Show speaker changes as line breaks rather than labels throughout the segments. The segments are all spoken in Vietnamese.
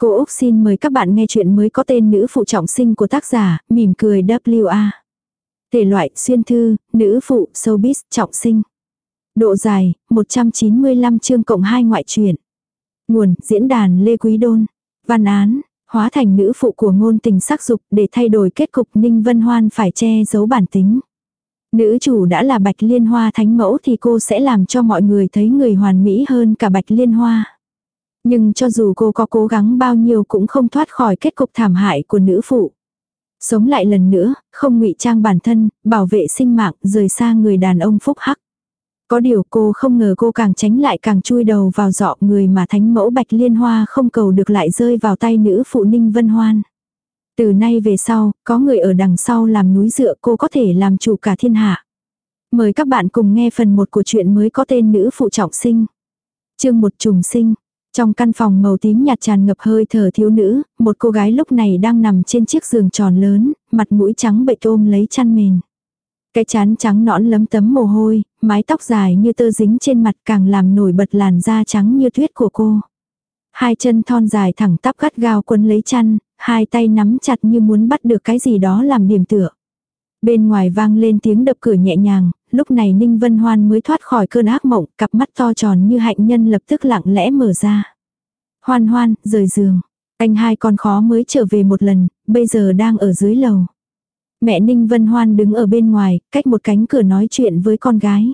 Cô Úc xin mời các bạn nghe chuyện mới có tên nữ phụ trọng sinh của tác giả, mỉm cười W A Thể loại xuyên thư, nữ phụ, showbiz, trọng sinh. Độ dài, 195 chương cộng 2 ngoại truyện. Nguồn, diễn đàn Lê Quý Đôn. Văn án, hóa thành nữ phụ của ngôn tình sắc dục để thay đổi kết cục Ninh Vân Hoan phải che giấu bản tính. Nữ chủ đã là bạch liên hoa thánh mẫu thì cô sẽ làm cho mọi người thấy người hoàn mỹ hơn cả bạch liên hoa. Nhưng cho dù cô có cố gắng bao nhiêu cũng không thoát khỏi kết cục thảm hại của nữ phụ. Sống lại lần nữa, không ngụy trang bản thân, bảo vệ sinh mạng, rời xa người đàn ông phúc hắc. Có điều cô không ngờ cô càng tránh lại càng chui đầu vào dọ người mà thánh mẫu bạch liên hoa không cầu được lại rơi vào tay nữ phụ ninh vân hoan. Từ nay về sau, có người ở đằng sau làm núi dựa cô có thể làm chủ cả thiên hạ. Mời các bạn cùng nghe phần 1 của chuyện mới có tên nữ phụ trọng sinh. chương một trùng sinh. Trong căn phòng màu tím nhạt tràn ngập hơi thở thiếu nữ, một cô gái lúc này đang nằm trên chiếc giường tròn lớn, mặt mũi trắng bệch ôm lấy chăn mền. Cái chán trắng nõn lấm tấm mồ hôi, mái tóc dài như tơ dính trên mặt càng làm nổi bật làn da trắng như tuyết của cô. Hai chân thon dài thẳng tắp gắt gao quấn lấy chăn, hai tay nắm chặt như muốn bắt được cái gì đó làm điểm tựa. Bên ngoài vang lên tiếng đập cửa nhẹ nhàng, lúc này Ninh Vân Hoan mới thoát khỏi cơn ác mộng, cặp mắt to tròn như hạnh nhân lập tức lặng lẽ mở ra. Hoan hoan, rời giường. Anh hai con khó mới trở về một lần, bây giờ đang ở dưới lầu. Mẹ Ninh Vân Hoan đứng ở bên ngoài, cách một cánh cửa nói chuyện với con gái.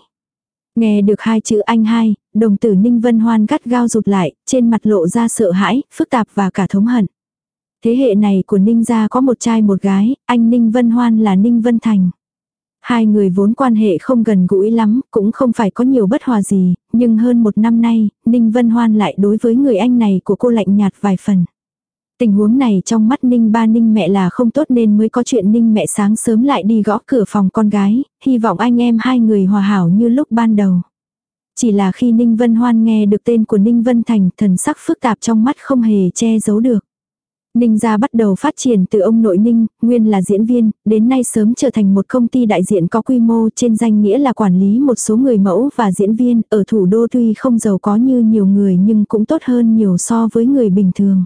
Nghe được hai chữ anh hai, đồng tử Ninh Vân Hoan gắt gao rụt lại, trên mặt lộ ra sợ hãi, phức tạp và cả thống hận. Thế hệ này của Ninh gia có một trai một gái, anh Ninh Vân Hoan là Ninh Vân Thành. Hai người vốn quan hệ không gần gũi lắm, cũng không phải có nhiều bất hòa gì, nhưng hơn một năm nay, Ninh Vân Hoan lại đối với người anh này của cô lạnh nhạt vài phần. Tình huống này trong mắt Ninh ba Ninh mẹ là không tốt nên mới có chuyện Ninh mẹ sáng sớm lại đi gõ cửa phòng con gái, hy vọng anh em hai người hòa hảo như lúc ban đầu. Chỉ là khi Ninh Vân Hoan nghe được tên của Ninh Vân Thành thần sắc phức tạp trong mắt không hề che giấu được. Ninh gia bắt đầu phát triển từ ông nội Ninh, nguyên là diễn viên, đến nay sớm trở thành một công ty đại diện có quy mô trên danh nghĩa là quản lý một số người mẫu và diễn viên, ở thủ đô tuy không giàu có như nhiều người nhưng cũng tốt hơn nhiều so với người bình thường.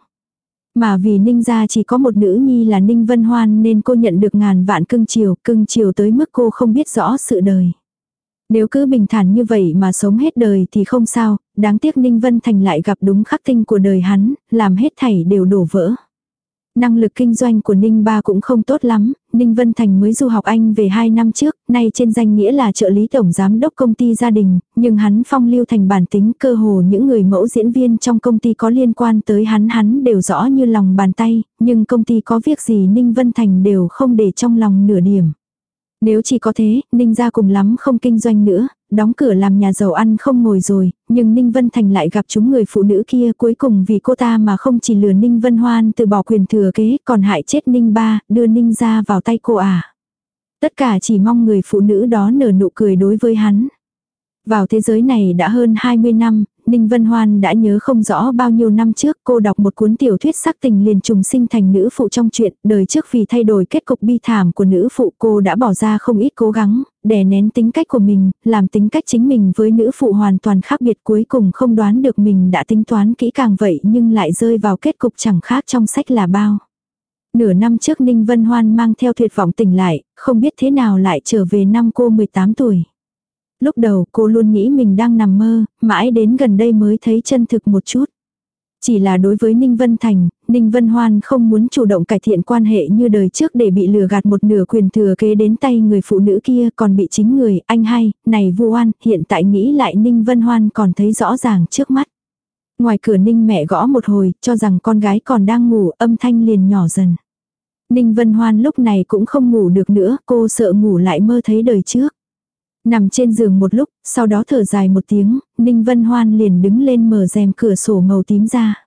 Mà vì Ninh gia chỉ có một nữ nhi là Ninh Vân Hoan nên cô nhận được ngàn vạn cưng chiều, cưng chiều tới mức cô không biết rõ sự đời. Nếu cứ bình thản như vậy mà sống hết đời thì không sao, đáng tiếc Ninh Vân Thành lại gặp đúng khắc tinh của đời hắn, làm hết thảy đều đổ vỡ. Năng lực kinh doanh của Ninh Ba cũng không tốt lắm, Ninh Vân Thành mới du học Anh về 2 năm trước, nay trên danh nghĩa là trợ lý tổng giám đốc công ty gia đình, nhưng hắn phong lưu thành bản tính cơ hồ những người mẫu diễn viên trong công ty có liên quan tới hắn hắn đều rõ như lòng bàn tay, nhưng công ty có việc gì Ninh Vân Thành đều không để trong lòng nửa điểm. Nếu chỉ có thế, Ninh gia cùng lắm không kinh doanh nữa, đóng cửa làm nhà giàu ăn không ngồi rồi, nhưng Ninh Vân Thành lại gặp chúng người phụ nữ kia cuối cùng vì cô ta mà không chỉ lừa Ninh Vân Hoan từ bỏ quyền thừa kế còn hại chết Ninh Ba, đưa Ninh ra vào tay cô à. Tất cả chỉ mong người phụ nữ đó nở nụ cười đối với hắn. Vào thế giới này đã hơn 20 năm, Ninh Vân Hoan đã nhớ không rõ bao nhiêu năm trước cô đọc một cuốn tiểu thuyết sắc tình liền trùng sinh thành nữ phụ trong chuyện, đời trước vì thay đổi kết cục bi thảm của nữ phụ cô đã bỏ ra không ít cố gắng, đè nén tính cách của mình, làm tính cách chính mình với nữ phụ hoàn toàn khác biệt cuối cùng không đoán được mình đã tính toán kỹ càng vậy nhưng lại rơi vào kết cục chẳng khác trong sách là bao. Nửa năm trước Ninh Vân Hoan mang theo tuyệt vọng tỉnh lại, không biết thế nào lại trở về năm cô 18 tuổi. Lúc đầu cô luôn nghĩ mình đang nằm mơ, mãi đến gần đây mới thấy chân thực một chút. Chỉ là đối với Ninh Vân Thành, Ninh Vân Hoan không muốn chủ động cải thiện quan hệ như đời trước để bị lừa gạt một nửa quyền thừa kế đến tay người phụ nữ kia còn bị chính người, anh hay, này vu oan, hiện tại nghĩ lại Ninh Vân Hoan còn thấy rõ ràng trước mắt. Ngoài cửa Ninh mẹ gõ một hồi, cho rằng con gái còn đang ngủ, âm thanh liền nhỏ dần. Ninh Vân Hoan lúc này cũng không ngủ được nữa, cô sợ ngủ lại mơ thấy đời trước. Nằm trên giường một lúc, sau đó thở dài một tiếng, Ninh Vân Hoan liền đứng lên mở rèm cửa sổ màu tím ra.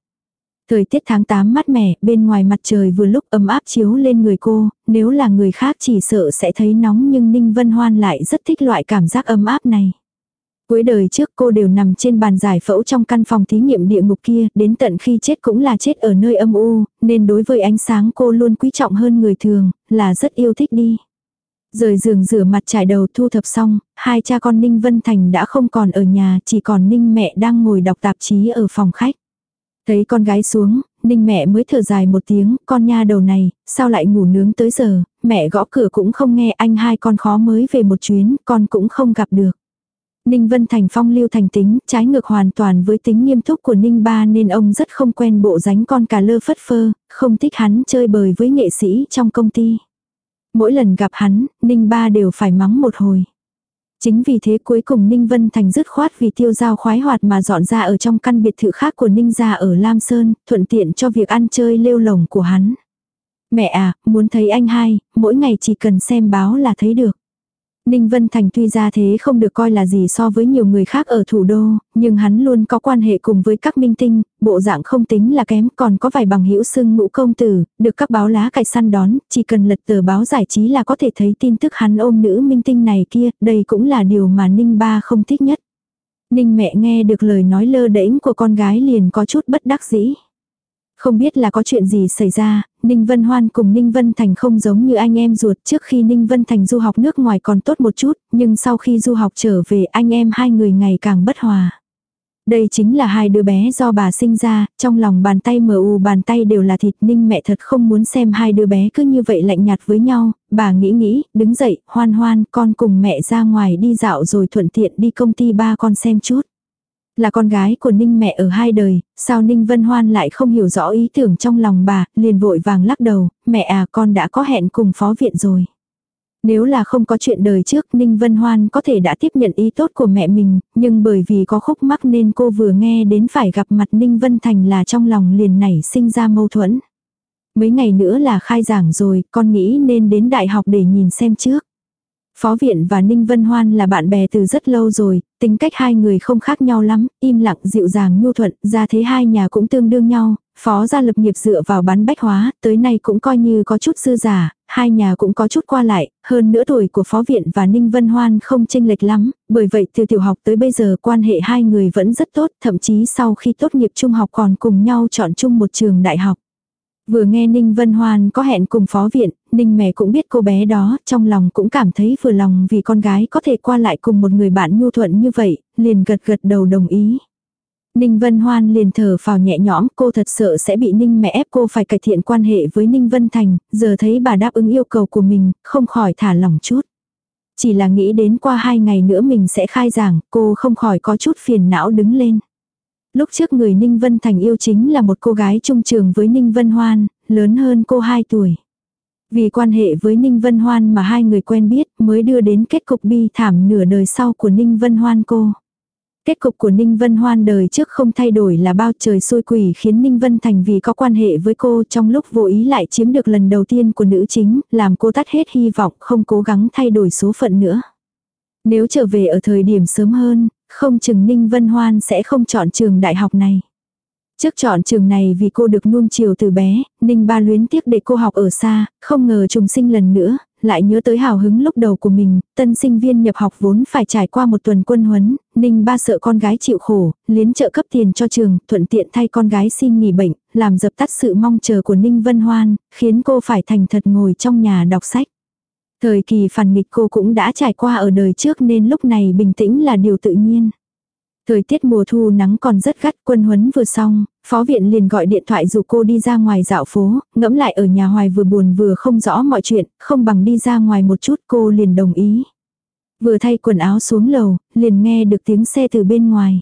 Thời tiết tháng 8 mát mẻ, bên ngoài mặt trời vừa lúc ấm áp chiếu lên người cô, nếu là người khác chỉ sợ sẽ thấy nóng nhưng Ninh Vân Hoan lại rất thích loại cảm giác ấm áp này. Cuối đời trước cô đều nằm trên bàn giải phẫu trong căn phòng thí nghiệm địa ngục kia, đến tận khi chết cũng là chết ở nơi âm u, nên đối với ánh sáng cô luôn quý trọng hơn người thường, là rất yêu thích đi. Rời giường rửa mặt trải đầu thu thập xong, hai cha con Ninh Vân Thành đã không còn ở nhà, chỉ còn Ninh mẹ đang ngồi đọc tạp chí ở phòng khách. Thấy con gái xuống, Ninh mẹ mới thở dài một tiếng, con nha đầu này, sao lại ngủ nướng tới giờ, mẹ gõ cửa cũng không nghe anh hai con khó mới về một chuyến, con cũng không gặp được. Ninh Vân Thành phong lưu thành tính, trái ngược hoàn toàn với tính nghiêm túc của Ninh Ba nên ông rất không quen bộ dáng con cà lơ phất phơ, không thích hắn chơi bời với nghệ sĩ trong công ty. Mỗi lần gặp hắn, Ninh Ba đều phải mắng một hồi. Chính vì thế cuối cùng Ninh Vân Thành dứt khoát vì tiêu giao khoái hoạt mà dọn ra ở trong căn biệt thự khác của Ninh gia ở Lam Sơn, thuận tiện cho việc ăn chơi lêu lồng của hắn. Mẹ à, muốn thấy anh hai, mỗi ngày chỉ cần xem báo là thấy được. Ninh Vân Thành tuy ra thế không được coi là gì so với nhiều người khác ở thủ đô, nhưng hắn luôn có quan hệ cùng với các minh tinh, bộ dạng không tính là kém, còn có vài bằng hữu xưng ngũ công tử, được các báo lá cải săn đón, chỉ cần lật tờ báo giải trí là có thể thấy tin tức hắn ôm nữ minh tinh này kia, đây cũng là điều mà Ninh Ba không thích nhất. Ninh mẹ nghe được lời nói lơ đễnh của con gái liền có chút bất đắc dĩ. Không biết là có chuyện gì xảy ra, Ninh Vân Hoan cùng Ninh Vân Thành không giống như anh em ruột trước khi Ninh Vân Thành du học nước ngoài còn tốt một chút, nhưng sau khi du học trở về anh em hai người ngày càng bất hòa. Đây chính là hai đứa bé do bà sinh ra, trong lòng bàn tay mờ u bàn tay đều là thịt ninh mẹ thật không muốn xem hai đứa bé cứ như vậy lạnh nhạt với nhau, bà nghĩ nghĩ, đứng dậy, hoan hoan, con cùng mẹ ra ngoài đi dạo rồi thuận tiện đi công ty ba con xem chút. Là con gái của Ninh mẹ ở hai đời, sao Ninh Vân Hoan lại không hiểu rõ ý tưởng trong lòng bà, liền vội vàng lắc đầu, mẹ à con đã có hẹn cùng phó viện rồi. Nếu là không có chuyện đời trước Ninh Vân Hoan có thể đã tiếp nhận ý tốt của mẹ mình, nhưng bởi vì có khúc mắc nên cô vừa nghe đến phải gặp mặt Ninh Vân Thành là trong lòng liền nảy sinh ra mâu thuẫn. Mấy ngày nữa là khai giảng rồi, con nghĩ nên đến đại học để nhìn xem trước. Phó viện và Ninh Vân Hoan là bạn bè từ rất lâu rồi, tính cách hai người không khác nhau lắm, im lặng dịu dàng nhu thuận, ra thế hai nhà cũng tương đương nhau, phó gia lập nghiệp dựa vào bán bách hóa, tới nay cũng coi như có chút dư giả, hai nhà cũng có chút qua lại, hơn nữa tuổi của phó viện và Ninh Vân Hoan không chênh lệch lắm, bởi vậy từ tiểu học tới bây giờ quan hệ hai người vẫn rất tốt, thậm chí sau khi tốt nghiệp trung học còn cùng nhau chọn chung một trường đại học. Vừa nghe Ninh Vân Hoan có hẹn cùng phó viện, Ninh mẹ cũng biết cô bé đó, trong lòng cũng cảm thấy vừa lòng vì con gái có thể qua lại cùng một người bạn nhu thuận như vậy, liền gật gật đầu đồng ý. Ninh Vân Hoan liền thở phào nhẹ nhõm, cô thật sợ sẽ bị Ninh mẹ ép cô phải cải thiện quan hệ với Ninh Vân Thành, giờ thấy bà đáp ứng yêu cầu của mình, không khỏi thả lòng chút. Chỉ là nghĩ đến qua hai ngày nữa mình sẽ khai giảng, cô không khỏi có chút phiền não đứng lên. Lúc trước người Ninh Vân Thành yêu chính là một cô gái trung trường với Ninh Vân Hoan, lớn hơn cô 2 tuổi. Vì quan hệ với Ninh Vân Hoan mà hai người quen biết mới đưa đến kết cục bi thảm nửa đời sau của Ninh Vân Hoan cô. Kết cục của Ninh Vân Hoan đời trước không thay đổi là bao trời xui quỷ khiến Ninh Vân Thành vì có quan hệ với cô trong lúc vô ý lại chiếm được lần đầu tiên của nữ chính, làm cô tắt hết hy vọng không cố gắng thay đổi số phận nữa. Nếu trở về ở thời điểm sớm hơn, không chừng Ninh Vân Hoan sẽ không chọn trường đại học này. Trước chọn trường này vì cô được nuông chiều từ bé, Ninh Ba luyến tiếc để cô học ở xa, không ngờ trùng sinh lần nữa, lại nhớ tới hào hứng lúc đầu của mình, tân sinh viên nhập học vốn phải trải qua một tuần quân huấn, Ninh Ba sợ con gái chịu khổ, liến trợ cấp tiền cho trường, thuận tiện thay con gái xin nghỉ bệnh, làm dập tắt sự mong chờ của Ninh Vân Hoan, khiến cô phải thành thật ngồi trong nhà đọc sách. Thời kỳ phản nghịch cô cũng đã trải qua ở đời trước nên lúc này bình tĩnh là điều tự nhiên. Thời tiết mùa thu nắng còn rất gắt, quân huấn vừa xong, phó viện liền gọi điện thoại dụ cô đi ra ngoài dạo phố, ngẫm lại ở nhà hoài vừa buồn vừa không rõ mọi chuyện, không bằng đi ra ngoài một chút cô liền đồng ý. Vừa thay quần áo xuống lầu, liền nghe được tiếng xe từ bên ngoài.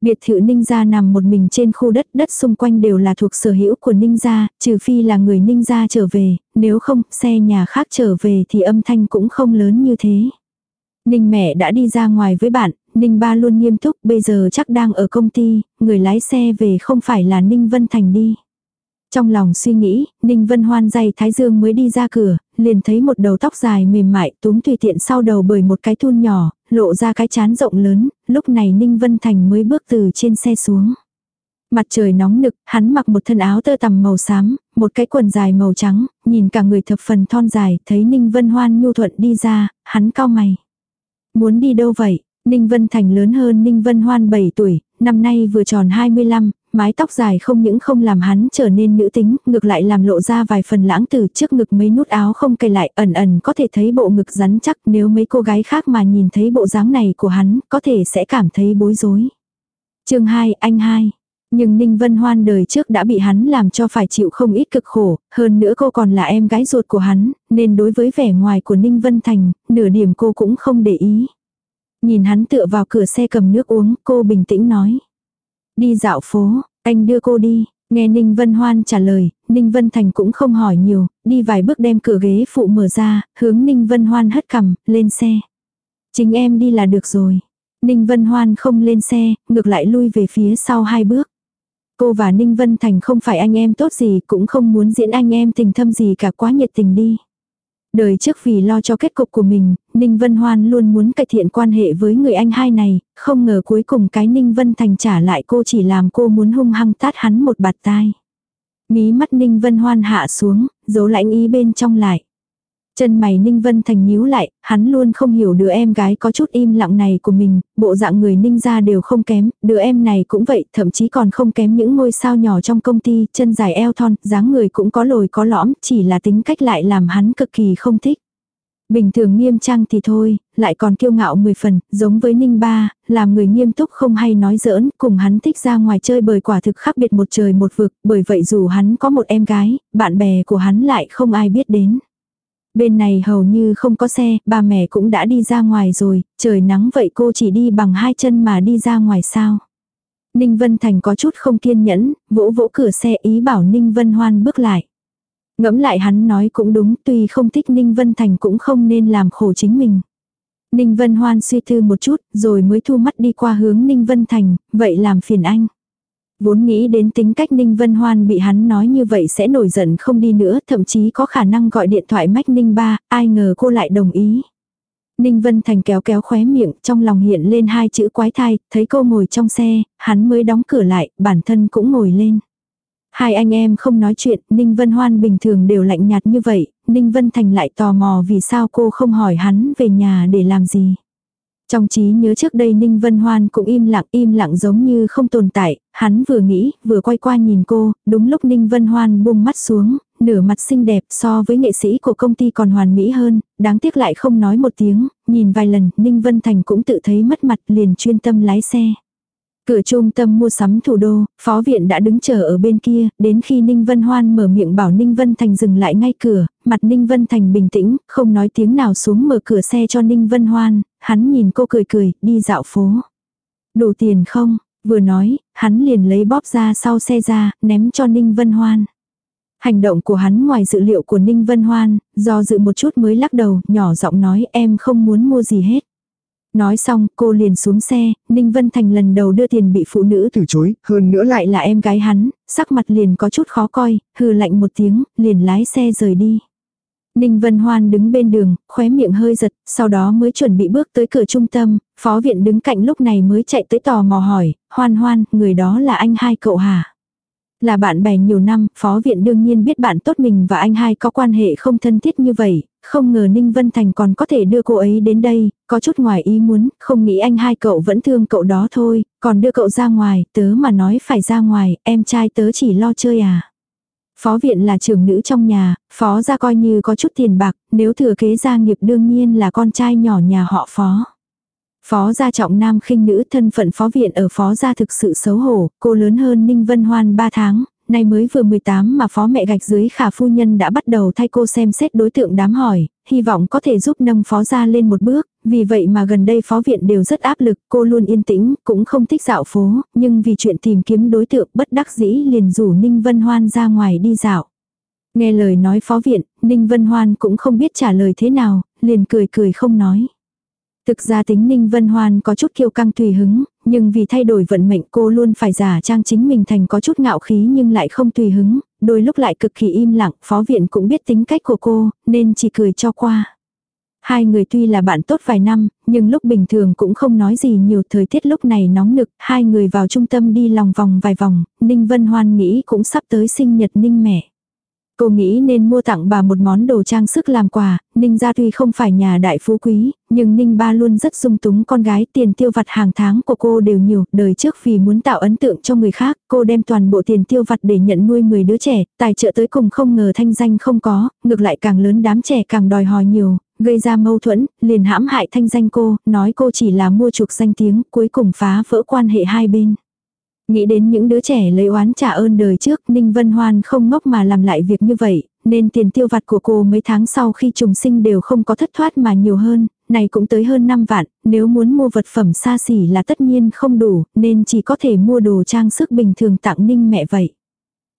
Biệt thự Ninh Gia nằm một mình trên khu đất, đất xung quanh đều là thuộc sở hữu của Ninh Gia, trừ phi là người Ninh Gia trở về, nếu không, xe nhà khác trở về thì âm thanh cũng không lớn như thế. Ninh mẹ đã đi ra ngoài với bạn, Ninh ba luôn nghiêm túc, bây giờ chắc đang ở công ty, người lái xe về không phải là Ninh Vân Thành đi. Trong lòng suy nghĩ, Ninh Vân Hoan dày Thái Dương mới đi ra cửa, liền thấy một đầu tóc dài mềm mại túm tùy tiện sau đầu bởi một cái thun nhỏ, lộ ra cái chán rộng lớn, lúc này Ninh Vân Thành mới bước từ trên xe xuống. Mặt trời nóng nực, hắn mặc một thân áo tơ tằm màu xám, một cái quần dài màu trắng, nhìn cả người thập phần thon dài, thấy Ninh Vân Hoan nhu thuận đi ra, hắn cao mày. Muốn đi đâu vậy? Ninh Vân Thành lớn hơn Ninh Vân Hoan 7 tuổi, năm nay vừa tròn 25, mái tóc dài không những không làm hắn trở nên nữ tính, ngược lại làm lộ ra vài phần lãng từ trước ngực mấy nút áo không cài lại, ẩn ẩn có thể thấy bộ ngực rắn chắc nếu mấy cô gái khác mà nhìn thấy bộ dáng này của hắn, có thể sẽ cảm thấy bối rối. chương 2, anh hai. Nhưng Ninh Vân Hoan đời trước đã bị hắn làm cho phải chịu không ít cực khổ, hơn nữa cô còn là em gái ruột của hắn, nên đối với vẻ ngoài của Ninh Vân Thành, nửa điểm cô cũng không để ý. Nhìn hắn tựa vào cửa xe cầm nước uống, cô bình tĩnh nói. Đi dạo phố, anh đưa cô đi. Nghe Ninh Vân Hoan trả lời, Ninh Vân Thành cũng không hỏi nhiều, đi vài bước đem cửa ghế phụ mở ra, hướng Ninh Vân Hoan hất cằm lên xe. Chính em đi là được rồi. Ninh Vân Hoan không lên xe, ngược lại lui về phía sau hai bước. Cô và Ninh Vân Thành không phải anh em tốt gì, cũng không muốn diễn anh em tình thâm gì cả quá nhiệt tình đi. Đời trước vì lo cho kết cục của mình, Ninh Vân Hoan luôn muốn cải thiện quan hệ với người anh hai này, không ngờ cuối cùng cái Ninh Vân Thành trả lại cô chỉ làm cô muốn hung hăng tát hắn một bạt tai. Mí mắt Ninh Vân Hoan hạ xuống, giấu lãnh ý bên trong lại. Chân mày Ninh Vân Thành nhíu lại, hắn luôn không hiểu đứa em gái có chút im lặng này của mình, bộ dạng người Ninh ra đều không kém, đứa em này cũng vậy, thậm chí còn không kém những ngôi sao nhỏ trong công ty, chân dài eo thon, dáng người cũng có lồi có lõm, chỉ là tính cách lại làm hắn cực kỳ không thích. Bình thường nghiêm trang thì thôi, lại còn kiêu ngạo mười phần, giống với Ninh Ba, làm người nghiêm túc không hay nói giỡn, cùng hắn thích ra ngoài chơi bởi quả thực khác biệt một trời một vực, bởi vậy dù hắn có một em gái, bạn bè của hắn lại không ai biết đến. Bên này hầu như không có xe, ba mẹ cũng đã đi ra ngoài rồi, trời nắng vậy cô chỉ đi bằng hai chân mà đi ra ngoài sao. Ninh Vân Thành có chút không kiên nhẫn, vỗ vỗ cửa xe ý bảo Ninh Vân Hoan bước lại. Ngẫm lại hắn nói cũng đúng, tuy không thích Ninh Vân Thành cũng không nên làm khổ chính mình. Ninh Vân Hoan suy tư một chút, rồi mới thu mắt đi qua hướng Ninh Vân Thành, vậy làm phiền anh. Vốn nghĩ đến tính cách Ninh Vân Hoan bị hắn nói như vậy sẽ nổi giận không đi nữa, thậm chí có khả năng gọi điện thoại mách Ninh ba, ai ngờ cô lại đồng ý. Ninh Vân Thành kéo kéo khóe miệng, trong lòng hiện lên hai chữ quái thai, thấy cô ngồi trong xe, hắn mới đóng cửa lại, bản thân cũng ngồi lên. Hai anh em không nói chuyện, Ninh Vân Hoan bình thường đều lạnh nhạt như vậy, Ninh Vân Thành lại tò mò vì sao cô không hỏi hắn về nhà để làm gì. Trong trí nhớ trước đây Ninh Vân Hoan cũng im lặng im lặng giống như không tồn tại, hắn vừa nghĩ, vừa quay qua nhìn cô, đúng lúc Ninh Vân Hoan buông mắt xuống, nửa mặt xinh đẹp so với nghệ sĩ của công ty còn hoàn mỹ hơn, đáng tiếc lại không nói một tiếng, nhìn vài lần, Ninh Vân Thành cũng tự thấy mất mặt liền chuyên tâm lái xe. Cửa trung tâm mua sắm thủ đô, phó viện đã đứng chờ ở bên kia, đến khi Ninh Vân Hoan mở miệng bảo Ninh Vân Thành dừng lại ngay cửa, mặt Ninh Vân Thành bình tĩnh, không nói tiếng nào xuống mở cửa xe cho Ninh Vân Hoan, hắn nhìn cô cười cười, đi dạo phố. Đủ tiền không? Vừa nói, hắn liền lấy bóp ra sau xe ra, ném cho Ninh Vân Hoan. Hành động của hắn ngoài dự liệu của Ninh Vân Hoan, do dự một chút mới lắc đầu, nhỏ giọng nói em không muốn mua gì hết. Nói xong, cô liền xuống xe, Ninh Vân Thành lần đầu đưa tiền bị phụ nữ từ chối, hơn nữa lại là em gái hắn, sắc mặt liền có chút khó coi, hừ lạnh một tiếng, liền lái xe rời đi. Ninh Vân Hoan đứng bên đường, khóe miệng hơi giật, sau đó mới chuẩn bị bước tới cửa trung tâm, phó viện đứng cạnh lúc này mới chạy tới tò mò hỏi, Hoan Hoan, người đó là anh hai cậu hả? Là bạn bè nhiều năm, phó viện đương nhiên biết bạn tốt mình và anh hai có quan hệ không thân thiết như vậy, không ngờ Ninh Vân Thành còn có thể đưa cô ấy đến đây, có chút ngoài ý muốn, không nghĩ anh hai cậu vẫn thương cậu đó thôi, còn đưa cậu ra ngoài, tớ mà nói phải ra ngoài, em trai tớ chỉ lo chơi à. Phó viện là trưởng nữ trong nhà, phó ra coi như có chút tiền bạc, nếu thừa kế gia nghiệp đương nhiên là con trai nhỏ nhà họ phó. Phó gia trọng nam khinh nữ thân phận phó viện ở phó gia thực sự xấu hổ, cô lớn hơn Ninh Vân Hoan 3 tháng, nay mới vừa 18 mà phó mẹ gạch dưới khả phu nhân đã bắt đầu thay cô xem xét đối tượng đám hỏi, hy vọng có thể giúp nâng phó gia lên một bước, vì vậy mà gần đây phó viện đều rất áp lực, cô luôn yên tĩnh, cũng không thích dạo phố, nhưng vì chuyện tìm kiếm đối tượng bất đắc dĩ liền rủ Ninh Vân Hoan ra ngoài đi dạo. Nghe lời nói phó viện, Ninh Vân Hoan cũng không biết trả lời thế nào, liền cười cười không nói. Thực ra tính Ninh Vân Hoan có chút kiêu căng tùy hứng, nhưng vì thay đổi vận mệnh cô luôn phải giả trang chính mình thành có chút ngạo khí nhưng lại không tùy hứng, đôi lúc lại cực kỳ im lặng, phó viện cũng biết tính cách của cô, nên chỉ cười cho qua. Hai người tuy là bạn tốt vài năm, nhưng lúc bình thường cũng không nói gì nhiều thời tiết lúc này nóng nực, hai người vào trung tâm đi lòng vòng vài vòng, Ninh Vân Hoan nghĩ cũng sắp tới sinh nhật Ninh mẹ. Cô nghĩ nên mua tặng bà một món đồ trang sức làm quà, Ninh gia tuy không phải nhà đại phú quý, nhưng Ninh ba luôn rất dung túng con gái tiền tiêu vặt hàng tháng của cô đều nhiều, đời trước vì muốn tạo ấn tượng cho người khác, cô đem toàn bộ tiền tiêu vặt để nhận nuôi 10 đứa trẻ, tài trợ tới cùng không ngờ thanh danh không có, ngược lại càng lớn đám trẻ càng đòi hỏi nhiều, gây ra mâu thuẫn, liền hãm hại thanh danh cô, nói cô chỉ là mua chuộc danh tiếng, cuối cùng phá vỡ quan hệ hai bên. Nghĩ đến những đứa trẻ lấy oán trả ơn đời trước, Ninh Vân Hoan không ngốc mà làm lại việc như vậy, nên tiền tiêu vặt của cô mấy tháng sau khi trùng sinh đều không có thất thoát mà nhiều hơn, này cũng tới hơn 5 vạn, nếu muốn mua vật phẩm xa xỉ là tất nhiên không đủ, nên chỉ có thể mua đồ trang sức bình thường tặng Ninh mẹ vậy.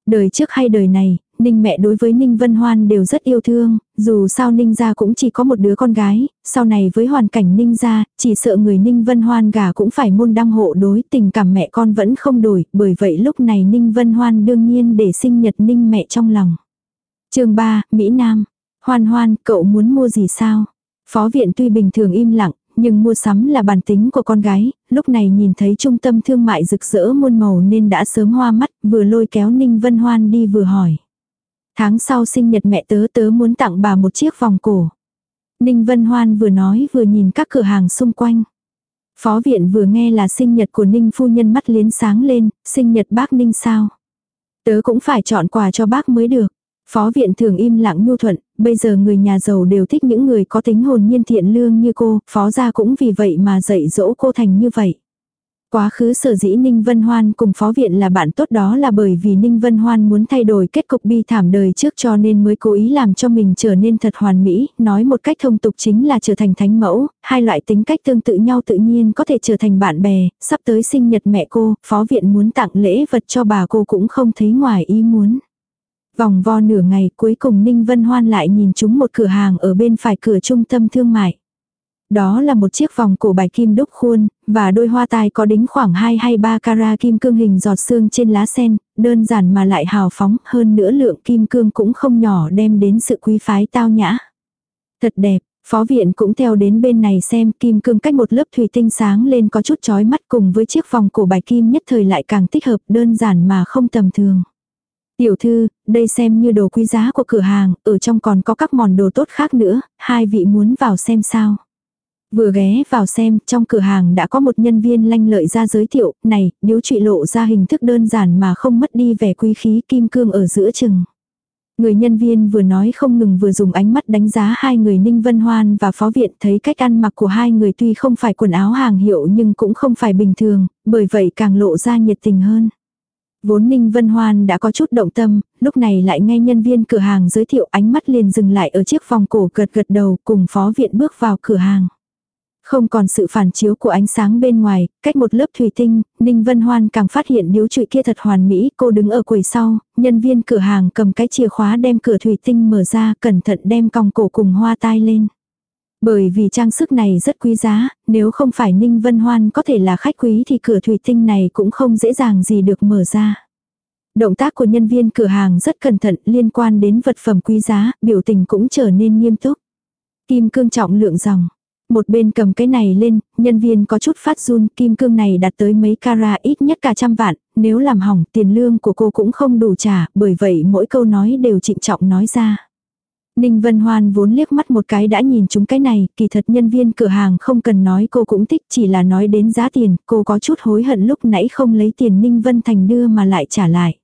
Đời trước hay đời này, Ninh mẹ đối với Ninh Vân Hoan đều rất yêu thương, dù sao Ninh gia cũng chỉ có một đứa con gái, sau này với hoàn cảnh Ninh gia, chỉ sợ người Ninh Vân Hoan gả cũng phải môn đăng hộ đối, tình cảm mẹ con vẫn không đổi, bởi vậy lúc này Ninh Vân Hoan đương nhiên để sinh nhật Ninh mẹ trong lòng. chương 3, Mỹ Nam. Hoan hoan, cậu muốn mua gì sao? Phó viện tuy bình thường im lặng, nhưng mua sắm là bản tính của con gái, lúc này nhìn thấy trung tâm thương mại rực rỡ muôn màu nên đã sớm hoa mắt, vừa lôi kéo Ninh Vân Hoan đi vừa hỏi. Tháng sau sinh nhật mẹ tớ tớ muốn tặng bà một chiếc vòng cổ. Ninh Vân Hoan vừa nói vừa nhìn các cửa hàng xung quanh. Phó viện vừa nghe là sinh nhật của Ninh phu nhân mắt liến sáng lên, sinh nhật bác Ninh sao. Tớ cũng phải chọn quà cho bác mới được. Phó viện thường im lặng nhu thuận, bây giờ người nhà giàu đều thích những người có tính hồn nhiên thiện lương như cô, phó gia cũng vì vậy mà dạy dỗ cô thành như vậy. Quá khứ sở dĩ Ninh Vân Hoan cùng phó viện là bạn tốt đó là bởi vì Ninh Vân Hoan muốn thay đổi kết cục bi thảm đời trước cho nên mới cố ý làm cho mình trở nên thật hoàn mỹ, nói một cách thông tục chính là trở thành thánh mẫu, hai loại tính cách tương tự nhau tự nhiên có thể trở thành bạn bè, sắp tới sinh nhật mẹ cô, phó viện muốn tặng lễ vật cho bà cô cũng không thấy ngoài ý muốn. Vòng vo nửa ngày cuối cùng Ninh Vân Hoan lại nhìn chúng một cửa hàng ở bên phải cửa trung tâm thương mại. Đó là một chiếc vòng cổ bài kim đúc khuôn, và đôi hoa tai có đính khoảng 2 hay 3 carat kim cương hình giọt xương trên lá sen, đơn giản mà lại hào phóng, hơn nữa lượng kim cương cũng không nhỏ đem đến sự quý phái tao nhã. Thật đẹp, phó viện cũng theo đến bên này xem kim cương cách một lớp thủy tinh sáng lên có chút chói mắt cùng với chiếc vòng cổ bài kim nhất thời lại càng thích hợp đơn giản mà không tầm thường. Tiểu thư, đây xem như đồ quý giá của cửa hàng, ở trong còn có các món đồ tốt khác nữa, hai vị muốn vào xem sao. Vừa ghé vào xem, trong cửa hàng đã có một nhân viên lanh lợi ra giới thiệu, này, điếu trụy lộ ra hình thức đơn giản mà không mất đi vẻ quý khí kim cương ở giữa chừng. Người nhân viên vừa nói không ngừng vừa dùng ánh mắt đánh giá hai người Ninh Vân Hoan và Phó Viện thấy cách ăn mặc của hai người tuy không phải quần áo hàng hiệu nhưng cũng không phải bình thường, bởi vậy càng lộ ra nhiệt tình hơn. Vốn Ninh Vân Hoan đã có chút động tâm, lúc này lại nghe nhân viên cửa hàng giới thiệu ánh mắt liền dừng lại ở chiếc vòng cổ gật gật đầu cùng Phó Viện bước vào cửa hàng. Không còn sự phản chiếu của ánh sáng bên ngoài, cách một lớp thủy tinh, Ninh Vân Hoan càng phát hiện điếu trụi kia thật hoàn mỹ, cô đứng ở quầy sau, nhân viên cửa hàng cầm cái chìa khóa đem cửa thủy tinh mở ra, cẩn thận đem còng cổ cùng hoa tai lên. Bởi vì trang sức này rất quý giá, nếu không phải Ninh Vân Hoan có thể là khách quý thì cửa thủy tinh này cũng không dễ dàng gì được mở ra. Động tác của nhân viên cửa hàng rất cẩn thận liên quan đến vật phẩm quý giá, biểu tình cũng trở nên nghiêm túc. Kim cương trọng lượng dòng. Một bên cầm cái này lên, nhân viên có chút phát run, kim cương này đạt tới mấy cara ít nhất cả trăm vạn, nếu làm hỏng tiền lương của cô cũng không đủ trả, bởi vậy mỗi câu nói đều trịnh trọng nói ra. Ninh Vân Hoan vốn liếc mắt một cái đã nhìn chúng cái này, kỳ thật nhân viên cửa hàng không cần nói cô cũng thích chỉ là nói đến giá tiền, cô có chút hối hận lúc nãy không lấy tiền Ninh Vân Thành đưa mà lại trả lại.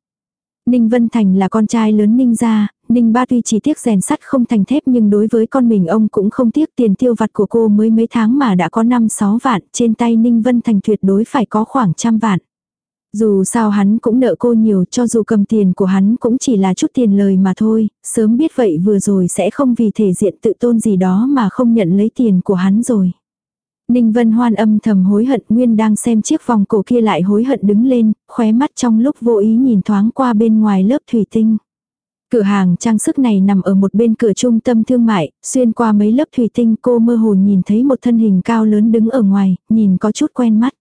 Ninh Vân Thành là con trai lớn Ninh gia, Ninh Ba tuy chỉ tiếc rèn sắt không thành thép nhưng đối với con mình ông cũng không tiếc tiền tiêu vặt của cô mới mấy tháng mà đã có 5-6 vạn, trên tay Ninh Vân Thành tuyệt đối phải có khoảng trăm vạn. Dù sao hắn cũng nợ cô nhiều cho dù cầm tiền của hắn cũng chỉ là chút tiền lời mà thôi, sớm biết vậy vừa rồi sẽ không vì thể diện tự tôn gì đó mà không nhận lấy tiền của hắn rồi. Ninh Vân Hoan âm thầm hối hận Nguyên đang xem chiếc vòng cổ kia lại hối hận đứng lên, khóe mắt trong lúc vô ý nhìn thoáng qua bên ngoài lớp thủy tinh. Cửa hàng trang sức này nằm ở một bên cửa trung tâm thương mại, xuyên qua mấy lớp thủy tinh cô mơ hồ nhìn thấy một thân hình cao lớn đứng ở ngoài, nhìn có chút quen mắt.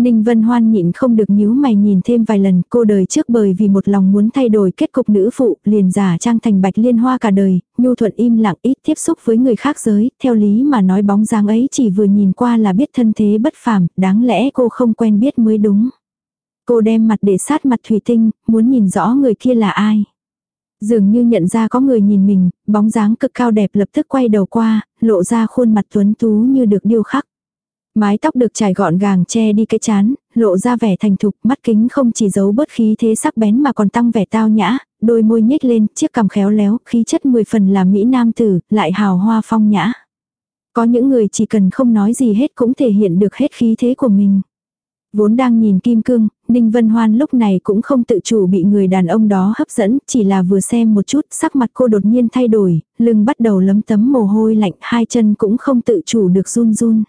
Ninh Vân Hoan nhịn không được nhíu mày nhìn thêm vài lần cô đời trước bởi vì một lòng muốn thay đổi kết cục nữ phụ liền giả trang thành bạch liên hoa cả đời, nhu thuận im lặng ít tiếp xúc với người khác giới, theo lý mà nói bóng dáng ấy chỉ vừa nhìn qua là biết thân thế bất phàm, đáng lẽ cô không quen biết mới đúng. Cô đem mặt để sát mặt thủy tinh, muốn nhìn rõ người kia là ai. Dường như nhận ra có người nhìn mình, bóng dáng cực cao đẹp lập tức quay đầu qua, lộ ra khuôn mặt tuấn tú như được điêu khắc. Mái tóc được trải gọn gàng che đi cái chán, lộ ra vẻ thành thục, mắt kính không chỉ giấu bớt khí thế sắc bén mà còn tăng vẻ tao nhã, đôi môi nhếch lên, chiếc cằm khéo léo, khí chất mười phần là mỹ nam tử, lại hào hoa phong nhã. Có những người chỉ cần không nói gì hết cũng thể hiện được hết khí thế của mình. Vốn đang nhìn kim cương, Ninh Vân Hoan lúc này cũng không tự chủ bị người đàn ông đó hấp dẫn, chỉ là vừa xem một chút, sắc mặt cô đột nhiên thay đổi, lưng bắt đầu lấm tấm mồ hôi lạnh, hai chân cũng không tự chủ được run run.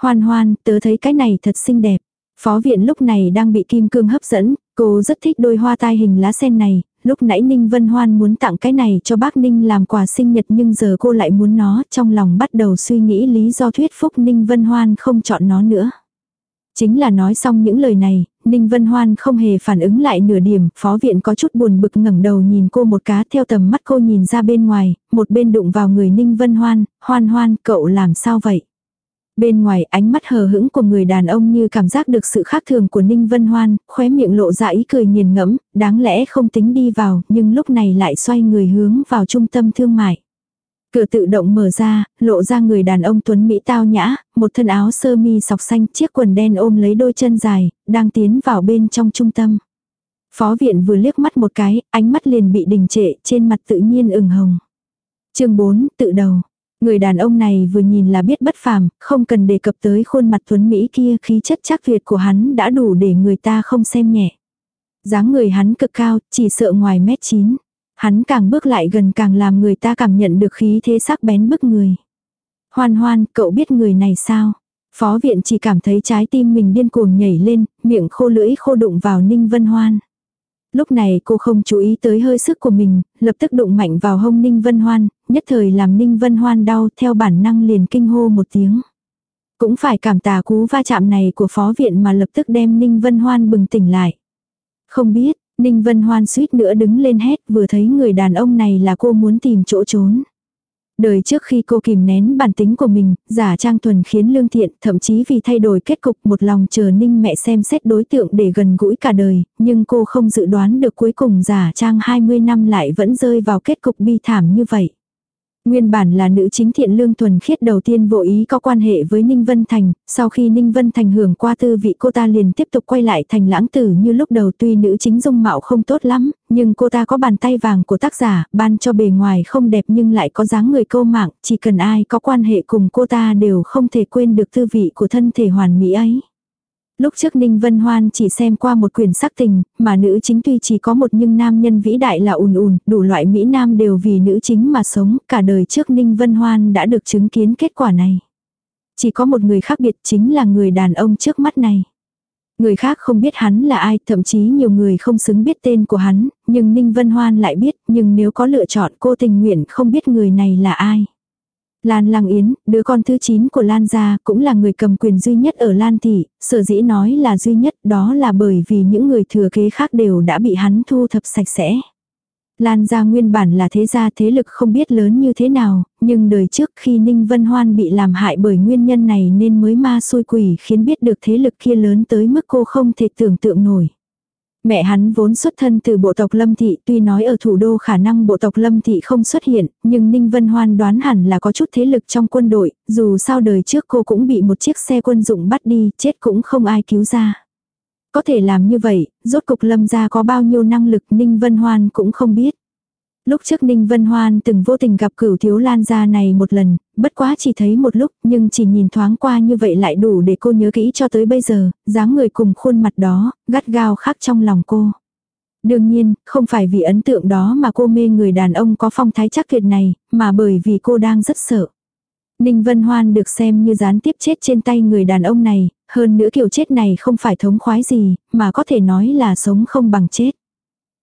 Hoan hoan, tớ thấy cái này thật xinh đẹp. Phó viện lúc này đang bị kim cương hấp dẫn, cô rất thích đôi hoa tai hình lá sen này, lúc nãy Ninh Vân Hoan muốn tặng cái này cho bác Ninh làm quà sinh nhật nhưng giờ cô lại muốn nó, trong lòng bắt đầu suy nghĩ lý do thuyết phúc Ninh Vân Hoan không chọn nó nữa. Chính là nói xong những lời này, Ninh Vân Hoan không hề phản ứng lại nửa điểm, phó viện có chút buồn bực ngẩng đầu nhìn cô một cá theo tầm mắt cô nhìn ra bên ngoài, một bên đụng vào người Ninh Vân Hoan, hoan hoan, cậu làm sao vậy? Bên ngoài ánh mắt hờ hững của người đàn ông như cảm giác được sự khác thường của Ninh Vân Hoan, khóe miệng lộ ra ý cười nghiền ngẫm, đáng lẽ không tính đi vào, nhưng lúc này lại xoay người hướng vào trung tâm thương mại. Cửa tự động mở ra, lộ ra người đàn ông tuấn Mỹ tao nhã, một thân áo sơ mi sọc xanh chiếc quần đen ôm lấy đôi chân dài, đang tiến vào bên trong trung tâm. Phó viện vừa liếc mắt một cái, ánh mắt liền bị đình trệ, trên mặt tự nhiên ửng hồng. chương 4, tự đầu. Người đàn ông này vừa nhìn là biết bất phàm, không cần đề cập tới khuôn mặt tuấn Mỹ kia khí chất chắc Việt của hắn đã đủ để người ta không xem nhẹ. dáng người hắn cực cao, chỉ sợ ngoài mét 9. Hắn càng bước lại gần càng làm người ta cảm nhận được khí thế sắc bén bức người. Hoan hoan, cậu biết người này sao? Phó viện chỉ cảm thấy trái tim mình điên cuồng nhảy lên, miệng khô lưỡi khô đụng vào Ninh Vân Hoan. Lúc này cô không chú ý tới hơi sức của mình, lập tức đụng mạnh vào hông Ninh Vân Hoan, nhất thời làm Ninh Vân Hoan đau theo bản năng liền kinh hô một tiếng. Cũng phải cảm tà cú va chạm này của phó viện mà lập tức đem Ninh Vân Hoan bừng tỉnh lại. Không biết, Ninh Vân Hoan suýt nữa đứng lên hét vừa thấy người đàn ông này là cô muốn tìm chỗ trốn. Đời trước khi cô kìm nén bản tính của mình, giả trang thuần khiến lương thiện, thậm chí vì thay đổi kết cục một lòng chờ ninh mẹ xem xét đối tượng để gần gũi cả đời, nhưng cô không dự đoán được cuối cùng giả trang 20 năm lại vẫn rơi vào kết cục bi thảm như vậy. Nguyên bản là nữ chính thiện lương thuần khiết đầu tiên vô ý có quan hệ với Ninh Vân Thành, sau khi Ninh Vân Thành hưởng qua tư vị cô ta liền tiếp tục quay lại thành lãng tử như lúc đầu tuy nữ chính dung mạo không tốt lắm, nhưng cô ta có bàn tay vàng của tác giả, ban cho bề ngoài không đẹp nhưng lại có dáng người câu mạng, chỉ cần ai có quan hệ cùng cô ta đều không thể quên được tư vị của thân thể hoàn mỹ ấy. Lúc trước Ninh Vân Hoan chỉ xem qua một quyển sắc tình, mà nữ chính tuy chỉ có một nhưng nam nhân vĩ đại là ùn ùn, đủ loại Mỹ Nam đều vì nữ chính mà sống, cả đời trước Ninh Vân Hoan đã được chứng kiến kết quả này. Chỉ có một người khác biệt chính là người đàn ông trước mắt này. Người khác không biết hắn là ai, thậm chí nhiều người không xứng biết tên của hắn, nhưng Ninh Vân Hoan lại biết, nhưng nếu có lựa chọn cô tình nguyện không biết người này là ai. Lan Lăng Yến, đứa con thứ 9 của Lan gia, cũng là người cầm quyền duy nhất ở Lan Thị, sở dĩ nói là duy nhất đó là bởi vì những người thừa kế khác đều đã bị hắn thu thập sạch sẽ. Lan gia nguyên bản là thế gia thế lực không biết lớn như thế nào, nhưng đời trước khi Ninh Vân Hoan bị làm hại bởi nguyên nhân này nên mới ma xôi quỷ khiến biết được thế lực kia lớn tới mức cô không thể tưởng tượng nổi. Mẹ hắn vốn xuất thân từ bộ tộc Lâm Thị, tuy nói ở thủ đô khả năng bộ tộc Lâm Thị không xuất hiện, nhưng Ninh Vân Hoan đoán hẳn là có chút thế lực trong quân đội, dù sao đời trước cô cũng bị một chiếc xe quân dụng bắt đi, chết cũng không ai cứu ra. Có thể làm như vậy, rốt cục Lâm gia có bao nhiêu năng lực Ninh Vân Hoan cũng không biết. Lúc trước Ninh Vân Hoan từng vô tình gặp cửu thiếu lan gia này một lần, bất quá chỉ thấy một lúc nhưng chỉ nhìn thoáng qua như vậy lại đủ để cô nhớ kỹ cho tới bây giờ, dáng người cùng khuôn mặt đó, gắt gao khắc trong lòng cô. Đương nhiên, không phải vì ấn tượng đó mà cô mê người đàn ông có phong thái chắc tuyệt này, mà bởi vì cô đang rất sợ. Ninh Vân Hoan được xem như gián tiếp chết trên tay người đàn ông này, hơn nữa kiểu chết này không phải thống khoái gì, mà có thể nói là sống không bằng chết.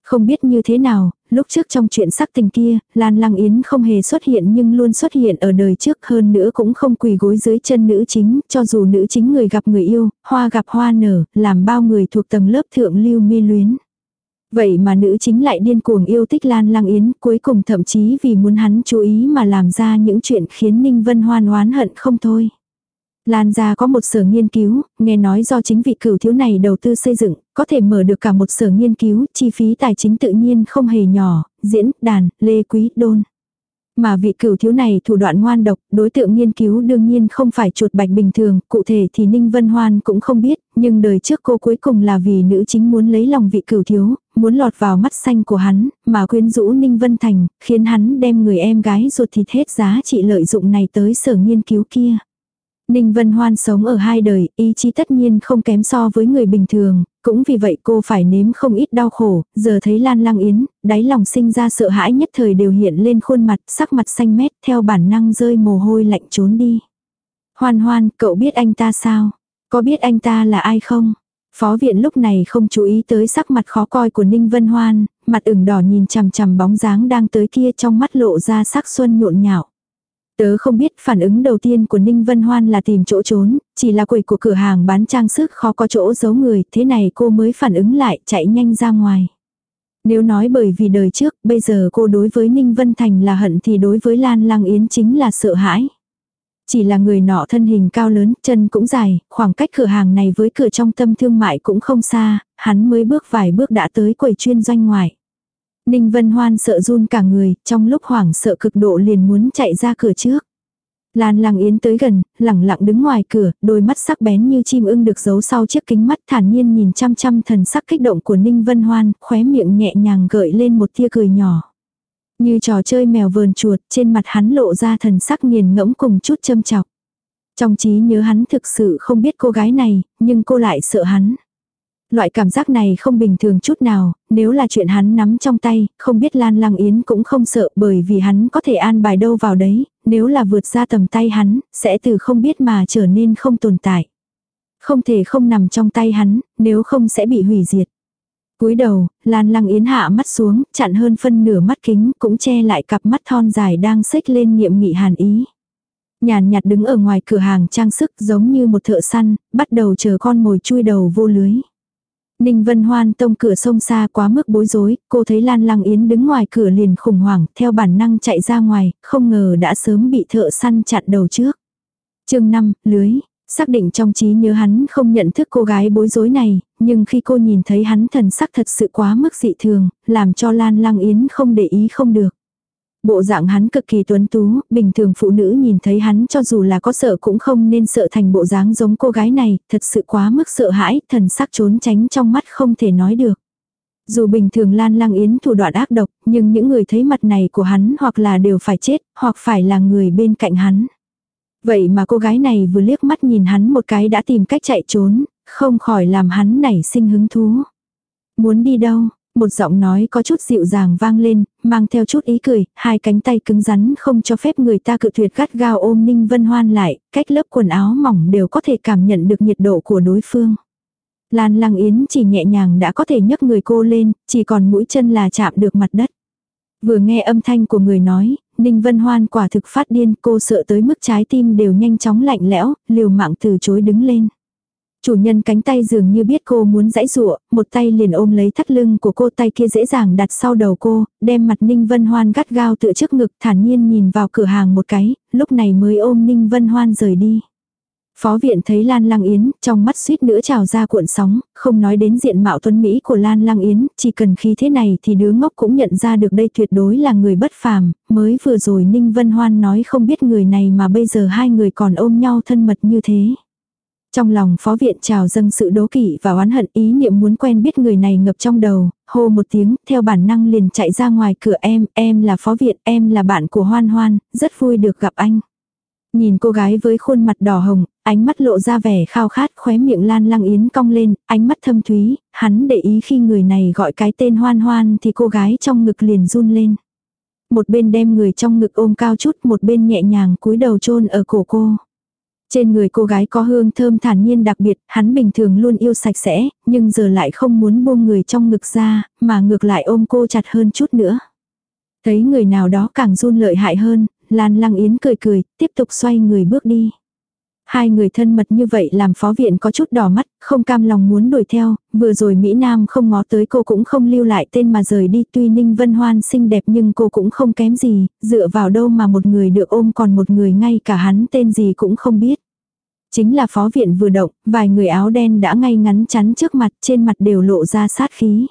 Không biết như thế nào, lúc trước trong chuyện sắc tình kia, Lan Lăng Yến không hề xuất hiện nhưng luôn xuất hiện ở đời trước hơn nữa cũng không quỳ gối dưới chân nữ chính, cho dù nữ chính người gặp người yêu, hoa gặp hoa nở, làm bao người thuộc tầng lớp thượng lưu mê luyến. Vậy mà nữ chính lại điên cuồng yêu thích Lan Lăng Yến, cuối cùng thậm chí vì muốn hắn chú ý mà làm ra những chuyện khiến Ninh Vân Hoan oán hận không thôi. Lan gia có một sở nghiên cứu, nghe nói do chính vị cửu thiếu này đầu tư xây dựng, có thể mở được cả một sở nghiên cứu, chi phí tài chính tự nhiên không hề nhỏ, diễn, đàn, lê quý, đôn. Mà vị cửu thiếu này thủ đoạn ngoan độc, đối tượng nghiên cứu đương nhiên không phải chuột bạch bình thường, cụ thể thì Ninh Vân Hoan cũng không biết, nhưng đời trước cô cuối cùng là vì nữ chính muốn lấy lòng vị cửu thiếu, muốn lọt vào mắt xanh của hắn, mà quyến rũ Ninh Vân Thành, khiến hắn đem người em gái ruột thịt hết giá trị lợi dụng này tới sở nghiên cứu kia. Ninh Vân Hoan sống ở hai đời, ý chí tất nhiên không kém so với người bình thường, cũng vì vậy cô phải nếm không ít đau khổ, giờ thấy Lan Lang Yến, đáy lòng sinh ra sợ hãi nhất thời đều hiện lên khuôn mặt, sắc mặt xanh mét, theo bản năng rơi mồ hôi lạnh trốn đi. Hoan hoan, cậu biết anh ta sao? Có biết anh ta là ai không? Phó viện lúc này không chú ý tới sắc mặt khó coi của Ninh Vân Hoan, mặt ửng đỏ nhìn chằm chằm bóng dáng đang tới kia trong mắt lộ ra sắc xuân nhộn nhạo. Tớ không biết phản ứng đầu tiên của Ninh Vân Hoan là tìm chỗ trốn, chỉ là quầy của cửa hàng bán trang sức khó có chỗ giấu người, thế này cô mới phản ứng lại chạy nhanh ra ngoài. Nếu nói bởi vì đời trước, bây giờ cô đối với Ninh Vân Thành là hận thì đối với Lan Lang Yến chính là sợ hãi. Chỉ là người nọ thân hình cao lớn, chân cũng dài, khoảng cách cửa hàng này với cửa trong tâm thương mại cũng không xa, hắn mới bước vài bước đã tới quầy chuyên doanh ngoài. Ninh Vân Hoan sợ run cả người, trong lúc hoảng sợ cực độ liền muốn chạy ra cửa trước. Lan Lang Yến tới gần, lẳng lặng đứng ngoài cửa, đôi mắt sắc bén như chim ưng được giấu sau chiếc kính mắt thản nhiên nhìn chăm chăm thần sắc kích động của Ninh Vân Hoan, khóe miệng nhẹ nhàng gợi lên một tia cười nhỏ. Như trò chơi mèo vờn chuột, trên mặt hắn lộ ra thần sắc nghiền ngẫm cùng chút châm chọc. Trong trí nhớ hắn thực sự không biết cô gái này, nhưng cô lại sợ hắn. Loại cảm giác này không bình thường chút nào, nếu là chuyện hắn nắm trong tay, không biết Lan Lăng Yến cũng không sợ bởi vì hắn có thể an bài đâu vào đấy, nếu là vượt ra tầm tay hắn, sẽ từ không biết mà trở nên không tồn tại. Không thể không nằm trong tay hắn, nếu không sẽ bị hủy diệt cúi đầu, Lan Lăng Yến hạ mắt xuống, chặn hơn phân nửa mắt kính, cũng che lại cặp mắt thon dài đang xích lên nghiệm nghị hàn ý. Nhàn nhạt đứng ở ngoài cửa hàng trang sức giống như một thợ săn, bắt đầu chờ con mồi chui đầu vô lưới. Ninh Vân Hoan tông cửa sông xa quá mức bối rối, cô thấy Lan Lăng Yến đứng ngoài cửa liền khủng hoảng, theo bản năng chạy ra ngoài, không ngờ đã sớm bị thợ săn chặn đầu trước. chương 5, lưới, Xác định trong trí nhớ hắn không nhận thức cô gái bối rối này, nhưng khi cô nhìn thấy hắn thần sắc thật sự quá mức dị thường, làm cho Lan Lang Yến không để ý không được. Bộ dạng hắn cực kỳ tuấn tú, bình thường phụ nữ nhìn thấy hắn cho dù là có sợ cũng không nên sợ thành bộ dáng giống cô gái này, thật sự quá mức sợ hãi, thần sắc trốn tránh trong mắt không thể nói được. Dù bình thường Lan Lang Yến thủ đoạn ác độc, nhưng những người thấy mặt này của hắn hoặc là đều phải chết, hoặc phải là người bên cạnh hắn. Vậy mà cô gái này vừa liếc mắt nhìn hắn một cái đã tìm cách chạy trốn, không khỏi làm hắn nảy sinh hứng thú. Muốn đi đâu? Một giọng nói có chút dịu dàng vang lên, mang theo chút ý cười, hai cánh tay cứng rắn không cho phép người ta cự tuyệt gắt gao ôm Ninh Vân Hoan lại, cách lớp quần áo mỏng đều có thể cảm nhận được nhiệt độ của đối phương. Lan Lăng Yến chỉ nhẹ nhàng đã có thể nhấc người cô lên, chỉ còn mũi chân là chạm được mặt đất. Vừa nghe âm thanh của người nói, Ninh Vân Hoan quả thực phát điên cô sợ tới mức trái tim đều nhanh chóng lạnh lẽo, liều mạng từ chối đứng lên. Chủ nhân cánh tay dường như biết cô muốn dãy rụa, một tay liền ôm lấy thắt lưng của cô tay kia dễ dàng đặt sau đầu cô, đem mặt Ninh Vân Hoan gắt gao tựa trước ngực thản nhiên nhìn vào cửa hàng một cái, lúc này mới ôm Ninh Vân Hoan rời đi. Phó viện thấy Lan Lăng Yến, trong mắt suýt nữa trào ra cuộn sóng, không nói đến diện mạo tuấn Mỹ của Lan Lăng Yến, chỉ cần khí thế này thì đứa ngốc cũng nhận ra được đây tuyệt đối là người bất phàm, mới vừa rồi Ninh Vân Hoan nói không biết người này mà bây giờ hai người còn ôm nhau thân mật như thế. Trong lòng phó viện trào dâng sự đố kỵ và oán hận ý niệm muốn quen biết người này ngập trong đầu, hô một tiếng, theo bản năng liền chạy ra ngoài cửa em, em là phó viện, em là bạn của Hoan Hoan, rất vui được gặp anh. Nhìn cô gái với khuôn mặt đỏ hồng, ánh mắt lộ ra vẻ khao khát khóe miệng lan lăng yến cong lên, ánh mắt thâm thúy, hắn để ý khi người này gọi cái tên hoan hoan thì cô gái trong ngực liền run lên. Một bên đem người trong ngực ôm cao chút, một bên nhẹ nhàng cúi đầu chôn ở cổ cô. Trên người cô gái có hương thơm thản nhiên đặc biệt, hắn bình thường luôn yêu sạch sẽ, nhưng giờ lại không muốn buông người trong ngực ra, mà ngược lại ôm cô chặt hơn chút nữa. Thấy người nào đó càng run lợi hại hơn, Lan Lăng Yến cười cười, tiếp tục xoay người bước đi. Hai người thân mật như vậy làm phó viện có chút đỏ mắt, không cam lòng muốn đuổi theo, vừa rồi Mỹ Nam không ngó tới cô cũng không lưu lại tên mà rời đi tuy Ninh Vân Hoan xinh đẹp nhưng cô cũng không kém gì, dựa vào đâu mà một người được ôm còn một người ngay cả hắn tên gì cũng không biết. Chính là phó viện vừa động, vài người áo đen đã ngay ngắn chắn trước mặt trên mặt đều lộ ra sát khí.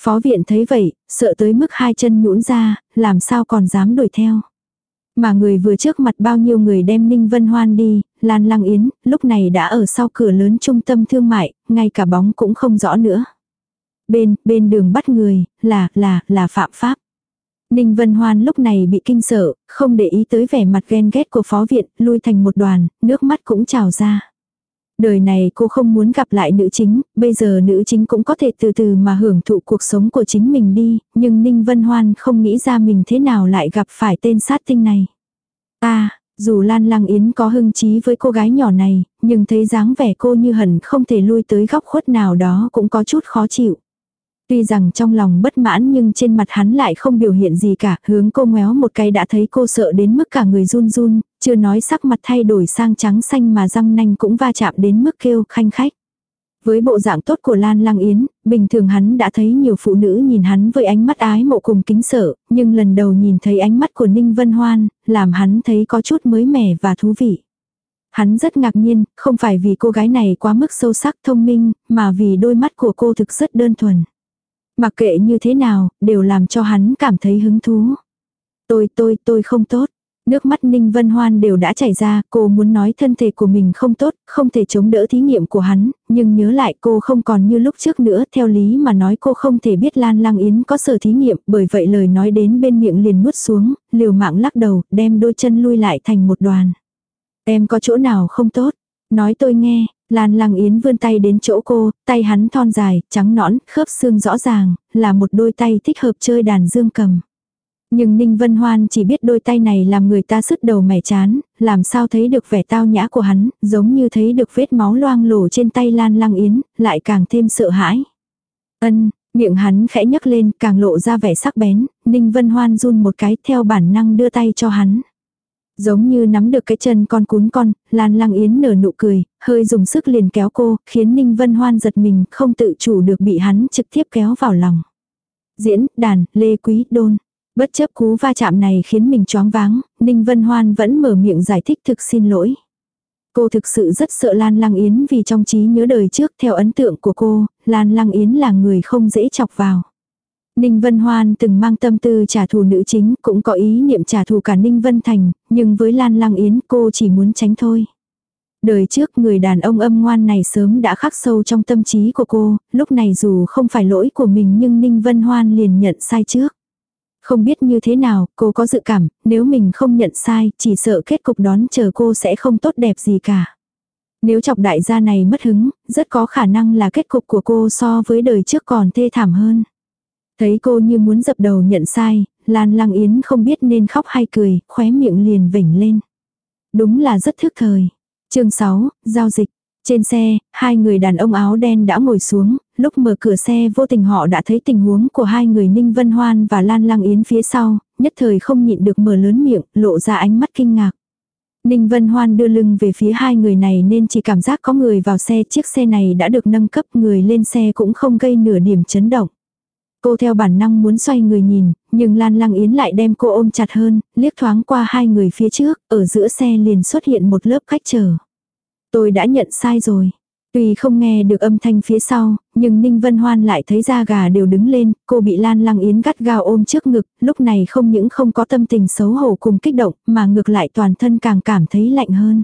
Phó viện thấy vậy, sợ tới mức hai chân nhũn ra, làm sao còn dám đuổi theo. Mà người vừa trước mặt bao nhiêu người đem Ninh Vân Hoan đi, Lan Lăng Yến, lúc này đã ở sau cửa lớn trung tâm thương mại, ngay cả bóng cũng không rõ nữa. Bên, bên đường bắt người, là, là, là phạm pháp. Ninh Vân Hoan lúc này bị kinh sợ, không để ý tới vẻ mặt ghen ghét của phó viện, lui thành một đoàn, nước mắt cũng trào ra. Đời này cô không muốn gặp lại nữ chính, bây giờ nữ chính cũng có thể từ từ mà hưởng thụ cuộc sống của chính mình đi, nhưng Ninh Vân Hoan không nghĩ ra mình thế nào lại gặp phải tên sát tinh này. À, dù Lan Lăng Yến có hưng trí với cô gái nhỏ này, nhưng thấy dáng vẻ cô như hẳn không thể lui tới góc khuất nào đó cũng có chút khó chịu. Tuy rằng trong lòng bất mãn nhưng trên mặt hắn lại không biểu hiện gì cả, hướng cô ngoéo một cái đã thấy cô sợ đến mức cả người run run, chưa nói sắc mặt thay đổi sang trắng xanh mà răng nanh cũng va chạm đến mức kêu khanh khách. Với bộ dạng tốt của Lan Lăng Yến, bình thường hắn đã thấy nhiều phụ nữ nhìn hắn với ánh mắt ái mộ cùng kính sợ, nhưng lần đầu nhìn thấy ánh mắt của Ninh Vân Hoan, làm hắn thấy có chút mới mẻ và thú vị. Hắn rất ngạc nhiên, không phải vì cô gái này quá mức sâu sắc thông minh, mà vì đôi mắt của cô thực rất đơn thuần. Mặc kệ như thế nào, đều làm cho hắn cảm thấy hứng thú. Tôi tôi tôi không tốt. Nước mắt Ninh Vân Hoan đều đã chảy ra, cô muốn nói thân thể của mình không tốt, không thể chống đỡ thí nghiệm của hắn, nhưng nhớ lại cô không còn như lúc trước nữa, theo lý mà nói cô không thể biết Lan Lăng Yến có sở thí nghiệm, bởi vậy lời nói đến bên miệng liền nuốt xuống, liều mạng lắc đầu, đem đôi chân lui lại thành một đoàn. Em có chỗ nào không tốt? Nói tôi nghe, Lan Lăng Yến vươn tay đến chỗ cô, tay hắn thon dài, trắng nõn, khớp xương rõ ràng, là một đôi tay thích hợp chơi đàn dương cầm. Nhưng Ninh Vân Hoan chỉ biết đôi tay này làm người ta sứt đầu mẻ chán, làm sao thấy được vẻ tao nhã của hắn, giống như thấy được vết máu loang lổ trên tay Lan Lăng Yến, lại càng thêm sợ hãi. Ân, miệng hắn khẽ nhấc lên, càng lộ ra vẻ sắc bén, Ninh Vân Hoan run một cái theo bản năng đưa tay cho hắn. Giống như nắm được cái chân con cún con, Lan Lăng Yến nở nụ cười, hơi dùng sức liền kéo cô, khiến Ninh Vân Hoan giật mình, không tự chủ được bị hắn trực tiếp kéo vào lòng. Diễn, đàn, lê quý, đôn. Bất chấp cú va chạm này khiến mình choáng váng, Ninh Vân Hoan vẫn mở miệng giải thích thực xin lỗi. Cô thực sự rất sợ Lan Lăng Yến vì trong trí nhớ đời trước theo ấn tượng của cô, Lan Lăng Yến là người không dễ chọc vào. Ninh Vân Hoan từng mang tâm tư trả thù nữ chính, cũng có ý niệm trả thù cả Ninh Vân Thành, nhưng với Lan Lăng Yến cô chỉ muốn tránh thôi. Đời trước người đàn ông âm ngoan này sớm đã khắc sâu trong tâm trí của cô, lúc này dù không phải lỗi của mình nhưng Ninh Vân Hoan liền nhận sai trước. Không biết như thế nào, cô có dự cảm, nếu mình không nhận sai, chỉ sợ kết cục đón chờ cô sẽ không tốt đẹp gì cả. Nếu chọc đại gia này mất hứng, rất có khả năng là kết cục của cô so với đời trước còn thê thảm hơn. Thấy cô như muốn dập đầu nhận sai, Lan Lăng Yến không biết nên khóc hay cười, khóe miệng liền vểnh lên. Đúng là rất thức thời. chương 6, giao dịch. Trên xe, hai người đàn ông áo đen đã ngồi xuống, lúc mở cửa xe vô tình họ đã thấy tình huống của hai người Ninh Vân Hoan và Lan Lăng Yến phía sau, nhất thời không nhịn được mở lớn miệng, lộ ra ánh mắt kinh ngạc. Ninh Vân Hoan đưa lưng về phía hai người này nên chỉ cảm giác có người vào xe, chiếc xe này đã được nâng cấp, người lên xe cũng không gây nửa điểm chấn động. Cô theo bản năng muốn xoay người nhìn, nhưng Lan Lăng Yến lại đem cô ôm chặt hơn, liếc thoáng qua hai người phía trước, ở giữa xe liền xuất hiện một lớp khách chờ. Tôi đã nhận sai rồi. Tuy không nghe được âm thanh phía sau, nhưng Ninh Vân Hoan lại thấy da gà đều đứng lên, cô bị Lan Lăng Yến gắt gao ôm trước ngực, lúc này không những không có tâm tình xấu hổ cùng kích động, mà ngược lại toàn thân càng cảm thấy lạnh hơn.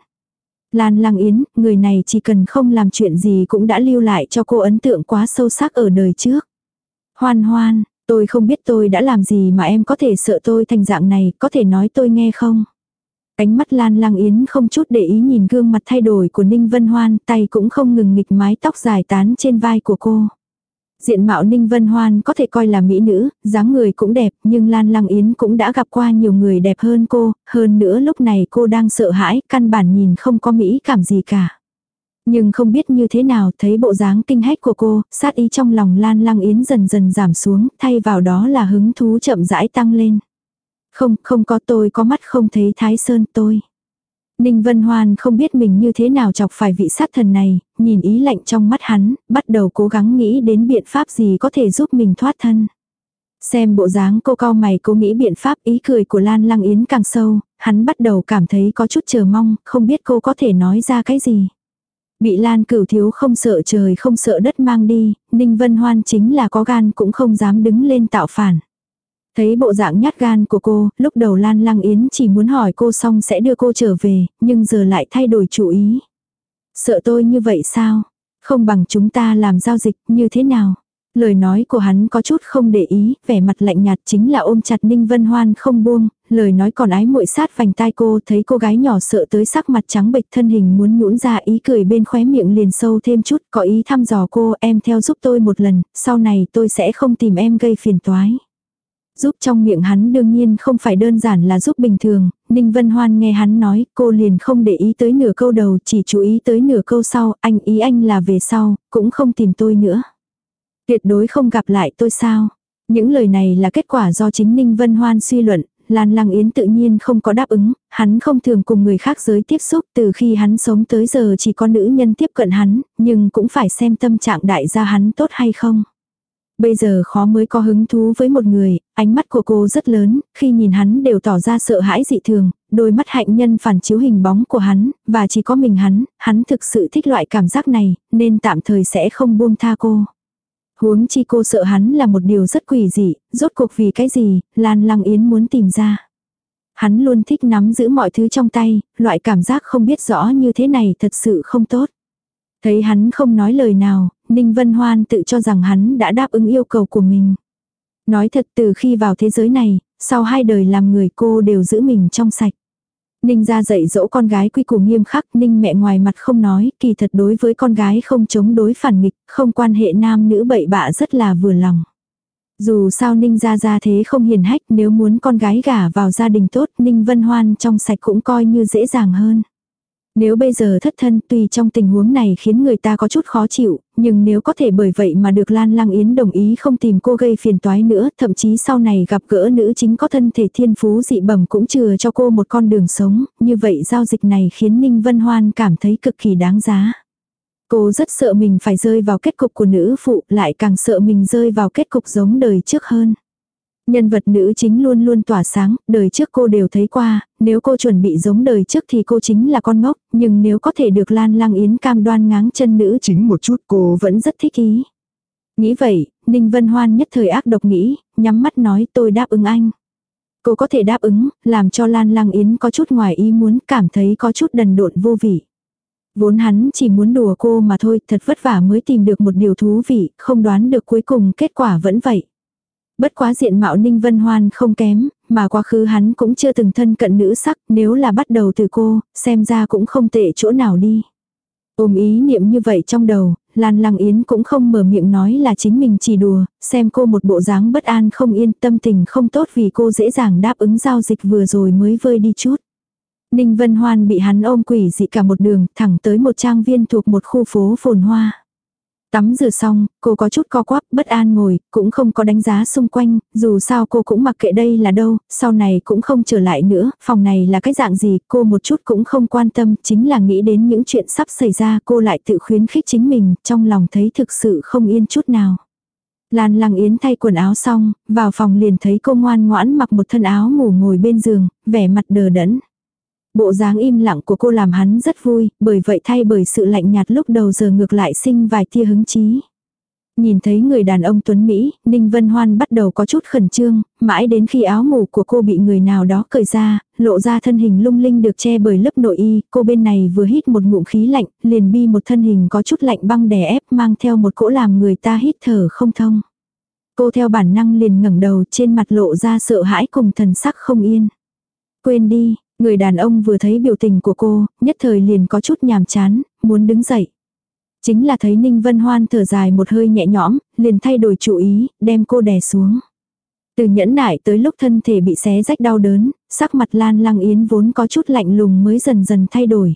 Lan Lăng Yến, người này chỉ cần không làm chuyện gì cũng đã lưu lại cho cô ấn tượng quá sâu sắc ở đời trước. Hoan hoan, tôi không biết tôi đã làm gì mà em có thể sợ tôi thành dạng này, có thể nói tôi nghe không? Ánh mắt Lan Lang Yến không chút để ý nhìn gương mặt thay đổi của Ninh Vân Hoan, tay cũng không ngừng nghịch mái tóc dài tán trên vai của cô. Diện mạo Ninh Vân Hoan có thể coi là mỹ nữ, dáng người cũng đẹp, nhưng Lan Lăng Yến cũng đã gặp qua nhiều người đẹp hơn cô, hơn nữa lúc này cô đang sợ hãi, căn bản nhìn không có mỹ cảm gì cả. Nhưng không biết như thế nào, thấy bộ dáng kinh hách của cô, sát ý trong lòng Lan Lăng Yến dần dần giảm xuống, thay vào đó là hứng thú chậm rãi tăng lên. Không, không có tôi có mắt không thấy Thái Sơn tôi. Ninh Vân Hoan không biết mình như thế nào chọc phải vị sát thần này, nhìn ý lạnh trong mắt hắn, bắt đầu cố gắng nghĩ đến biện pháp gì có thể giúp mình thoát thân. Xem bộ dáng cô cao mày cô nghĩ biện pháp ý cười của Lan Lăng Yến càng sâu, hắn bắt đầu cảm thấy có chút chờ mong, không biết cô có thể nói ra cái gì. Bị Lan cửu thiếu không sợ trời không sợ đất mang đi, Ninh Vân Hoan chính là có gan cũng không dám đứng lên tạo phản. Thấy bộ dạng nhát gan của cô, lúc đầu Lan Lăng Yến chỉ muốn hỏi cô xong sẽ đưa cô trở về, nhưng giờ lại thay đổi chủ ý. Sợ tôi như vậy sao? Không bằng chúng ta làm giao dịch như thế nào? Lời nói của hắn có chút không để ý, vẻ mặt lạnh nhạt chính là ôm chặt Ninh Vân Hoan không buông, lời nói còn ái muội sát vành tai cô, thấy cô gái nhỏ sợ tới sắc mặt trắng bệch thân hình muốn nhũn ra ý cười bên khóe miệng liền sâu thêm chút, có ý thăm dò cô, em theo giúp tôi một lần, sau này tôi sẽ không tìm em gây phiền toái. Giúp trong miệng hắn đương nhiên không phải đơn giản là giúp bình thường, Ninh Vân Hoan nghe hắn nói, cô liền không để ý tới nửa câu đầu, chỉ chú ý tới nửa câu sau, anh ý anh là về sau, cũng không tìm tôi nữa. Tuyệt đối không gặp lại tôi sao. Những lời này là kết quả do chính Ninh Vân Hoan suy luận, Lan Lăng Yến tự nhiên không có đáp ứng, hắn không thường cùng người khác giới tiếp xúc từ khi hắn sống tới giờ chỉ có nữ nhân tiếp cận hắn, nhưng cũng phải xem tâm trạng đại gia hắn tốt hay không. Bây giờ khó mới có hứng thú với một người, ánh mắt của cô rất lớn, khi nhìn hắn đều tỏ ra sợ hãi dị thường, đôi mắt hạnh nhân phản chiếu hình bóng của hắn, và chỉ có mình hắn, hắn thực sự thích loại cảm giác này, nên tạm thời sẽ không buông tha cô. Huống chi cô sợ hắn là một điều rất quỷ dị, rốt cuộc vì cái gì, Lan Lăng Yến muốn tìm ra. Hắn luôn thích nắm giữ mọi thứ trong tay, loại cảm giác không biết rõ như thế này thật sự không tốt. Thấy hắn không nói lời nào, Ninh Vân Hoan tự cho rằng hắn đã đáp ứng yêu cầu của mình. Nói thật từ khi vào thế giới này, sau hai đời làm người cô đều giữ mình trong sạch. Ninh ra dạy dỗ con gái quy củ nghiêm khắc, Ninh mẹ ngoài mặt không nói, kỳ thật đối với con gái không chống đối phản nghịch, không quan hệ nam nữ bậy bạ rất là vừa lòng. Dù sao Ninh ra ra thế không hiền hách nếu muốn con gái gả vào gia đình tốt Ninh Vân Hoan trong sạch cũng coi như dễ dàng hơn. Nếu bây giờ thất thân tuy trong tình huống này khiến người ta có chút khó chịu, nhưng nếu có thể bởi vậy mà được Lan Lăng Yến đồng ý không tìm cô gây phiền toái nữa, thậm chí sau này gặp gỡ nữ chính có thân thể thiên phú dị bẩm cũng chừa cho cô một con đường sống, như vậy giao dịch này khiến Ninh Vân Hoan cảm thấy cực kỳ đáng giá. Cô rất sợ mình phải rơi vào kết cục của nữ phụ, lại càng sợ mình rơi vào kết cục giống đời trước hơn. Nhân vật nữ chính luôn luôn tỏa sáng, đời trước cô đều thấy qua, nếu cô chuẩn bị giống đời trước thì cô chính là con ngốc, nhưng nếu có thể được Lan Lăng Yến cam đoan ngáng chân nữ chính một chút cô vẫn rất thích ý. Nghĩ vậy, Ninh Vân Hoan nhất thời ác độc nghĩ, nhắm mắt nói tôi đáp ứng anh. Cô có thể đáp ứng, làm cho Lan Lăng Yến có chút ngoài ý muốn cảm thấy có chút đần độn vô vị. Vốn hắn chỉ muốn đùa cô mà thôi, thật vất vả mới tìm được một điều thú vị, không đoán được cuối cùng kết quả vẫn vậy. Bất quá diện mạo Ninh Vân Hoan không kém, mà quá khứ hắn cũng chưa từng thân cận nữ sắc, nếu là bắt đầu từ cô, xem ra cũng không tệ chỗ nào đi. Ôm ý niệm như vậy trong đầu, Lan Lăng Yến cũng không mở miệng nói là chính mình chỉ đùa, xem cô một bộ dáng bất an không yên tâm tình không tốt vì cô dễ dàng đáp ứng giao dịch vừa rồi mới vơi đi chút. Ninh Vân Hoan bị hắn ôm quỷ dị cả một đường thẳng tới một trang viên thuộc một khu phố phồn hoa. Tắm rửa xong, cô có chút co quắp, bất an ngồi, cũng không có đánh giá xung quanh, dù sao cô cũng mặc kệ đây là đâu, sau này cũng không trở lại nữa, phòng này là cái dạng gì, cô một chút cũng không quan tâm, chính là nghĩ đến những chuyện sắp xảy ra cô lại tự khuyến khích chính mình, trong lòng thấy thực sự không yên chút nào. Lan Lăng Yến thay quần áo xong, vào phòng liền thấy cô ngoan ngoãn mặc một thân áo ngủ ngồi bên giường, vẻ mặt đờ đẫn. Bộ dáng im lặng của cô làm hắn rất vui, bởi vậy thay bởi sự lạnh nhạt lúc đầu giờ ngược lại sinh vài tia hứng chí. Nhìn thấy người đàn ông tuấn Mỹ, Ninh Vân Hoan bắt đầu có chút khẩn trương, mãi đến khi áo ngủ của cô bị người nào đó cởi ra, lộ ra thân hình lung linh được che bởi lớp nội y, cô bên này vừa hít một ngụm khí lạnh, liền bi một thân hình có chút lạnh băng đè ép mang theo một cỗ làm người ta hít thở không thông. Cô theo bản năng liền ngẩng đầu trên mặt lộ ra sợ hãi cùng thần sắc không yên. Quên đi, Người đàn ông vừa thấy biểu tình của cô, nhất thời liền có chút nhàm chán, muốn đứng dậy. Chính là thấy Ninh Vân Hoan thở dài một hơi nhẹ nhõm, liền thay đổi chủ ý, đem cô đè xuống. Từ nhẫn nại tới lúc thân thể bị xé rách đau đớn, sắc mặt Lan Lăng Yến vốn có chút lạnh lùng mới dần dần thay đổi.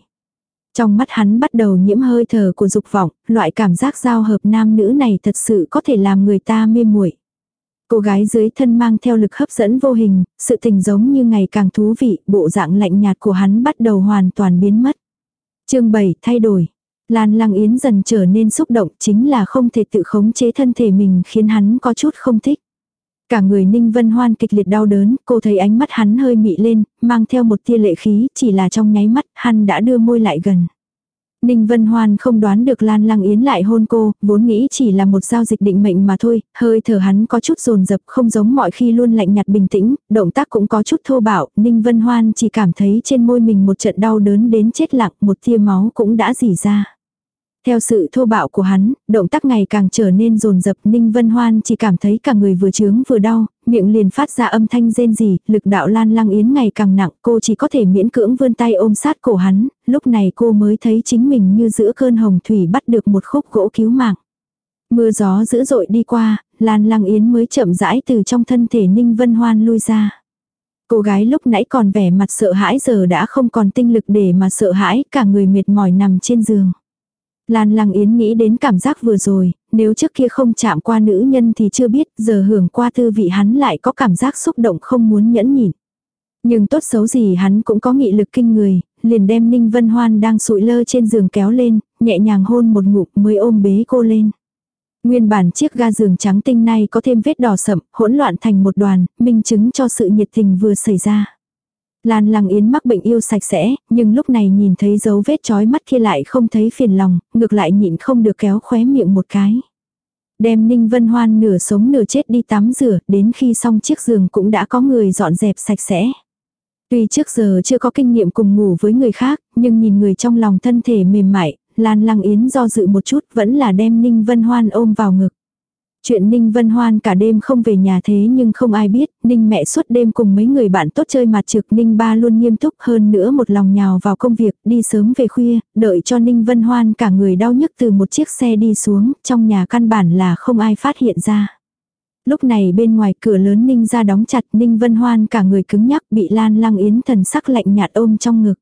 Trong mắt hắn bắt đầu nhiễm hơi thở của dục vọng, loại cảm giác giao hợp nam nữ này thật sự có thể làm người ta mê muội. Cô gái dưới thân mang theo lực hấp dẫn vô hình, sự tình giống như ngày càng thú vị, bộ dạng lạnh nhạt của hắn bắt đầu hoàn toàn biến mất. chương 7 thay đổi. Lan Lăng Yến dần trở nên xúc động chính là không thể tự khống chế thân thể mình khiến hắn có chút không thích. Cả người Ninh Vân Hoan kịch liệt đau đớn, cô thấy ánh mắt hắn hơi mị lên, mang theo một tia lệ khí, chỉ là trong nháy mắt, hắn đã đưa môi lại gần. Ninh Vân Hoan không đoán được Lan Lăng Yến lại hôn cô, vốn nghĩ chỉ là một giao dịch định mệnh mà thôi, hơi thở hắn có chút rồn rập không giống mọi khi luôn lạnh nhạt bình tĩnh, động tác cũng có chút thô bạo, Ninh Vân Hoan chỉ cảm thấy trên môi mình một trận đau đớn đến chết lặng, một tia máu cũng đã dỉ ra. Theo sự thô bạo của hắn, động tác ngày càng trở nên rồn rập Ninh Vân Hoan chỉ cảm thấy cả người vừa chướng vừa đau, miệng liền phát ra âm thanh rên rỉ, lực đạo lan lăng yến ngày càng nặng, cô chỉ có thể miễn cưỡng vươn tay ôm sát cổ hắn, lúc này cô mới thấy chính mình như giữa cơn hồng thủy bắt được một khúc gỗ cứu mạng. Mưa gió dữ dội đi qua, lan lăng yến mới chậm rãi từ trong thân thể Ninh Vân Hoan lui ra. Cô gái lúc nãy còn vẻ mặt sợ hãi giờ đã không còn tinh lực để mà sợ hãi, cả người mệt mỏi nằm trên giường. Lan Lăng Yến nghĩ đến cảm giác vừa rồi, nếu trước kia không chạm qua nữ nhân thì chưa biết, giờ hưởng qua thư vị hắn lại có cảm giác xúc động không muốn nhẫn nhịn. Nhưng tốt xấu gì hắn cũng có nghị lực kinh người, liền đem Ninh Vân Hoan đang sụi lơ trên giường kéo lên, nhẹ nhàng hôn một ngụm mới ôm bế cô lên. Nguyên bản chiếc ga giường trắng tinh này có thêm vết đỏ sậm, hỗn loạn thành một đoàn, minh chứng cho sự nhiệt tình vừa xảy ra. Lan Lăng Yến mắc bệnh yêu sạch sẽ, nhưng lúc này nhìn thấy dấu vết chói mắt kia lại không thấy phiền lòng, ngược lại nhịn không được kéo khóe miệng một cái. Đem Ninh Vân Hoan nửa sống nửa chết đi tắm rửa, đến khi xong chiếc giường cũng đã có người dọn dẹp sạch sẽ. Tuy trước giờ chưa có kinh nghiệm cùng ngủ với người khác, nhưng nhìn người trong lòng thân thể mềm mại, Lan Lăng Yến do dự một chút vẫn là đem Ninh Vân Hoan ôm vào ngực. Chuyện Ninh Vân Hoan cả đêm không về nhà thế nhưng không ai biết, Ninh mẹ suốt đêm cùng mấy người bạn tốt chơi mặt trực Ninh ba luôn nghiêm túc hơn nữa một lòng nhào vào công việc, đi sớm về khuya, đợi cho Ninh Vân Hoan cả người đau nhức từ một chiếc xe đi xuống, trong nhà căn bản là không ai phát hiện ra. Lúc này bên ngoài cửa lớn Ninh ra đóng chặt Ninh Vân Hoan cả người cứng nhắc bị Lan Lăng Yến thần sắc lạnh nhạt ôm trong ngực.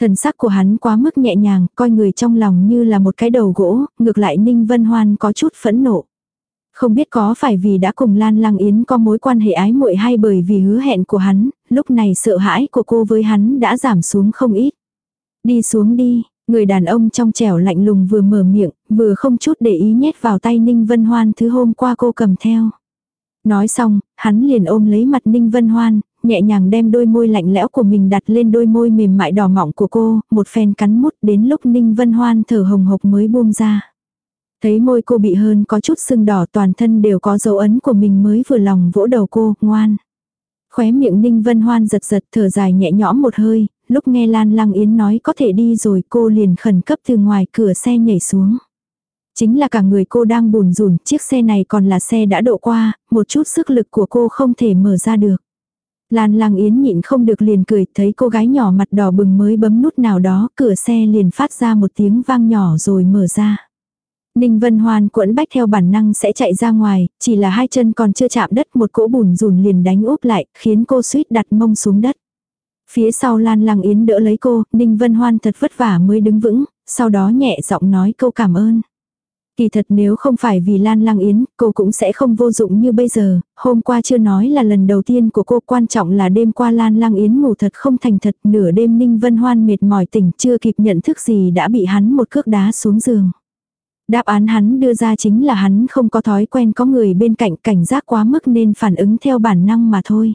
Thần sắc của hắn quá mức nhẹ nhàng, coi người trong lòng như là một cái đầu gỗ, ngược lại Ninh Vân Hoan có chút phẫn nộ. Không biết có phải vì đã cùng Lan Lăng Yến có mối quan hệ ái muội hay bởi vì hứa hẹn của hắn, lúc này sợ hãi của cô với hắn đã giảm xuống không ít. Đi xuống đi, người đàn ông trong trẻo lạnh lùng vừa mở miệng, vừa không chút để ý nhét vào tay Ninh Vân Hoan thứ hôm qua cô cầm theo. Nói xong, hắn liền ôm lấy mặt Ninh Vân Hoan, nhẹ nhàng đem đôi môi lạnh lẽo của mình đặt lên đôi môi mềm mại đỏ mọng của cô, một phen cắn mút đến lúc Ninh Vân Hoan thở hồng hộc mới buông ra. Thấy môi cô bị hơn có chút sưng đỏ toàn thân đều có dấu ấn của mình mới vừa lòng vỗ đầu cô, ngoan. Khóe miệng Ninh Vân Hoan giật giật thở dài nhẹ nhõm một hơi, lúc nghe Lan Lăng Yến nói có thể đi rồi cô liền khẩn cấp từ ngoài cửa xe nhảy xuống. Chính là cả người cô đang bùn rùn, chiếc xe này còn là xe đã độ qua, một chút sức lực của cô không thể mở ra được. Lan Lăng Yến nhịn không được liền cười, thấy cô gái nhỏ mặt đỏ bừng mới bấm nút nào đó, cửa xe liền phát ra một tiếng vang nhỏ rồi mở ra. Ninh Vân Hoan cuộn bách theo bản năng sẽ chạy ra ngoài, chỉ là hai chân còn chưa chạm đất một cỗ bùn rùn liền đánh úp lại, khiến cô suýt đặt mông xuống đất. Phía sau Lan Lăng Yến đỡ lấy cô, Ninh Vân Hoan thật vất vả mới đứng vững, sau đó nhẹ giọng nói câu cảm ơn. Kỳ thật nếu không phải vì Lan Lăng Yến, cô cũng sẽ không vô dụng như bây giờ, hôm qua chưa nói là lần đầu tiên của cô quan trọng là đêm qua Lan Lăng Yến ngủ thật không thành thật, nửa đêm Ninh Vân Hoan mệt mỏi tỉnh chưa kịp nhận thức gì đã bị hắn một cước đá xuống giường. Đáp án hắn đưa ra chính là hắn không có thói quen có người bên cạnh cảnh giác quá mức nên phản ứng theo bản năng mà thôi.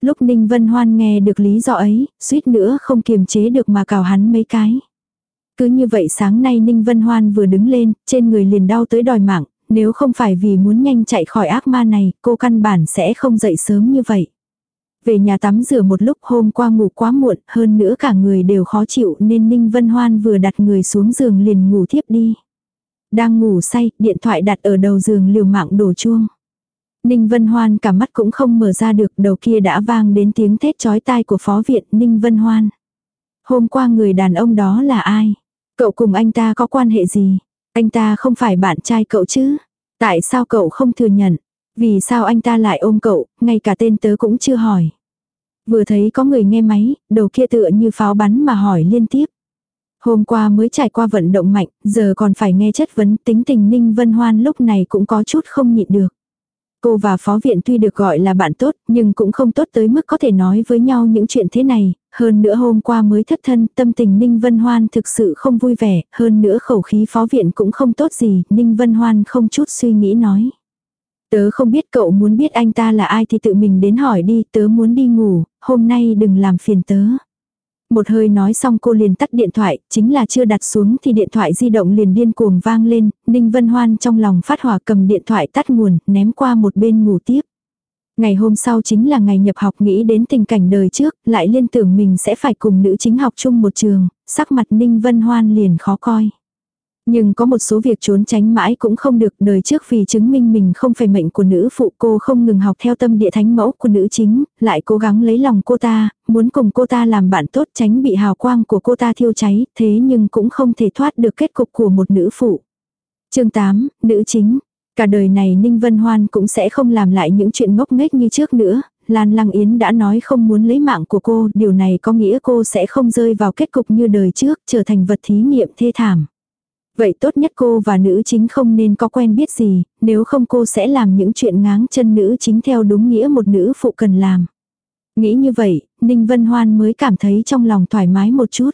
Lúc Ninh Vân Hoan nghe được lý do ấy, suýt nữa không kiềm chế được mà cào hắn mấy cái. Cứ như vậy sáng nay Ninh Vân Hoan vừa đứng lên, trên người liền đau tới đòi mạng, nếu không phải vì muốn nhanh chạy khỏi ác ma này, cô căn bản sẽ không dậy sớm như vậy. Về nhà tắm rửa một lúc hôm qua ngủ quá muộn, hơn nữa cả người đều khó chịu nên Ninh Vân Hoan vừa đặt người xuống giường liền ngủ thiếp đi. Đang ngủ say, điện thoại đặt ở đầu giường liều mạng đổ chuông. Ninh Vân Hoan cả mắt cũng không mở ra được, đầu kia đã vang đến tiếng thét chói tai của phó viện Ninh Vân Hoan. Hôm qua người đàn ông đó là ai? Cậu cùng anh ta có quan hệ gì? Anh ta không phải bạn trai cậu chứ? Tại sao cậu không thừa nhận? Vì sao anh ta lại ôm cậu, ngay cả tên tớ cũng chưa hỏi. Vừa thấy có người nghe máy, đầu kia tựa như pháo bắn mà hỏi liên tiếp. Hôm qua mới trải qua vận động mạnh, giờ còn phải nghe chất vấn tính tình Ninh Vân Hoan lúc này cũng có chút không nhịn được. Cô và phó viện tuy được gọi là bạn tốt, nhưng cũng không tốt tới mức có thể nói với nhau những chuyện thế này. Hơn nữa hôm qua mới thất thân, tâm tình Ninh Vân Hoan thực sự không vui vẻ, hơn nữa khẩu khí phó viện cũng không tốt gì, Ninh Vân Hoan không chút suy nghĩ nói. Tớ không biết cậu muốn biết anh ta là ai thì tự mình đến hỏi đi, tớ muốn đi ngủ, hôm nay đừng làm phiền tớ. Một hơi nói xong cô liền tắt điện thoại, chính là chưa đặt xuống thì điện thoại di động liền điên cuồng vang lên, Ninh Vân Hoan trong lòng phát hỏa cầm điện thoại tắt nguồn, ném qua một bên ngủ tiếp. Ngày hôm sau chính là ngày nhập học nghĩ đến tình cảnh đời trước, lại liên tưởng mình sẽ phải cùng nữ chính học chung một trường, sắc mặt Ninh Vân Hoan liền khó coi. Nhưng có một số việc trốn tránh mãi cũng không được đời trước vì chứng minh mình không phải mệnh của nữ phụ cô không ngừng học theo tâm địa thánh mẫu của nữ chính, lại cố gắng lấy lòng cô ta, muốn cùng cô ta làm bạn tốt tránh bị hào quang của cô ta thiêu cháy, thế nhưng cũng không thể thoát được kết cục của một nữ phụ. chương 8, nữ chính. Cả đời này Ninh Vân Hoan cũng sẽ không làm lại những chuyện ngốc nghếch như trước nữa, Lan Lăng Yến đã nói không muốn lấy mạng của cô, điều này có nghĩa cô sẽ không rơi vào kết cục như đời trước, trở thành vật thí nghiệm thê thảm. Vậy tốt nhất cô và nữ chính không nên có quen biết gì, nếu không cô sẽ làm những chuyện ngáng chân nữ chính theo đúng nghĩa một nữ phụ cần làm. Nghĩ như vậy, Ninh Vân Hoan mới cảm thấy trong lòng thoải mái một chút.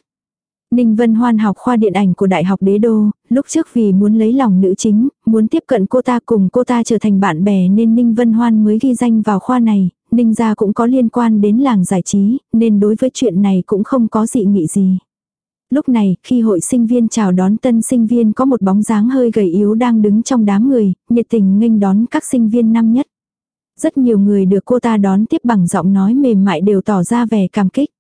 Ninh Vân Hoan học khoa điện ảnh của Đại học Đế Đô, lúc trước vì muốn lấy lòng nữ chính, muốn tiếp cận cô ta cùng cô ta trở thành bạn bè nên Ninh Vân Hoan mới ghi danh vào khoa này, Ninh gia cũng có liên quan đến làng giải trí, nên đối với chuyện này cũng không có dị nghị gì. Lúc này, khi hội sinh viên chào đón tân sinh viên có một bóng dáng hơi gầy yếu đang đứng trong đám người, nhiệt tình nghênh đón các sinh viên năm nhất. Rất nhiều người được cô ta đón tiếp bằng giọng nói mềm mại đều tỏ ra vẻ cảm kích.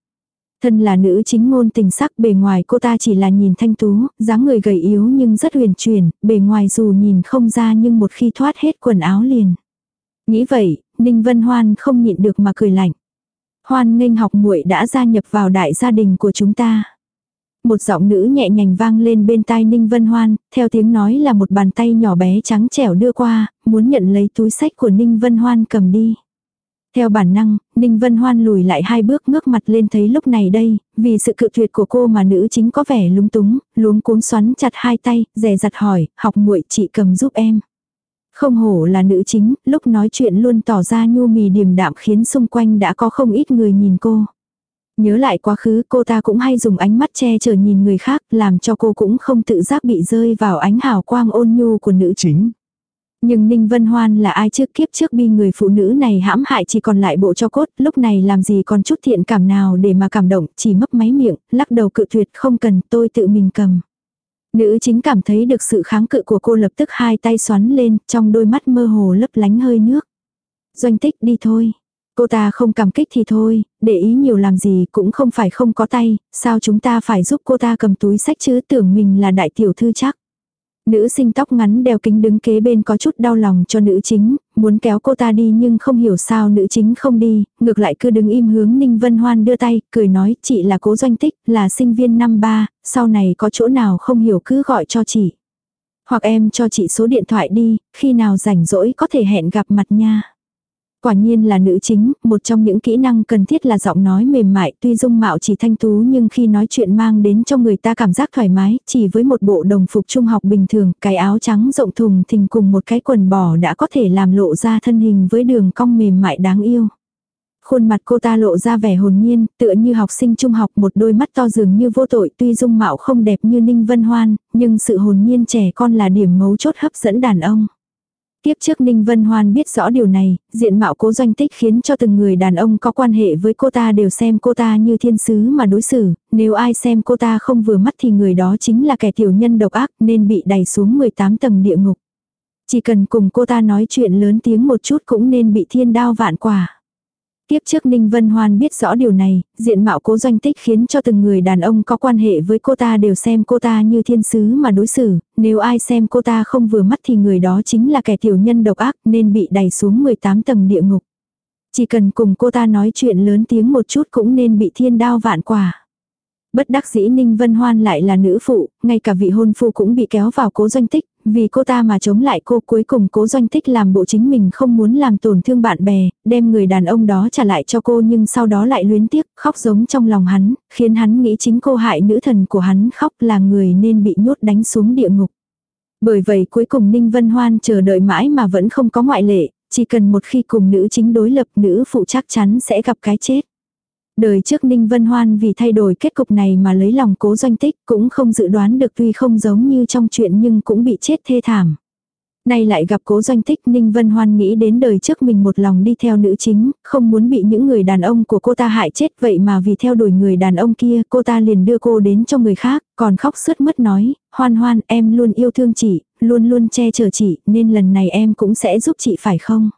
Thân là nữ chính ngôn tình sắc bề ngoài cô ta chỉ là nhìn thanh tú, dáng người gầy yếu nhưng rất huyền chuyển, bề ngoài dù nhìn không ra nhưng một khi thoát hết quần áo liền. Nghĩ vậy, Ninh Vân Hoan không nhịn được mà cười lạnh. Hoan nghênh học muội đã gia nhập vào đại gia đình của chúng ta. Một giọng nữ nhẹ nhàng vang lên bên tai Ninh Vân Hoan, theo tiếng nói là một bàn tay nhỏ bé trắng trẻo đưa qua, muốn nhận lấy túi sách của Ninh Vân Hoan cầm đi. Theo bản năng, Ninh Vân Hoan lùi lại hai bước ngước mặt lên thấy lúc này đây, vì sự cự tuyệt của cô mà nữ chính có vẻ lúng túng, luống cuống xoắn chặt hai tay, rè rặt hỏi, học muội chị cầm giúp em. Không hổ là nữ chính, lúc nói chuyện luôn tỏ ra nhu mì điềm đạm khiến xung quanh đã có không ít người nhìn cô. Nhớ lại quá khứ cô ta cũng hay dùng ánh mắt che chở nhìn người khác làm cho cô cũng không tự giác bị rơi vào ánh hào quang ôn nhu của nữ chính. Nhưng Ninh Vân Hoan là ai trước kiếp trước bi người phụ nữ này hãm hại chỉ còn lại bộ cho cốt, lúc này làm gì còn chút thiện cảm nào để mà cảm động, chỉ mấp máy miệng, lắc đầu cự tuyệt không cần tôi tự mình cầm. Nữ chính cảm thấy được sự kháng cự của cô lập tức hai tay xoắn lên, trong đôi mắt mơ hồ lấp lánh hơi nước. Doanh tích đi thôi. Cô ta không cảm kích thì thôi, để ý nhiều làm gì cũng không phải không có tay, sao chúng ta phải giúp cô ta cầm túi sách chứ tưởng mình là đại tiểu thư chắc. Nữ sinh tóc ngắn đeo kính đứng kế bên có chút đau lòng cho nữ chính, muốn kéo cô ta đi nhưng không hiểu sao nữ chính không đi, ngược lại cứ đứng im hướng Ninh Vân Hoan đưa tay, cười nói chị là cố doanh tích, là sinh viên năm ba, sau này có chỗ nào không hiểu cứ gọi cho chị. Hoặc em cho chị số điện thoại đi, khi nào rảnh rỗi có thể hẹn gặp mặt nha. Quả nhiên là nữ chính, một trong những kỹ năng cần thiết là giọng nói mềm mại, tuy dung mạo chỉ thanh tú nhưng khi nói chuyện mang đến cho người ta cảm giác thoải mái, chỉ với một bộ đồng phục trung học bình thường, cái áo trắng rộng thùng thình cùng một cái quần bò đã có thể làm lộ ra thân hình với đường cong mềm mại đáng yêu. Khuôn mặt cô ta lộ ra vẻ hồn nhiên, tựa như học sinh trung học một đôi mắt to dường như vô tội tuy dung mạo không đẹp như Ninh Vân Hoan, nhưng sự hồn nhiên trẻ con là điểm mấu chốt hấp dẫn đàn ông. Tiếp trước Ninh Vân Hoan biết rõ điều này, diện mạo cố doanh tích khiến cho từng người đàn ông có quan hệ với cô ta đều xem cô ta như thiên sứ mà đối xử, nếu ai xem cô ta không vừa mắt thì người đó chính là kẻ tiểu nhân độc ác nên bị đẩy xuống 18 tầng địa ngục. Chỉ cần cùng cô ta nói chuyện lớn tiếng một chút cũng nên bị thiên đao vạn quả. Tiếp trước Ninh Vân Hoan biết rõ điều này, diện mạo cố doanh tích khiến cho từng người đàn ông có quan hệ với cô ta đều xem cô ta như thiên sứ mà đối xử, nếu ai xem cô ta không vừa mắt thì người đó chính là kẻ tiểu nhân độc ác nên bị đẩy xuống 18 tầng địa ngục. Chỉ cần cùng cô ta nói chuyện lớn tiếng một chút cũng nên bị thiên đao vạn quả. Bất đắc dĩ Ninh Vân Hoan lại là nữ phụ, ngay cả vị hôn phu cũng bị kéo vào cố doanh tích, vì cô ta mà chống lại cô cuối cùng cố doanh tích làm bộ chính mình không muốn làm tổn thương bạn bè, đem người đàn ông đó trả lại cho cô nhưng sau đó lại luyến tiếc, khóc giống trong lòng hắn, khiến hắn nghĩ chính cô hại nữ thần của hắn khóc là người nên bị nhốt đánh xuống địa ngục. Bởi vậy cuối cùng Ninh Vân Hoan chờ đợi mãi mà vẫn không có ngoại lệ, chỉ cần một khi cùng nữ chính đối lập nữ phụ chắc chắn sẽ gặp cái chết. Đời trước Ninh Vân Hoan vì thay đổi kết cục này mà lấy lòng cố doanh tích cũng không dự đoán được tuy không giống như trong chuyện nhưng cũng bị chết thê thảm. Nay lại gặp cố doanh tích Ninh Vân Hoan nghĩ đến đời trước mình một lòng đi theo nữ chính, không muốn bị những người đàn ông của cô ta hại chết vậy mà vì theo đuổi người đàn ông kia cô ta liền đưa cô đến cho người khác, còn khóc sướt mất nói, hoan hoan em luôn yêu thương chị, luôn luôn che chở chị nên lần này em cũng sẽ giúp chị phải không?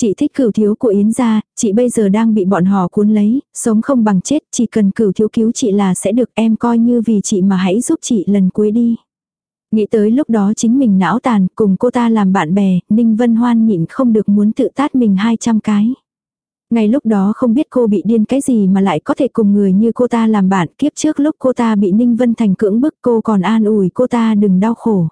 Chị thích cửu thiếu của Yến gia, chị bây giờ đang bị bọn họ cuốn lấy, sống không bằng chết, chỉ cần cửu thiếu cứu chị là sẽ được em coi như vì chị mà hãy giúp chị lần cuối đi. Nghĩ tới lúc đó chính mình não tàn cùng cô ta làm bạn bè, Ninh Vân Hoan nhịn không được muốn tự tát mình 200 cái. Ngay lúc đó không biết cô bị điên cái gì mà lại có thể cùng người như cô ta làm bạn kiếp trước lúc cô ta bị Ninh Vân Thành cưỡng bức cô còn an ủi cô ta đừng đau khổ.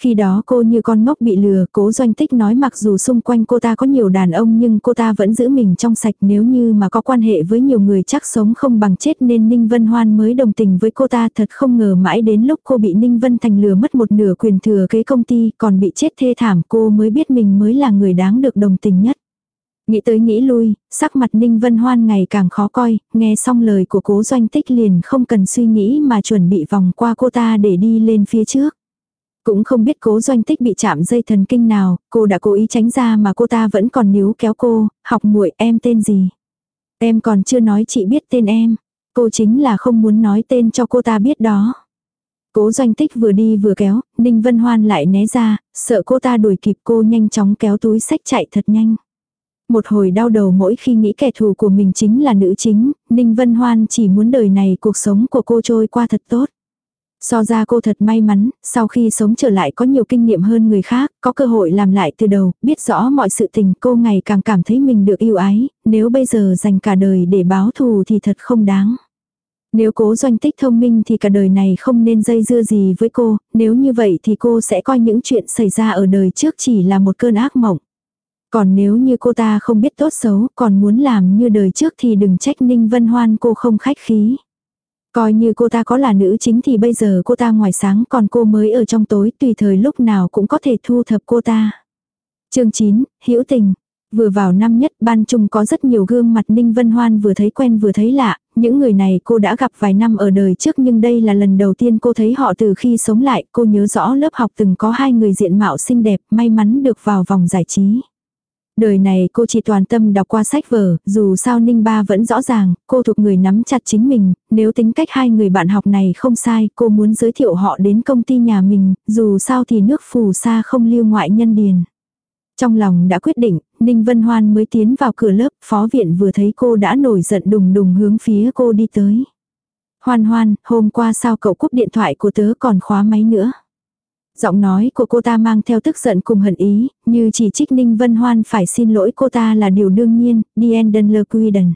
Khi đó cô như con ngốc bị lừa, cố doanh tích nói mặc dù xung quanh cô ta có nhiều đàn ông nhưng cô ta vẫn giữ mình trong sạch nếu như mà có quan hệ với nhiều người chắc sống không bằng chết nên Ninh Vân Hoan mới đồng tình với cô ta thật không ngờ mãi đến lúc cô bị Ninh Vân Thành lừa mất một nửa quyền thừa kế công ty còn bị chết thê thảm cô mới biết mình mới là người đáng được đồng tình nhất. Nghĩ tới nghĩ lui, sắc mặt Ninh Vân Hoan ngày càng khó coi, nghe xong lời của cố doanh tích liền không cần suy nghĩ mà chuẩn bị vòng qua cô ta để đi lên phía trước. Cũng không biết cố doanh tích bị chạm dây thần kinh nào, cô đã cố ý tránh ra mà cô ta vẫn còn níu kéo cô, học muội em tên gì. Em còn chưa nói chị biết tên em. Cô chính là không muốn nói tên cho cô ta biết đó. Cố doanh tích vừa đi vừa kéo, Ninh Vân Hoan lại né ra, sợ cô ta đuổi kịp cô nhanh chóng kéo túi sách chạy thật nhanh. Một hồi đau đầu mỗi khi nghĩ kẻ thù của mình chính là nữ chính, Ninh Vân Hoan chỉ muốn đời này cuộc sống của cô trôi qua thật tốt. So ra cô thật may mắn, sau khi sống trở lại có nhiều kinh nghiệm hơn người khác, có cơ hội làm lại từ đầu, biết rõ mọi sự tình cô ngày càng cảm thấy mình được yêu ái, nếu bây giờ dành cả đời để báo thù thì thật không đáng. Nếu cố doanh tích thông minh thì cả đời này không nên dây dưa gì với cô, nếu như vậy thì cô sẽ coi những chuyện xảy ra ở đời trước chỉ là một cơn ác mộng. Còn nếu như cô ta không biết tốt xấu, còn muốn làm như đời trước thì đừng trách Ninh Vân Hoan cô không khách khí. Coi như cô ta có là nữ chính thì bây giờ cô ta ngoài sáng còn cô mới ở trong tối tùy thời lúc nào cũng có thể thu thập cô ta. chương 9, hữu tình. Vừa vào năm nhất ban chung có rất nhiều gương mặt Ninh Vân Hoan vừa thấy quen vừa thấy lạ, những người này cô đã gặp vài năm ở đời trước nhưng đây là lần đầu tiên cô thấy họ từ khi sống lại, cô nhớ rõ lớp học từng có hai người diện mạo xinh đẹp, may mắn được vào vòng giải trí. Đời này cô chỉ toàn tâm đọc qua sách vở, dù sao Ninh Ba vẫn rõ ràng, cô thuộc người nắm chặt chính mình, nếu tính cách hai người bạn học này không sai, cô muốn giới thiệu họ đến công ty nhà mình, dù sao thì nước phù sa không lưu ngoại nhân điền. Trong lòng đã quyết định, Ninh Vân Hoan mới tiến vào cửa lớp, phó viện vừa thấy cô đã nổi giận đùng đùng hướng phía cô đi tới. Hoan hoan, hôm qua sao cậu cúp điện thoại của tớ còn khóa máy nữa. Giọng nói của cô ta mang theo tức giận cùng hận ý, như chỉ trích Ninh Vân Hoan phải xin lỗi cô ta là điều đương nhiên, Dienden Le Quiden.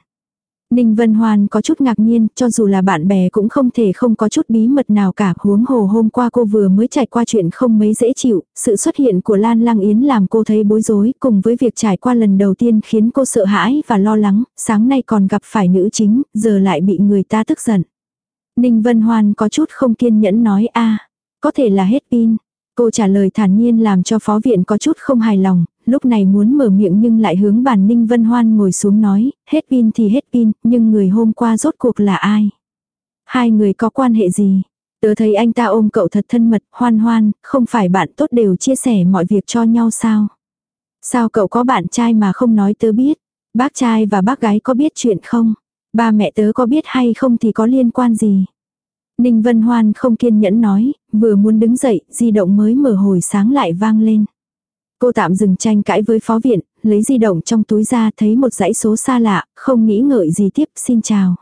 Ninh Vân Hoan có chút ngạc nhiên, cho dù là bạn bè cũng không thể không có chút bí mật nào cả. Huống hồ hôm qua cô vừa mới trải qua chuyện không mấy dễ chịu, sự xuất hiện của Lan Lang Yến làm cô thấy bối rối, cùng với việc trải qua lần đầu tiên khiến cô sợ hãi và lo lắng, sáng nay còn gặp phải nữ chính, giờ lại bị người ta tức giận. Ninh Vân Hoan có chút không kiên nhẫn nói a có thể là hết pin. Cô trả lời thản nhiên làm cho phó viện có chút không hài lòng, lúc này muốn mở miệng nhưng lại hướng bàn Ninh Vân Hoan ngồi xuống nói, hết pin thì hết pin, nhưng người hôm qua rốt cuộc là ai? Hai người có quan hệ gì? Tớ thấy anh ta ôm cậu thật thân mật, hoan hoan, không phải bạn tốt đều chia sẻ mọi việc cho nhau sao? Sao cậu có bạn trai mà không nói tớ biết? Bác trai và bác gái có biết chuyện không? Ba mẹ tớ có biết hay không thì có liên quan gì? Ninh Vân Hoan không kiên nhẫn nói, vừa muốn đứng dậy, di động mới mở hồi sáng lại vang lên. Cô tạm dừng tranh cãi với phó viện, lấy di động trong túi ra thấy một dãy số xa lạ, không nghĩ ngợi gì tiếp, xin chào.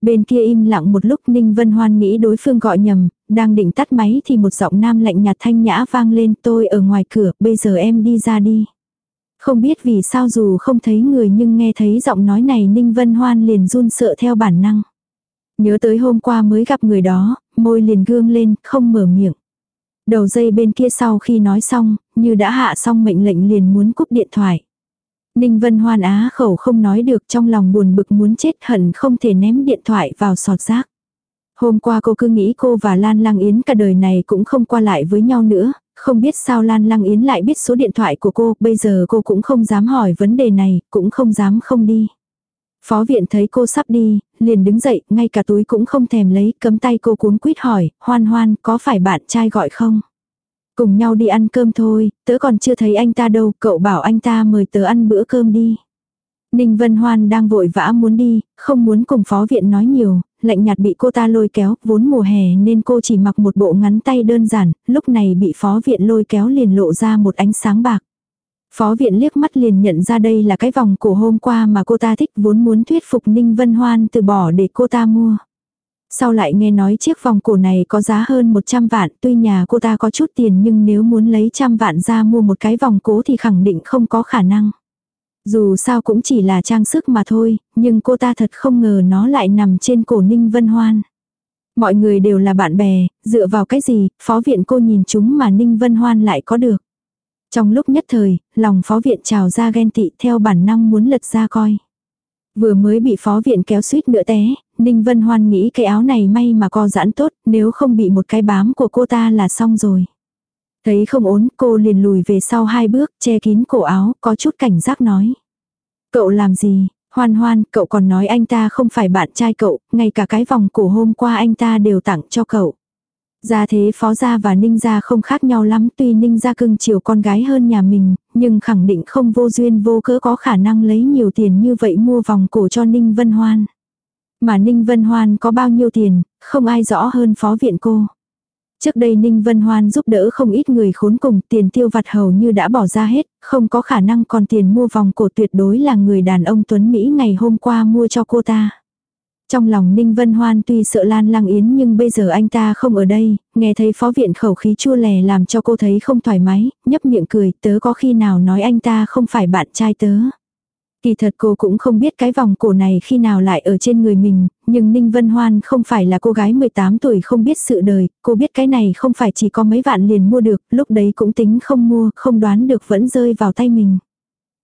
Bên kia im lặng một lúc Ninh Vân Hoan nghĩ đối phương gọi nhầm, đang định tắt máy thì một giọng nam lạnh nhạt thanh nhã vang lên tôi ở ngoài cửa, bây giờ em đi ra đi. Không biết vì sao dù không thấy người nhưng nghe thấy giọng nói này Ninh Vân Hoan liền run sợ theo bản năng. Nhớ tới hôm qua mới gặp người đó, môi liền gương lên, không mở miệng. Đầu dây bên kia sau khi nói xong, như đã hạ xong mệnh lệnh liền muốn cúp điện thoại. Ninh Vân Hoan á khẩu không nói được trong lòng buồn bực muốn chết hận không thể ném điện thoại vào sọt rác. Hôm qua cô cứ nghĩ cô và Lan Lăng Yến cả đời này cũng không qua lại với nhau nữa, không biết sao Lan Lăng Yến lại biết số điện thoại của cô, bây giờ cô cũng không dám hỏi vấn đề này, cũng không dám không đi. Phó viện thấy cô sắp đi, liền đứng dậy, ngay cả túi cũng không thèm lấy, cấm tay cô cuống quýt hỏi, hoan hoan, có phải bạn trai gọi không? Cùng nhau đi ăn cơm thôi, tớ còn chưa thấy anh ta đâu, cậu bảo anh ta mời tớ ăn bữa cơm đi. Ninh Vân Hoan đang vội vã muốn đi, không muốn cùng phó viện nói nhiều, lạnh nhạt bị cô ta lôi kéo, vốn mùa hè nên cô chỉ mặc một bộ ngắn tay đơn giản, lúc này bị phó viện lôi kéo liền lộ ra một ánh sáng bạc. Phó viện liếc mắt liền nhận ra đây là cái vòng cổ hôm qua mà cô ta thích vốn muốn thuyết phục Ninh Vân Hoan từ bỏ để cô ta mua. Sau lại nghe nói chiếc vòng cổ này có giá hơn 100 vạn, tuy nhà cô ta có chút tiền nhưng nếu muốn lấy trăm vạn ra mua một cái vòng cố thì khẳng định không có khả năng. Dù sao cũng chỉ là trang sức mà thôi, nhưng cô ta thật không ngờ nó lại nằm trên cổ Ninh Vân Hoan. Mọi người đều là bạn bè, dựa vào cái gì, phó viện cô nhìn chúng mà Ninh Vân Hoan lại có được. Trong lúc nhất thời, lòng phó viện trào ra ghen tị theo bản năng muốn lật ra coi. Vừa mới bị phó viện kéo suýt nữa té, Ninh Vân Hoan nghĩ cái áo này may mà co giãn tốt, nếu không bị một cái bám của cô ta là xong rồi. Thấy không ổn, cô liền lùi về sau hai bước, che kín cổ áo, có chút cảnh giác nói. Cậu làm gì? Hoan hoan, cậu còn nói anh ta không phải bạn trai cậu, ngay cả cái vòng cổ hôm qua anh ta đều tặng cho cậu. Gia thế phó gia và ninh gia không khác nhau lắm tuy ninh gia cưng chiều con gái hơn nhà mình, nhưng khẳng định không vô duyên vô cớ có khả năng lấy nhiều tiền như vậy mua vòng cổ cho ninh vân hoan. Mà ninh vân hoan có bao nhiêu tiền, không ai rõ hơn phó viện cô. Trước đây Ninh Vân Hoan giúp đỡ không ít người khốn cùng, tiền tiêu vặt hầu như đã bỏ ra hết, không có khả năng còn tiền mua vòng cổ tuyệt đối là người đàn ông Tuấn Mỹ ngày hôm qua mua cho cô ta. Trong lòng Ninh Vân Hoan tuy sợ Lan Lăng Yến nhưng bây giờ anh ta không ở đây, nghe thấy phó viện khẩu khí chua lè làm cho cô thấy không thoải mái, nhấp miệng cười, tớ có khi nào nói anh ta không phải bạn trai tớ. Kỳ thật cô cũng không biết cái vòng cổ này khi nào lại ở trên người mình, nhưng Ninh Vân Hoan không phải là cô gái 18 tuổi không biết sự đời, cô biết cái này không phải chỉ có mấy vạn liền mua được, lúc đấy cũng tính không mua, không đoán được vẫn rơi vào tay mình.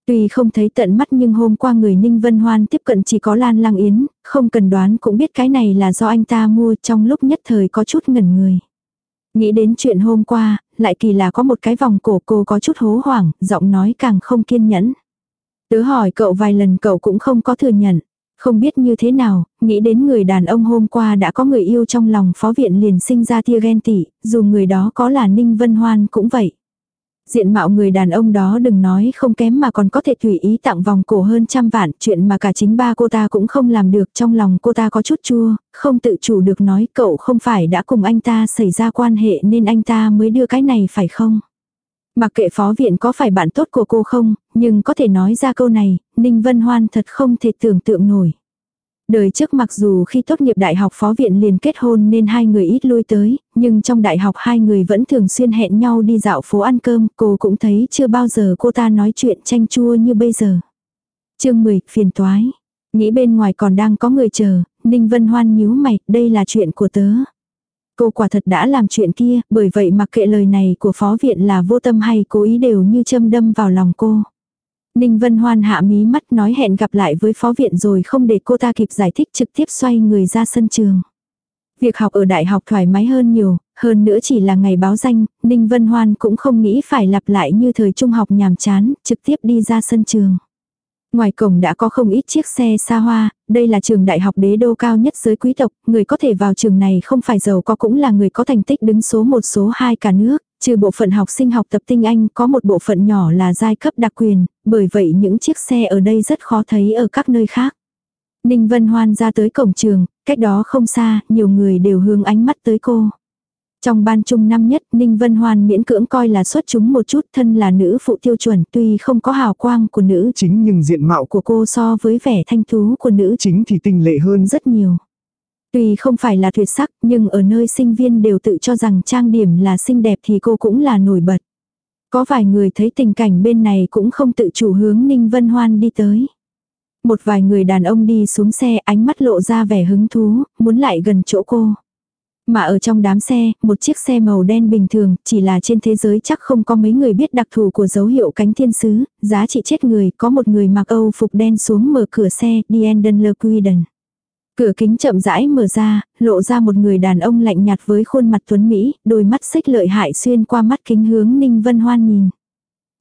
Tuy không thấy tận mắt nhưng hôm qua người Ninh Vân Hoan tiếp cận chỉ có Lan Lang Yến, không cần đoán cũng biết cái này là do anh ta mua trong lúc nhất thời có chút ngẩn người. Nghĩ đến chuyện hôm qua, lại kỳ là có một cái vòng cổ cô có chút hố hoảng, giọng nói càng không kiên nhẫn. Tớ hỏi cậu vài lần cậu cũng không có thừa nhận. Không biết như thế nào, nghĩ đến người đàn ông hôm qua đã có người yêu trong lòng phó viện liền sinh ra tia ghen tị, dù người đó có là Ninh Vân Hoan cũng vậy. Diện mạo người đàn ông đó đừng nói không kém mà còn có thể tùy ý tặng vòng cổ hơn trăm vạn, chuyện mà cả chính ba cô ta cũng không làm được trong lòng cô ta có chút chua, không tự chủ được nói cậu không phải đã cùng anh ta xảy ra quan hệ nên anh ta mới đưa cái này phải không? Mặc kệ phó viện có phải bạn tốt của cô không, nhưng có thể nói ra câu này, Ninh Vân Hoan thật không thể tưởng tượng nổi. Đời trước mặc dù khi tốt nghiệp đại học phó viện liền kết hôn nên hai người ít lui tới, nhưng trong đại học hai người vẫn thường xuyên hẹn nhau đi dạo phố ăn cơm, cô cũng thấy chưa bao giờ cô ta nói chuyện chanh chua như bây giờ. chương 10, phiền toái. Nghĩ bên ngoài còn đang có người chờ, Ninh Vân Hoan nhíu mày, đây là chuyện của tớ. Cô quả thật đã làm chuyện kia, bởi vậy mặc kệ lời này của phó viện là vô tâm hay cố ý đều như châm đâm vào lòng cô. Ninh Vân Hoan hạ mí mắt nói hẹn gặp lại với phó viện rồi không để cô ta kịp giải thích trực tiếp xoay người ra sân trường. Việc học ở đại học thoải mái hơn nhiều, hơn nữa chỉ là ngày báo danh, Ninh Vân Hoan cũng không nghĩ phải lặp lại như thời trung học nhàm chán, trực tiếp đi ra sân trường. Ngoài cổng đã có không ít chiếc xe xa hoa, đây là trường đại học đế đô cao nhất giới quý tộc, người có thể vào trường này không phải giàu có cũng là người có thành tích đứng số một số hai cả nước, trừ bộ phận học sinh học tập tinh Anh có một bộ phận nhỏ là giai cấp đặc quyền, bởi vậy những chiếc xe ở đây rất khó thấy ở các nơi khác. Ninh Vân Hoan ra tới cổng trường, cách đó không xa, nhiều người đều hướng ánh mắt tới cô. Trong ban trung năm nhất, Ninh Vân Hoan miễn cưỡng coi là xuất chúng một chút thân là nữ phụ tiêu chuẩn tuy không có hào quang của nữ
chính nhưng diện mạo
của cô so với vẻ thanh tú của nữ
chính thì tinh lệ hơn
rất nhiều. Tuy không phải là tuyệt sắc nhưng ở nơi sinh viên đều tự cho rằng trang điểm là xinh đẹp thì cô cũng là nổi bật. Có vài người thấy tình cảnh bên này cũng không tự chủ hướng Ninh Vân Hoan đi tới. Một vài người đàn ông đi xuống xe ánh mắt lộ ra vẻ hứng thú, muốn lại gần chỗ cô. Mà ở trong đám xe, một chiếc xe màu đen bình thường, chỉ là trên thế giới chắc không có mấy người biết đặc thù của dấu hiệu cánh thiên sứ, giá trị chết người, có một người mặc Âu phục đen xuống mở cửa xe, Dienden Le Quiden. Cửa kính chậm rãi mở ra, lộ ra một người đàn ông lạnh nhạt với khuôn mặt tuấn Mỹ, đôi mắt xích lợi hại xuyên qua mắt kính hướng Ninh Vân Hoan nhìn.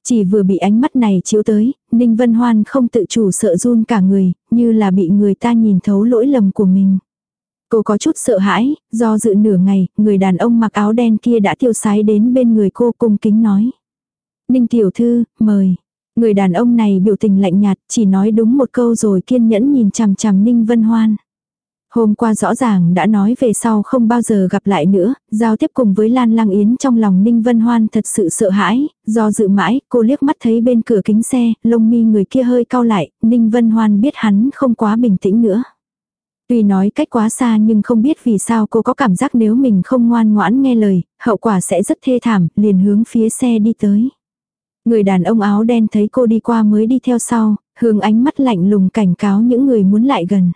Chỉ vừa bị ánh mắt này chiếu tới, Ninh Vân Hoan không tự chủ sợ run cả người, như là bị người ta nhìn thấu lỗi lầm của mình. Cô có chút sợ hãi, do dự nửa ngày, người đàn ông mặc áo đen kia đã tiêu sái đến bên người cô cung kính nói. Ninh tiểu thư, mời. Người đàn ông này biểu tình lạnh nhạt, chỉ nói đúng một câu rồi kiên nhẫn nhìn chằm chằm Ninh Vân Hoan. Hôm qua rõ ràng đã nói về sau không bao giờ gặp lại nữa, giao tiếp cùng với Lan Lang Yến trong lòng Ninh Vân Hoan thật sự sợ hãi, do dự mãi, cô liếc mắt thấy bên cửa kính xe, lông mi người kia hơi cau lại, Ninh Vân Hoan biết hắn không quá bình tĩnh nữa. Tuy nói cách quá xa nhưng không biết vì sao cô có cảm giác nếu mình không ngoan ngoãn nghe lời, hậu quả sẽ rất thê thảm, liền hướng phía xe đi tới. Người đàn ông áo đen thấy cô đi qua mới đi theo sau, hướng ánh mắt lạnh lùng cảnh cáo những người muốn lại gần.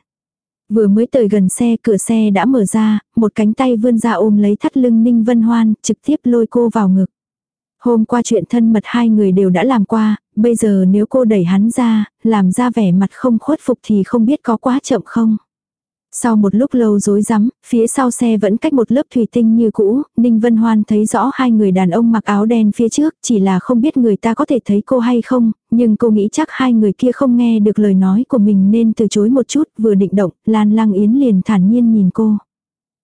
Vừa mới tới gần xe cửa xe đã mở ra, một cánh tay vươn ra ôm lấy thắt lưng Ninh Vân Hoan, trực tiếp lôi cô vào ngực. Hôm qua chuyện thân mật hai người đều đã làm qua, bây giờ nếu cô đẩy hắn ra, làm ra vẻ mặt không khuất phục thì không biết có quá chậm không. Sau một lúc lâu rối rắm, phía sau xe vẫn cách một lớp thủy tinh như cũ, Ninh Vân Hoan thấy rõ hai người đàn ông mặc áo đen phía trước, chỉ là không biết người ta có thể thấy cô hay không, nhưng cô nghĩ chắc hai người kia không nghe được lời nói của mình nên từ chối một chút, vừa định động, Lan Lăng Yến liền thản nhiên nhìn cô.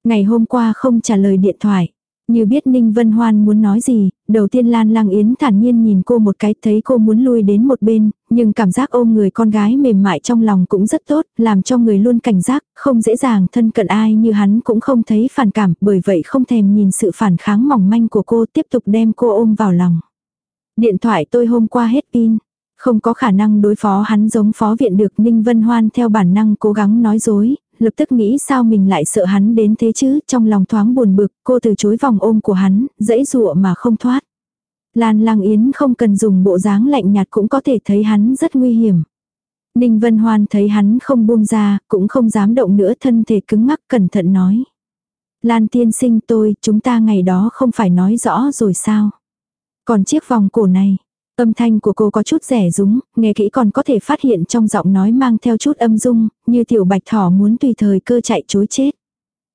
Ngày hôm qua không trả lời điện thoại. Như biết Ninh Vân Hoan muốn nói gì, đầu tiên Lan Lang Yến thản nhiên nhìn cô một cái thấy cô muốn lui đến một bên, nhưng cảm giác ôm người con gái mềm mại trong lòng cũng rất tốt, làm cho người luôn cảnh giác, không dễ dàng thân cận ai như hắn cũng không thấy phản cảm, bởi vậy không thèm nhìn sự phản kháng mỏng manh của cô tiếp tục đem cô ôm vào lòng. Điện thoại tôi hôm qua hết pin. Không có khả năng đối phó hắn giống phó viện được Ninh Vân Hoan theo bản năng cố gắng nói dối, lập tức nghĩ sao mình lại sợ hắn đến thế chứ, trong lòng thoáng buồn bực, cô từ chối vòng ôm của hắn, dãy dụa mà không thoát. Lan Lang Yến không cần dùng bộ dáng lạnh nhạt cũng có thể thấy hắn rất nguy hiểm. Ninh Vân Hoan thấy hắn không buông ra, cũng không dám động nữa thân thể cứng ngắc cẩn thận nói. Lan tiên sinh tôi, chúng ta ngày đó không phải nói rõ rồi sao. Còn chiếc vòng cổ này, Âm thanh của cô có chút rẻ rúng, nghe kỹ còn có thể phát hiện trong giọng nói mang theo chút âm dung, như tiểu bạch thỏ muốn tùy thời cơ chạy chối chết.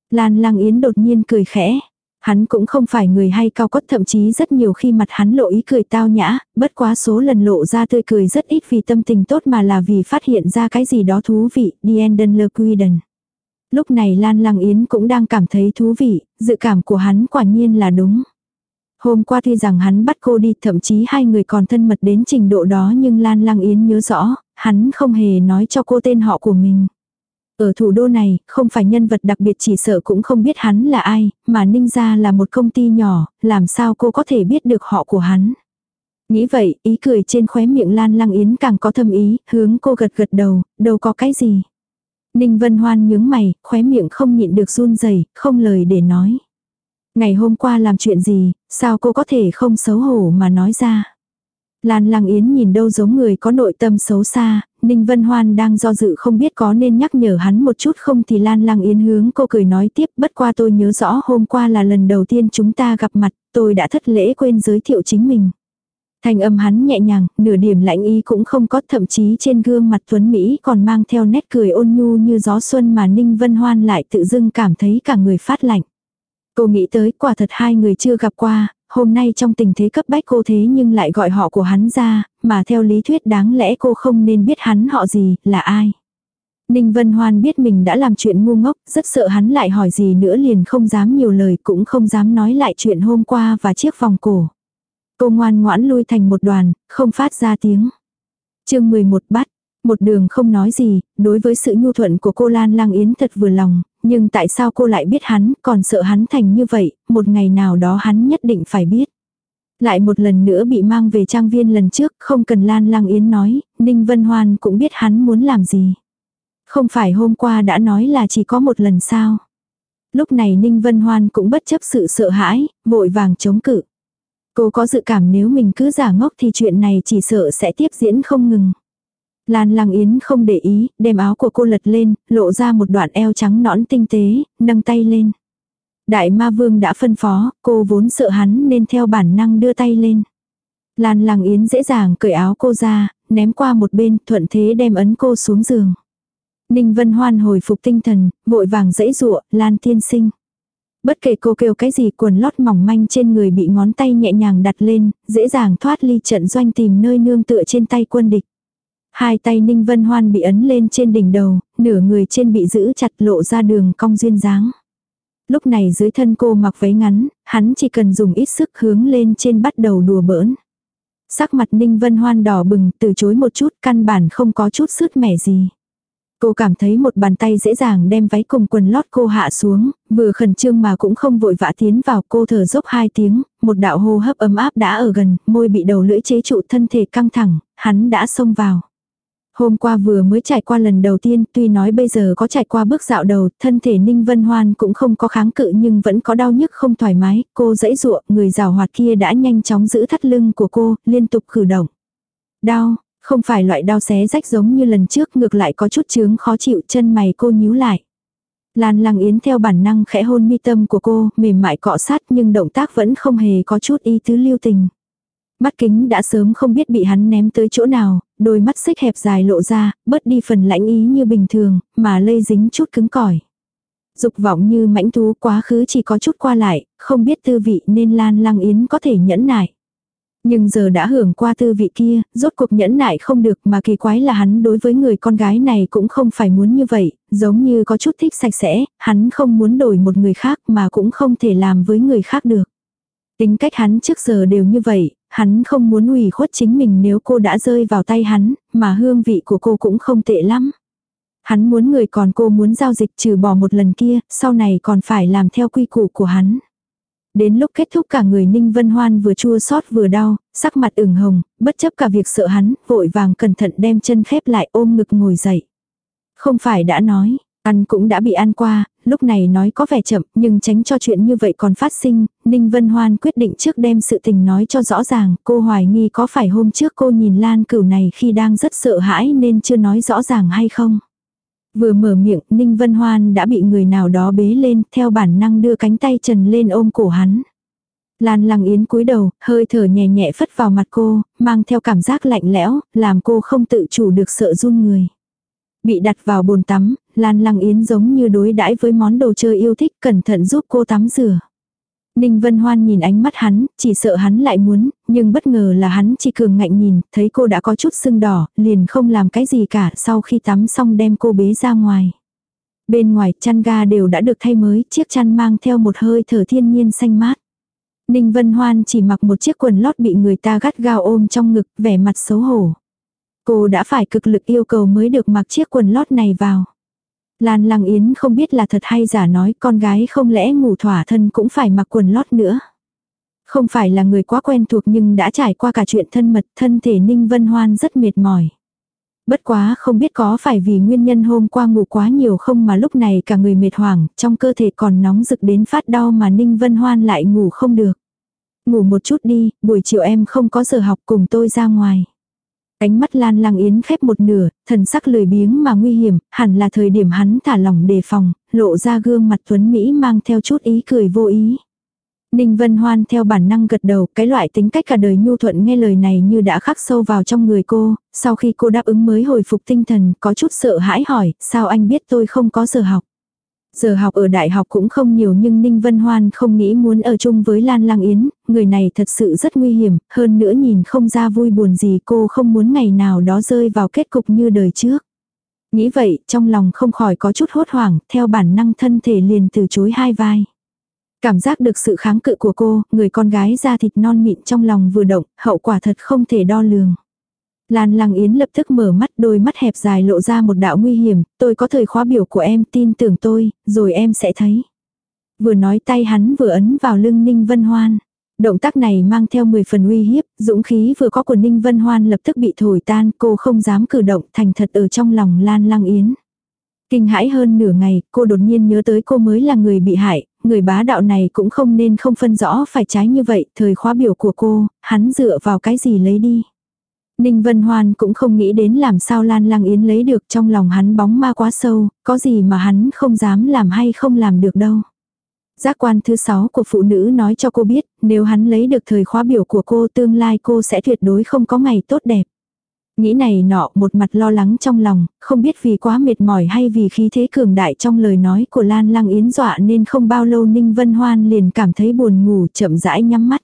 Lan Lang Yến đột nhiên cười khẽ. Hắn cũng không phải người hay cao cốt thậm chí rất nhiều khi mặt hắn lộ ý cười tao nhã, bất quá số lần lộ ra tươi cười rất ít vì tâm tình tốt mà là vì phát hiện ra cái gì đó thú vị, Dienden Le Quiden. Lúc này Lan Lăng Yến cũng đang cảm thấy thú vị, dự cảm của hắn quả nhiên là đúng. Hôm qua tuy rằng hắn bắt cô đi thậm chí hai người còn thân mật đến trình độ đó nhưng Lan Lăng Yến nhớ rõ, hắn không hề nói cho cô tên họ của mình. Ở thủ đô này, không phải nhân vật đặc biệt chỉ sợ cũng không biết hắn là ai, mà Ninh gia là một công ty nhỏ, làm sao cô có thể biết được họ của hắn. Nghĩ vậy, ý cười trên khóe miệng Lan Lăng Yến càng có thâm ý, hướng cô gật gật đầu, đâu có cái gì. Ninh Vân Hoan nhướng mày, khóe miệng không nhịn được run rẩy, không lời để nói. Ngày hôm qua làm chuyện gì, sao cô có thể không xấu hổ mà nói ra. Lan Lăng Yến nhìn đâu giống người có nội tâm xấu xa, Ninh Vân Hoan đang do dự không biết có nên nhắc nhở hắn một chút không thì Lan Lăng Yến hướng cô cười nói tiếp bất qua tôi nhớ rõ hôm qua là lần đầu tiên chúng ta gặp mặt, tôi đã thất lễ quên giới thiệu chính mình. Thành âm hắn nhẹ nhàng, nửa điểm lạnh ý cũng không có thậm chí trên gương mặt Tuấn Mỹ còn mang theo nét cười ôn nhu như gió xuân mà Ninh Vân Hoan lại tự dưng cảm thấy cả người phát lạnh. Cô nghĩ tới quả thật hai người chưa gặp qua, hôm nay trong tình thế cấp bách cô thế nhưng lại gọi họ của hắn ra, mà theo lý thuyết đáng lẽ cô không nên biết hắn họ gì, là ai. Ninh Vân Hoan biết mình đã làm chuyện ngu ngốc, rất sợ hắn lại hỏi gì nữa liền không dám nhiều lời cũng không dám nói lại chuyện hôm qua và chiếc vòng cổ. Cô ngoan ngoãn lui thành một đoàn, không phát ra tiếng. chương 11 bắt, một đường không nói gì, đối với sự nhu thuận của cô Lan Lang Yến thật vừa lòng, nhưng tại sao cô lại biết hắn, còn sợ hắn thành như vậy, một ngày nào đó hắn nhất định phải biết. Lại một lần nữa bị mang về trang viên lần trước, không cần Lan Lang Yến nói, Ninh Vân Hoan cũng biết hắn muốn làm gì. Không phải hôm qua đã nói là chỉ có một lần sao. Lúc này Ninh Vân Hoan cũng bất chấp sự sợ hãi, vội vàng chống cự. Cô có dự cảm nếu mình cứ giả ngốc thì chuyện này chỉ sợ sẽ tiếp diễn không ngừng. Lan Lăng Yến không để ý, đem áo của cô lật lên, lộ ra một đoạn eo trắng nõn tinh tế, nâng tay lên. Đại ma vương đã phân phó, cô vốn sợ hắn nên theo bản năng đưa tay lên. Lan Lăng Yến dễ dàng cởi áo cô ra, ném qua một bên, thuận thế đem ấn cô xuống giường. Ninh Vân Hoan hồi phục tinh thần, vội vàng dãy dụa, Lan tiên sinh. Bất kể cô kêu cái gì quần lót mỏng manh trên người bị ngón tay nhẹ nhàng đặt lên, dễ dàng thoát ly trận doanh tìm nơi nương tựa trên tay quân địch. Hai tay Ninh Vân Hoan bị ấn lên trên đỉnh đầu, nửa người trên bị giữ chặt lộ ra đường cong duyên dáng. Lúc này dưới thân cô mặc váy ngắn, hắn chỉ cần dùng ít sức hướng lên trên bắt đầu đùa bỡn. Sắc mặt Ninh Vân Hoan đỏ bừng, từ chối một chút, căn bản không có chút sứt mẻ gì. Cô cảm thấy một bàn tay dễ dàng đem váy cùng quần lót cô hạ xuống, vừa khẩn trương mà cũng không vội vã tiến vào cô thở dốc hai tiếng, một đạo hô hấp ấm áp đã ở gần, môi bị đầu lưỡi chế trụ thân thể căng thẳng, hắn đã xông vào. Hôm qua vừa mới trải qua lần đầu tiên, tuy nói bây giờ có trải qua bước dạo đầu, thân thể Ninh Vân Hoan cũng không có kháng cự nhưng vẫn có đau nhức không thoải mái, cô dãy dụa, người rào hoạt kia đã nhanh chóng giữ thắt lưng của cô, liên tục cử động. Đau, không phải loại đau xé rách giống như lần trước ngược lại có chút chướng khó chịu chân mày cô nhíu lại. Lan Lăng Yến theo bản năng khẽ hôn mi tâm của cô, mềm mại cọ sát nhưng động tác vẫn không hề có chút ý tứ lưu tình. Mắt kính đã sớm không biết bị hắn ném tới chỗ nào, đôi mắt xích hẹp dài lộ ra, bớt đi phần lãnh ý như bình thường, mà lây dính chút cứng cỏi. Dục vọng như mãnh thú quá khứ chỉ có chút qua lại, không biết tư vị nên Lan Lăng Yến có thể nhẫn nại. Nhưng giờ đã hưởng qua tư vị kia, rốt cuộc nhẫn nại không được mà kỳ quái là hắn đối với người con gái này cũng không phải muốn như vậy, giống như có chút thích sạch sẽ, hắn không muốn đổi một người khác mà cũng không thể làm với người khác được. Tính cách hắn trước giờ đều như vậy, hắn không muốn ủy khuất chính mình nếu cô đã rơi vào tay hắn, mà hương vị của cô cũng không tệ lắm. Hắn muốn người còn cô muốn giao dịch trừ bỏ một lần kia, sau này còn phải làm theo quy củ của hắn. Đến lúc kết thúc cả người Ninh Vân Hoan vừa chua xót vừa đau, sắc mặt ửng hồng, bất chấp cả việc sợ hắn, vội vàng cẩn thận đem chân khép lại ôm ngực ngồi dậy. Không phải đã nói, ăn cũng đã bị ăn qua, lúc này nói có vẻ chậm nhưng tránh cho chuyện như vậy còn phát sinh, Ninh Vân Hoan quyết định trước đem sự tình nói cho rõ ràng, cô hoài nghi có phải hôm trước cô nhìn Lan Cửu này khi đang rất sợ hãi nên chưa nói rõ ràng hay không. Vừa mở miệng, Ninh Vân Hoan đã bị người nào đó bế lên, theo bản năng đưa cánh tay trần lên ôm cổ hắn. Lan Lăng Yến cúi đầu, hơi thở nhẹ nhẹ phất vào mặt cô, mang theo cảm giác lạnh lẽo, làm cô không tự chủ được sợ run người. Bị đặt vào bồn tắm, Lan Lăng Yến giống như đối đãi với món đồ chơi yêu thích, cẩn thận giúp cô tắm rửa. Ninh Vân Hoan nhìn ánh mắt hắn, chỉ sợ hắn lại muốn, nhưng bất ngờ là hắn chỉ cường ngạnh nhìn, thấy cô đã có chút sưng đỏ, liền không làm cái gì cả, sau khi tắm xong đem cô bế ra ngoài. Bên ngoài chăn ga đều đã được thay mới, chiếc chăn mang theo một hơi thở thiên nhiên xanh mát. Ninh Vân Hoan chỉ mặc một chiếc quần lót bị người ta gắt gao ôm trong ngực, vẻ mặt xấu hổ. Cô đã phải cực lực yêu cầu mới được mặc chiếc quần lót này vào. Lan Lăng Yến không biết là thật hay giả nói con gái không lẽ ngủ thỏa thân cũng phải mặc quần lót nữa. Không phải là người quá quen thuộc nhưng đã trải qua cả chuyện thân mật thân thể Ninh Vân Hoan rất mệt mỏi. Bất quá không biết có phải vì nguyên nhân hôm qua ngủ quá nhiều không mà lúc này cả người mệt hoảng, trong cơ thể còn nóng rực đến phát đau mà Ninh Vân Hoan lại ngủ không được. Ngủ một chút đi, buổi chiều em không có giờ học cùng tôi ra ngoài. Ánh mắt Lan Lăng Yến khép một nửa, thần sắc lười biếng mà nguy hiểm, hẳn là thời điểm hắn thả lỏng đề phòng, lộ ra gương mặt tuấn Mỹ mang theo chút ý cười vô ý. Ninh Vân Hoan theo bản năng gật đầu, cái loại tính cách cả đời nhu thuận nghe lời này như đã khắc sâu vào trong người cô, sau khi cô đáp ứng mới hồi phục tinh thần, có chút sợ hãi hỏi, sao anh biết tôi không có giờ học. Giờ học ở đại học cũng không nhiều nhưng Ninh Vân Hoan không nghĩ muốn ở chung với Lan Lang Yến, người này thật sự rất nguy hiểm, hơn nữa nhìn không ra vui buồn gì cô không muốn ngày nào đó rơi vào kết cục như đời trước. Nghĩ vậy, trong lòng không khỏi có chút hốt hoảng, theo bản năng thân thể liền từ chối hai vai. Cảm giác được sự kháng cự của cô, người con gái da thịt non mịn trong lòng vừa động, hậu quả thật không thể đo lường. Lan Lăng Yến lập tức mở mắt đôi mắt hẹp dài lộ ra một đạo nguy hiểm, tôi có thời khóa biểu của em tin tưởng tôi, rồi em sẽ thấy. Vừa nói tay hắn vừa ấn vào lưng Ninh Vân Hoan. Động tác này mang theo 10 phần uy hiếp, dũng khí vừa có của Ninh Vân Hoan lập tức bị thổi tan, cô không dám cử động thành thật ở trong lòng Lan Lăng Yến. Kinh hãi hơn nửa ngày, cô đột nhiên nhớ tới cô mới là người bị hại, người bá đạo này cũng không nên không phân rõ phải trái như vậy, thời khóa biểu của cô, hắn dựa vào cái gì lấy đi. Ninh Vân Hoan cũng không nghĩ đến làm sao Lan Lang Yến lấy được trong lòng hắn bóng ma quá sâu, có gì mà hắn không dám làm hay không làm được đâu. Giác quan thứ sáu của phụ nữ nói cho cô biết, nếu hắn lấy được thời khóa biểu của cô tương lai cô sẽ tuyệt đối không có ngày tốt đẹp. Nghĩ này nọ một mặt lo lắng trong lòng, không biết vì quá mệt mỏi hay vì khí thế cường đại trong lời nói của Lan Lăng Yến dọa nên không bao lâu Ninh Vân Hoan liền cảm thấy buồn ngủ chậm rãi nhắm mắt.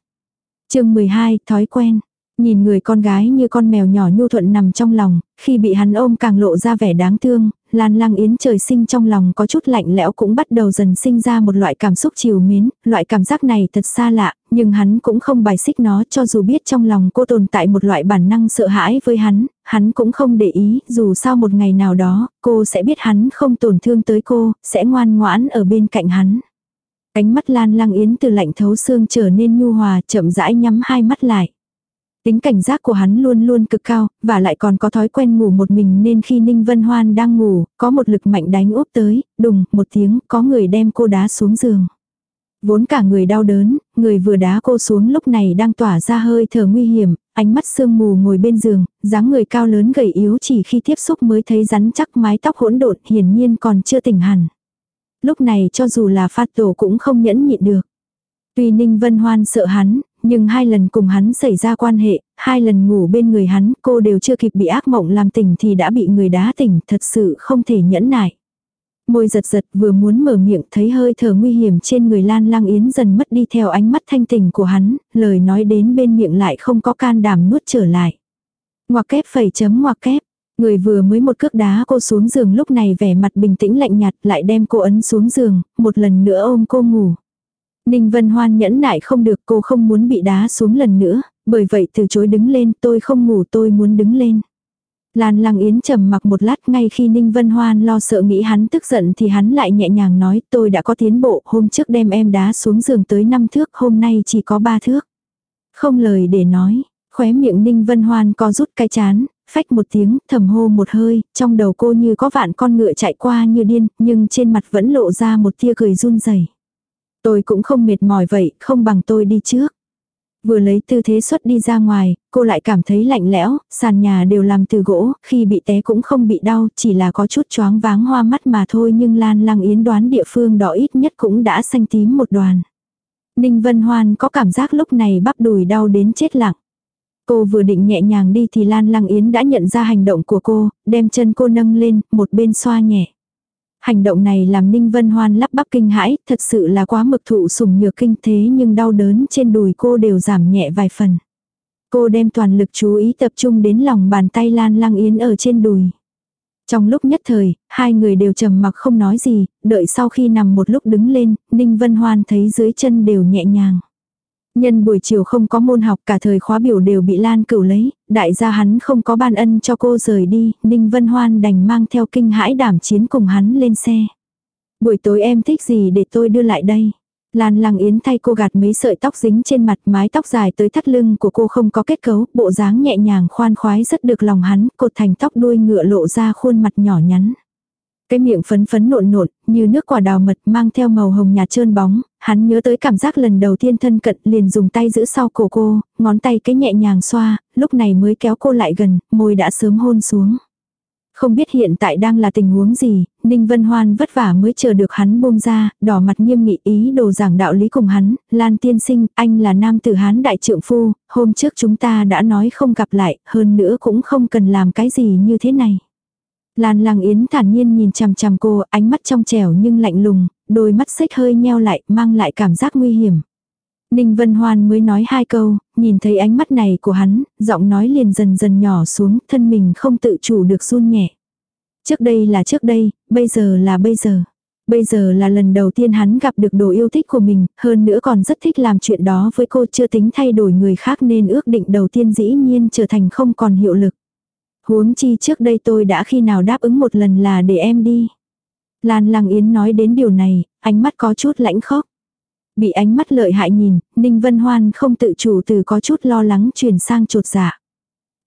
chương 12, thói quen. Nhìn người con gái như con mèo nhỏ nhu thuận nằm trong lòng, khi bị hắn ôm càng lộ ra vẻ đáng thương, Lan Lăng Yến trời sinh trong lòng có chút lạnh lẽo cũng bắt đầu dần sinh ra một loại cảm xúc chiều mến, loại cảm giác này thật xa lạ, nhưng hắn cũng không bài xích nó cho dù biết trong lòng cô tồn tại một loại bản năng sợ hãi với hắn, hắn cũng không để ý, dù sao một ngày nào đó, cô sẽ biết hắn không tổn thương tới cô, sẽ ngoan ngoãn ở bên cạnh hắn. Ánh mắt Lan Lăng Yến từ lạnh thấu xương trở nên nhu hòa chậm rãi nhắm hai mắt lại. Tính cảnh giác của hắn luôn luôn cực cao, và lại còn có thói quen ngủ một mình nên khi Ninh Vân Hoan đang ngủ, có một lực mạnh đánh úp tới, đùng, một tiếng, có người đem cô đá xuống giường. Vốn cả người đau đớn, người vừa đá cô xuống lúc này đang tỏa ra hơi thở nguy hiểm, ánh mắt sương mù ngồi bên giường, dáng người cao lớn gầy yếu chỉ khi tiếp xúc mới thấy rắn chắc mái tóc hỗn độn hiển nhiên còn chưa tỉnh hẳn. Lúc này cho dù là phát tổ cũng không nhẫn nhịn được. Tuy Ninh Vân Hoan sợ hắn, nhưng hai lần cùng hắn xảy ra quan hệ, hai lần ngủ bên người hắn, cô đều chưa kịp bị ác mộng làm tỉnh thì đã bị người đá tỉnh, thật sự không thể nhẫn nại. Môi giật giật vừa muốn mở miệng thấy hơi thở nguy hiểm trên người Lan Lang Yến dần mất đi theo ánh mắt thanh tình của hắn, lời nói đến bên miệng lại không có can đảm nuốt trở lại. Ngoặc kép phẩy chấm ngoặc kép. Người vừa mới một cước đá cô xuống giường lúc này vẻ mặt bình tĩnh lạnh nhạt lại đem cô ấn xuống giường, một lần nữa ôm cô ngủ. Ninh Vân Hoan nhẫn nại không được cô không muốn bị đá xuống lần nữa, bởi vậy từ chối đứng lên tôi không ngủ tôi muốn đứng lên. Lan Lăng Yến trầm mặc một lát ngay khi Ninh Vân Hoan lo sợ nghĩ hắn tức giận thì hắn lại nhẹ nhàng nói tôi đã có tiến bộ hôm trước đem em đá xuống giường tới 5 thước hôm nay chỉ có 3 thước. Không lời để nói, khóe miệng Ninh Vân Hoan co rút cái chán, phách một tiếng thầm hô một hơi, trong đầu cô như có vạn con ngựa chạy qua như điên nhưng trên mặt vẫn lộ ra một tia cười run rẩy. Tôi cũng không mệt mỏi vậy, không bằng tôi đi trước. Vừa lấy tư thế xuất đi ra ngoài, cô lại cảm thấy lạnh lẽo, sàn nhà đều làm từ gỗ, khi bị té cũng không bị đau, chỉ là có chút choáng váng hoa mắt mà thôi nhưng Lan Lăng Yến đoán địa phương đó ít nhất cũng đã xanh tím một đoàn. Ninh Vân Hoan có cảm giác lúc này bắp đùi đau đến chết lặng. Cô vừa định nhẹ nhàng đi thì Lan Lăng Yến đã nhận ra hành động của cô, đem chân cô nâng lên, một bên xoa nhẹ. Hành động này làm Ninh Vân Hoan lắp bắp kinh hãi, thật sự là quá mực thụ sủng nhược kinh thế nhưng đau đớn trên đùi cô đều giảm nhẹ vài phần. Cô đem toàn lực chú ý tập trung đến lòng bàn tay Lan Lăng Yến ở trên đùi. Trong lúc nhất thời, hai người đều trầm mặc không nói gì, đợi sau khi nằm một lúc đứng lên, Ninh Vân Hoan thấy dưới chân đều nhẹ nhàng. Nhân buổi chiều không có môn học cả thời khóa biểu đều bị Lan cửu lấy, đại gia hắn không có ban ân cho cô rời đi, Ninh Vân Hoan đành mang theo kinh hãi đảm chiến cùng hắn lên xe. Buổi tối em thích gì để tôi đưa lại đây? Lan Lăng Yến thay cô gạt mấy sợi tóc dính trên mặt mái tóc dài tới thắt lưng của cô không có kết cấu, bộ dáng nhẹ nhàng khoan khoái rất được lòng hắn, cột thành tóc đuôi ngựa lộ ra khuôn mặt nhỏ nhắn. Cái miệng phấn phấn nộn nộn, như nước quả đào mật mang theo màu hồng nhạt trơn bóng, hắn nhớ tới cảm giác lần đầu tiên thân cận liền dùng tay giữ sau cổ cô, ngón tay cái nhẹ nhàng xoa, lúc này mới kéo cô lại gần, môi đã sớm hôn xuống. Không biết hiện tại đang là tình huống gì, Ninh Vân Hoan vất vả mới chờ được hắn buông ra, đỏ mặt nghiêm nghị ý đồ giảng đạo lý cùng hắn, Lan tiên sinh, anh là nam tử hán đại trượng phu, hôm trước chúng ta đã nói không gặp lại, hơn nữa cũng không cần làm cái gì như thế này. Lan Lang Yến thản nhiên nhìn chằm chằm cô, ánh mắt trong trẻo nhưng lạnh lùng, đôi mắt xích hơi nheo lại, mang lại cảm giác nguy hiểm. Ninh Vân Hoan mới nói hai câu, nhìn thấy ánh mắt này của hắn, giọng nói liền dần dần nhỏ xuống, thân mình không tự chủ được run nhẹ. Trước đây là trước đây, bây giờ là bây giờ. Bây giờ là lần đầu tiên hắn gặp được đồ yêu thích của mình, hơn nữa còn rất thích làm chuyện đó với cô chưa tính thay đổi người khác nên ước định đầu tiên dĩ nhiên trở thành không còn hiệu lực. Huống chi trước đây tôi đã khi nào đáp ứng một lần là để em đi. Lan Lăng Yến nói đến điều này, ánh mắt có chút lãnh khốc. Bị ánh mắt lợi hại nhìn, Ninh Vân Hoan không tự chủ từ có chút lo lắng chuyển sang trột dạ.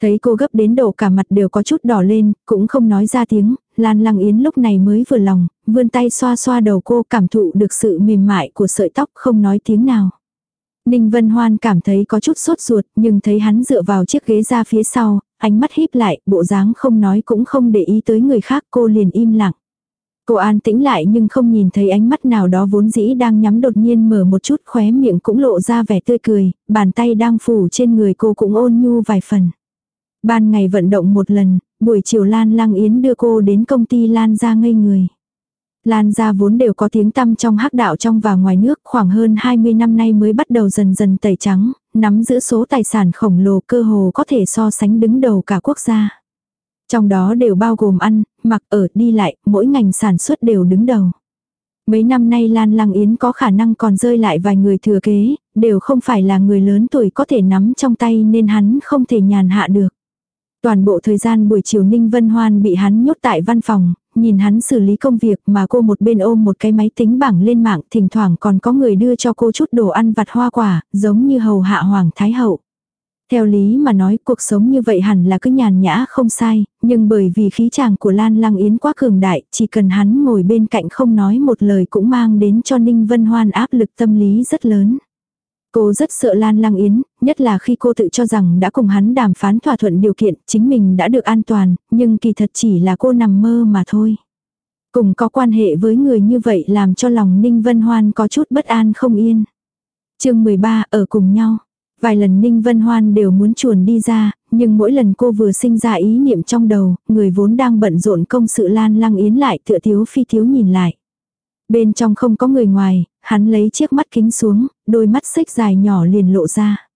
Thấy cô gấp đến độ cả mặt đều có chút đỏ lên, cũng không nói ra tiếng, Lan Lăng Yến lúc này mới vừa lòng, vươn tay xoa xoa đầu cô cảm thụ được sự mềm mại của sợi tóc không nói tiếng nào. Ninh Vân Hoan cảm thấy có chút sốt ruột nhưng thấy hắn dựa vào chiếc ghế ra phía sau, ánh mắt híp lại, bộ dáng không nói cũng không để ý tới người khác cô liền im lặng. Cô an tĩnh lại nhưng không nhìn thấy ánh mắt nào đó vốn dĩ đang nhắm đột nhiên mở một chút khóe miệng cũng lộ ra vẻ tươi cười, bàn tay đang phủ trên người cô cũng ôn nhu vài phần. Ban ngày vận động một lần, buổi chiều Lan Lang Yến đưa cô đến công ty Lan ra ngây người. Lan gia vốn đều có tiếng tăm trong hắc đạo trong và ngoài nước khoảng hơn 20 năm nay mới bắt đầu dần dần tẩy trắng, nắm giữ số tài sản khổng lồ cơ hồ có thể so sánh đứng đầu cả quốc gia. Trong đó đều bao gồm ăn, mặc ở, đi lại, mỗi ngành sản xuất đều đứng đầu. Mấy năm nay Lan Lăng Yến có khả năng còn rơi lại vài người thừa kế, đều không phải là người lớn tuổi có thể nắm trong tay nên hắn không thể nhàn hạ được. Toàn bộ thời gian buổi chiều Ninh Vân Hoan bị hắn nhốt tại văn phòng, nhìn hắn xử lý công việc mà cô một bên ôm một cái máy tính bảng lên mạng thỉnh thoảng còn có người đưa cho cô chút đồ ăn vặt hoa quả, giống như hầu hạ Hoàng Thái Hậu. Theo lý mà nói cuộc sống như vậy hẳn là cứ nhàn nhã không sai, nhưng bởi vì khí chàng của Lan Lăng Yến quá cường đại, chỉ cần hắn ngồi bên cạnh không nói một lời cũng mang đến cho Ninh Vân Hoan áp lực tâm lý rất lớn. Cô rất sợ Lan Lăng Yến, nhất là khi cô tự cho rằng đã cùng hắn đàm phán thỏa thuận điều kiện, chính mình đã được an toàn, nhưng kỳ thật chỉ là cô nằm mơ mà thôi. Cùng có quan hệ với người như vậy làm cho lòng Ninh Vân Hoan có chút bất an không yên. chương 13 ở cùng nhau. Vài lần Ninh Vân Hoan đều muốn chuồn đi ra, nhưng mỗi lần cô vừa sinh ra ý niệm trong đầu, người vốn đang bận rộn công sự Lan Lăng Yến lại tựa thiếu phi thiếu nhìn lại. Bên trong không có người ngoài, hắn lấy chiếc mắt kính xuống, đôi mắt xích dài nhỏ liền lộ ra.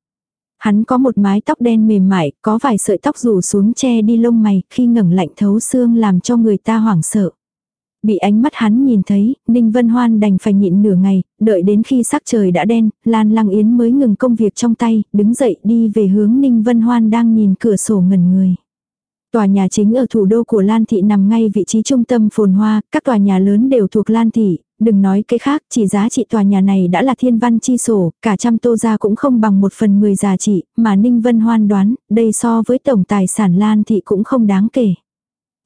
Hắn có một mái tóc đen mềm mại, có vài sợi tóc rủ xuống che đi lông mày, khi ngẩng lạnh thấu xương làm cho người ta hoảng sợ. Bị ánh mắt hắn nhìn thấy, Ninh Vân Hoan đành phải nhịn nửa ngày, đợi đến khi sắc trời đã đen, Lan Lăng Yến mới ngừng công việc trong tay, đứng dậy đi về hướng Ninh Vân Hoan đang nhìn cửa sổ ngẩn người. Tòa nhà chính ở thủ đô của Lan Thị nằm ngay vị trí trung tâm phồn hoa, các tòa nhà lớn đều thuộc Lan Thị, đừng nói cái khác, chỉ giá trị tòa nhà này đã là thiên văn chi sổ, cả trăm tô gia cũng không bằng một phần mười giá trị, mà Ninh Vân Hoan đoán, đây so với tổng tài sản Lan Thị cũng không đáng kể.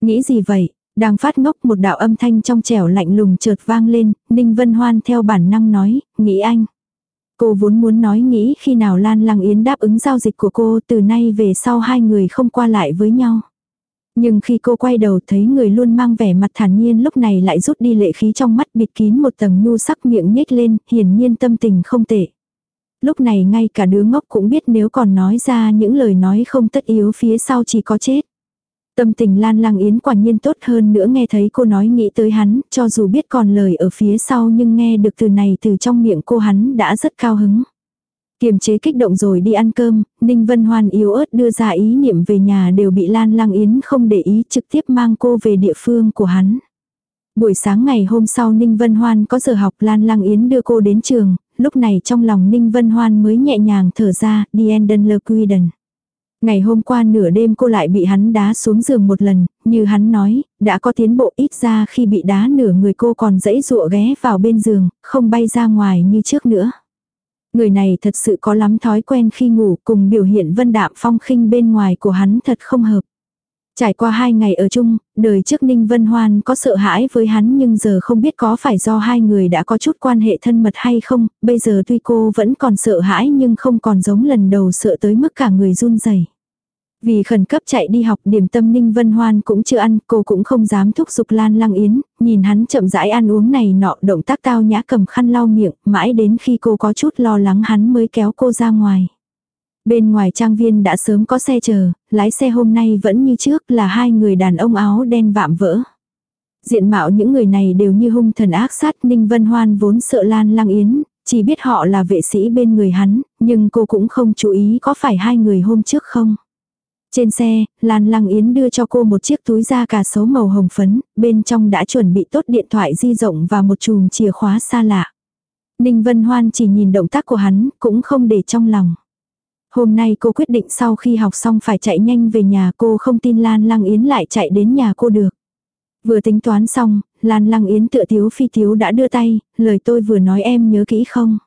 Nghĩ gì vậy? Đang phát ngốc một đạo âm thanh trong trẻo lạnh lùng chợt vang lên, Ninh Vân Hoan theo bản năng nói, nghĩ anh. Cô vốn muốn nói nghĩ khi nào Lan Lăng Yến đáp ứng giao dịch của cô từ nay về sau hai người không qua lại với nhau. Nhưng khi cô quay đầu thấy người luôn mang vẻ mặt thản nhiên lúc này lại rút đi lệ khí trong mắt bịt kín một tầng nhu sắc miệng nhếch lên, hiển nhiên tâm tình không tệ. Lúc này ngay cả đứa ngốc cũng biết nếu còn nói ra những lời nói không tất yếu phía sau chỉ có chết. Tâm tình Lan lang Yến quả nhiên tốt hơn nữa nghe thấy cô nói nghĩ tới hắn, cho dù biết còn lời ở phía sau nhưng nghe được từ này từ trong miệng cô hắn đã rất cao hứng. Kiềm chế kích động rồi đi ăn cơm, Ninh Vân Hoan yếu ớt đưa ra ý niệm về nhà đều bị Lan Lăng Yến không để ý trực tiếp mang cô về địa phương của hắn. Buổi sáng ngày hôm sau Ninh Vân Hoan có giờ học Lan Lăng Yến đưa cô đến trường, lúc này trong lòng Ninh Vân Hoan mới nhẹ nhàng thở ra, đi Enden Le Quiden. Ngày hôm qua nửa đêm cô lại bị hắn đá xuống giường một lần, như hắn nói, đã có tiến bộ ít ra khi bị đá nửa người cô còn dãy dụa ghé vào bên giường, không bay ra ngoài như trước nữa. Người này thật sự có lắm thói quen khi ngủ cùng biểu hiện vân đạm phong khinh bên ngoài của hắn thật không hợp. Trải qua hai ngày ở chung, đời trước Ninh Vân Hoan có sợ hãi với hắn nhưng giờ không biết có phải do hai người đã có chút quan hệ thân mật hay không, bây giờ tuy cô vẫn còn sợ hãi nhưng không còn giống lần đầu sợ tới mức cả người run rẩy. Vì khẩn cấp chạy đi học điểm tâm Ninh Vân Hoan cũng chưa ăn, cô cũng không dám thúc giục Lan Lăng Yến, nhìn hắn chậm rãi ăn uống này nọ động tác tao nhã cầm khăn lau miệng, mãi đến khi cô có chút lo lắng hắn mới kéo cô ra ngoài. Bên ngoài trang viên đã sớm có xe chờ, lái xe hôm nay vẫn như trước là hai người đàn ông áo đen vạm vỡ. Diện mạo những người này đều như hung thần ác sát Ninh Vân Hoan vốn sợ Lan Lăng Yến, chỉ biết họ là vệ sĩ bên người hắn, nhưng cô cũng không chú ý có phải hai người hôm trước không. Trên xe, Lan Lăng Yến đưa cho cô một chiếc túi da cà sấu màu hồng phấn, bên trong đã chuẩn bị tốt điện thoại di động và một chùm chìa khóa xa lạ. Ninh Vân Hoan chỉ nhìn động tác của hắn, cũng không để trong lòng. Hôm nay cô quyết định sau khi học xong phải chạy nhanh về nhà cô không tin Lan Lăng Yến lại chạy đến nhà cô được. Vừa tính toán xong, Lan Lăng Yến tựa thiếu phi thiếu đã đưa tay, lời tôi vừa nói em nhớ kỹ không?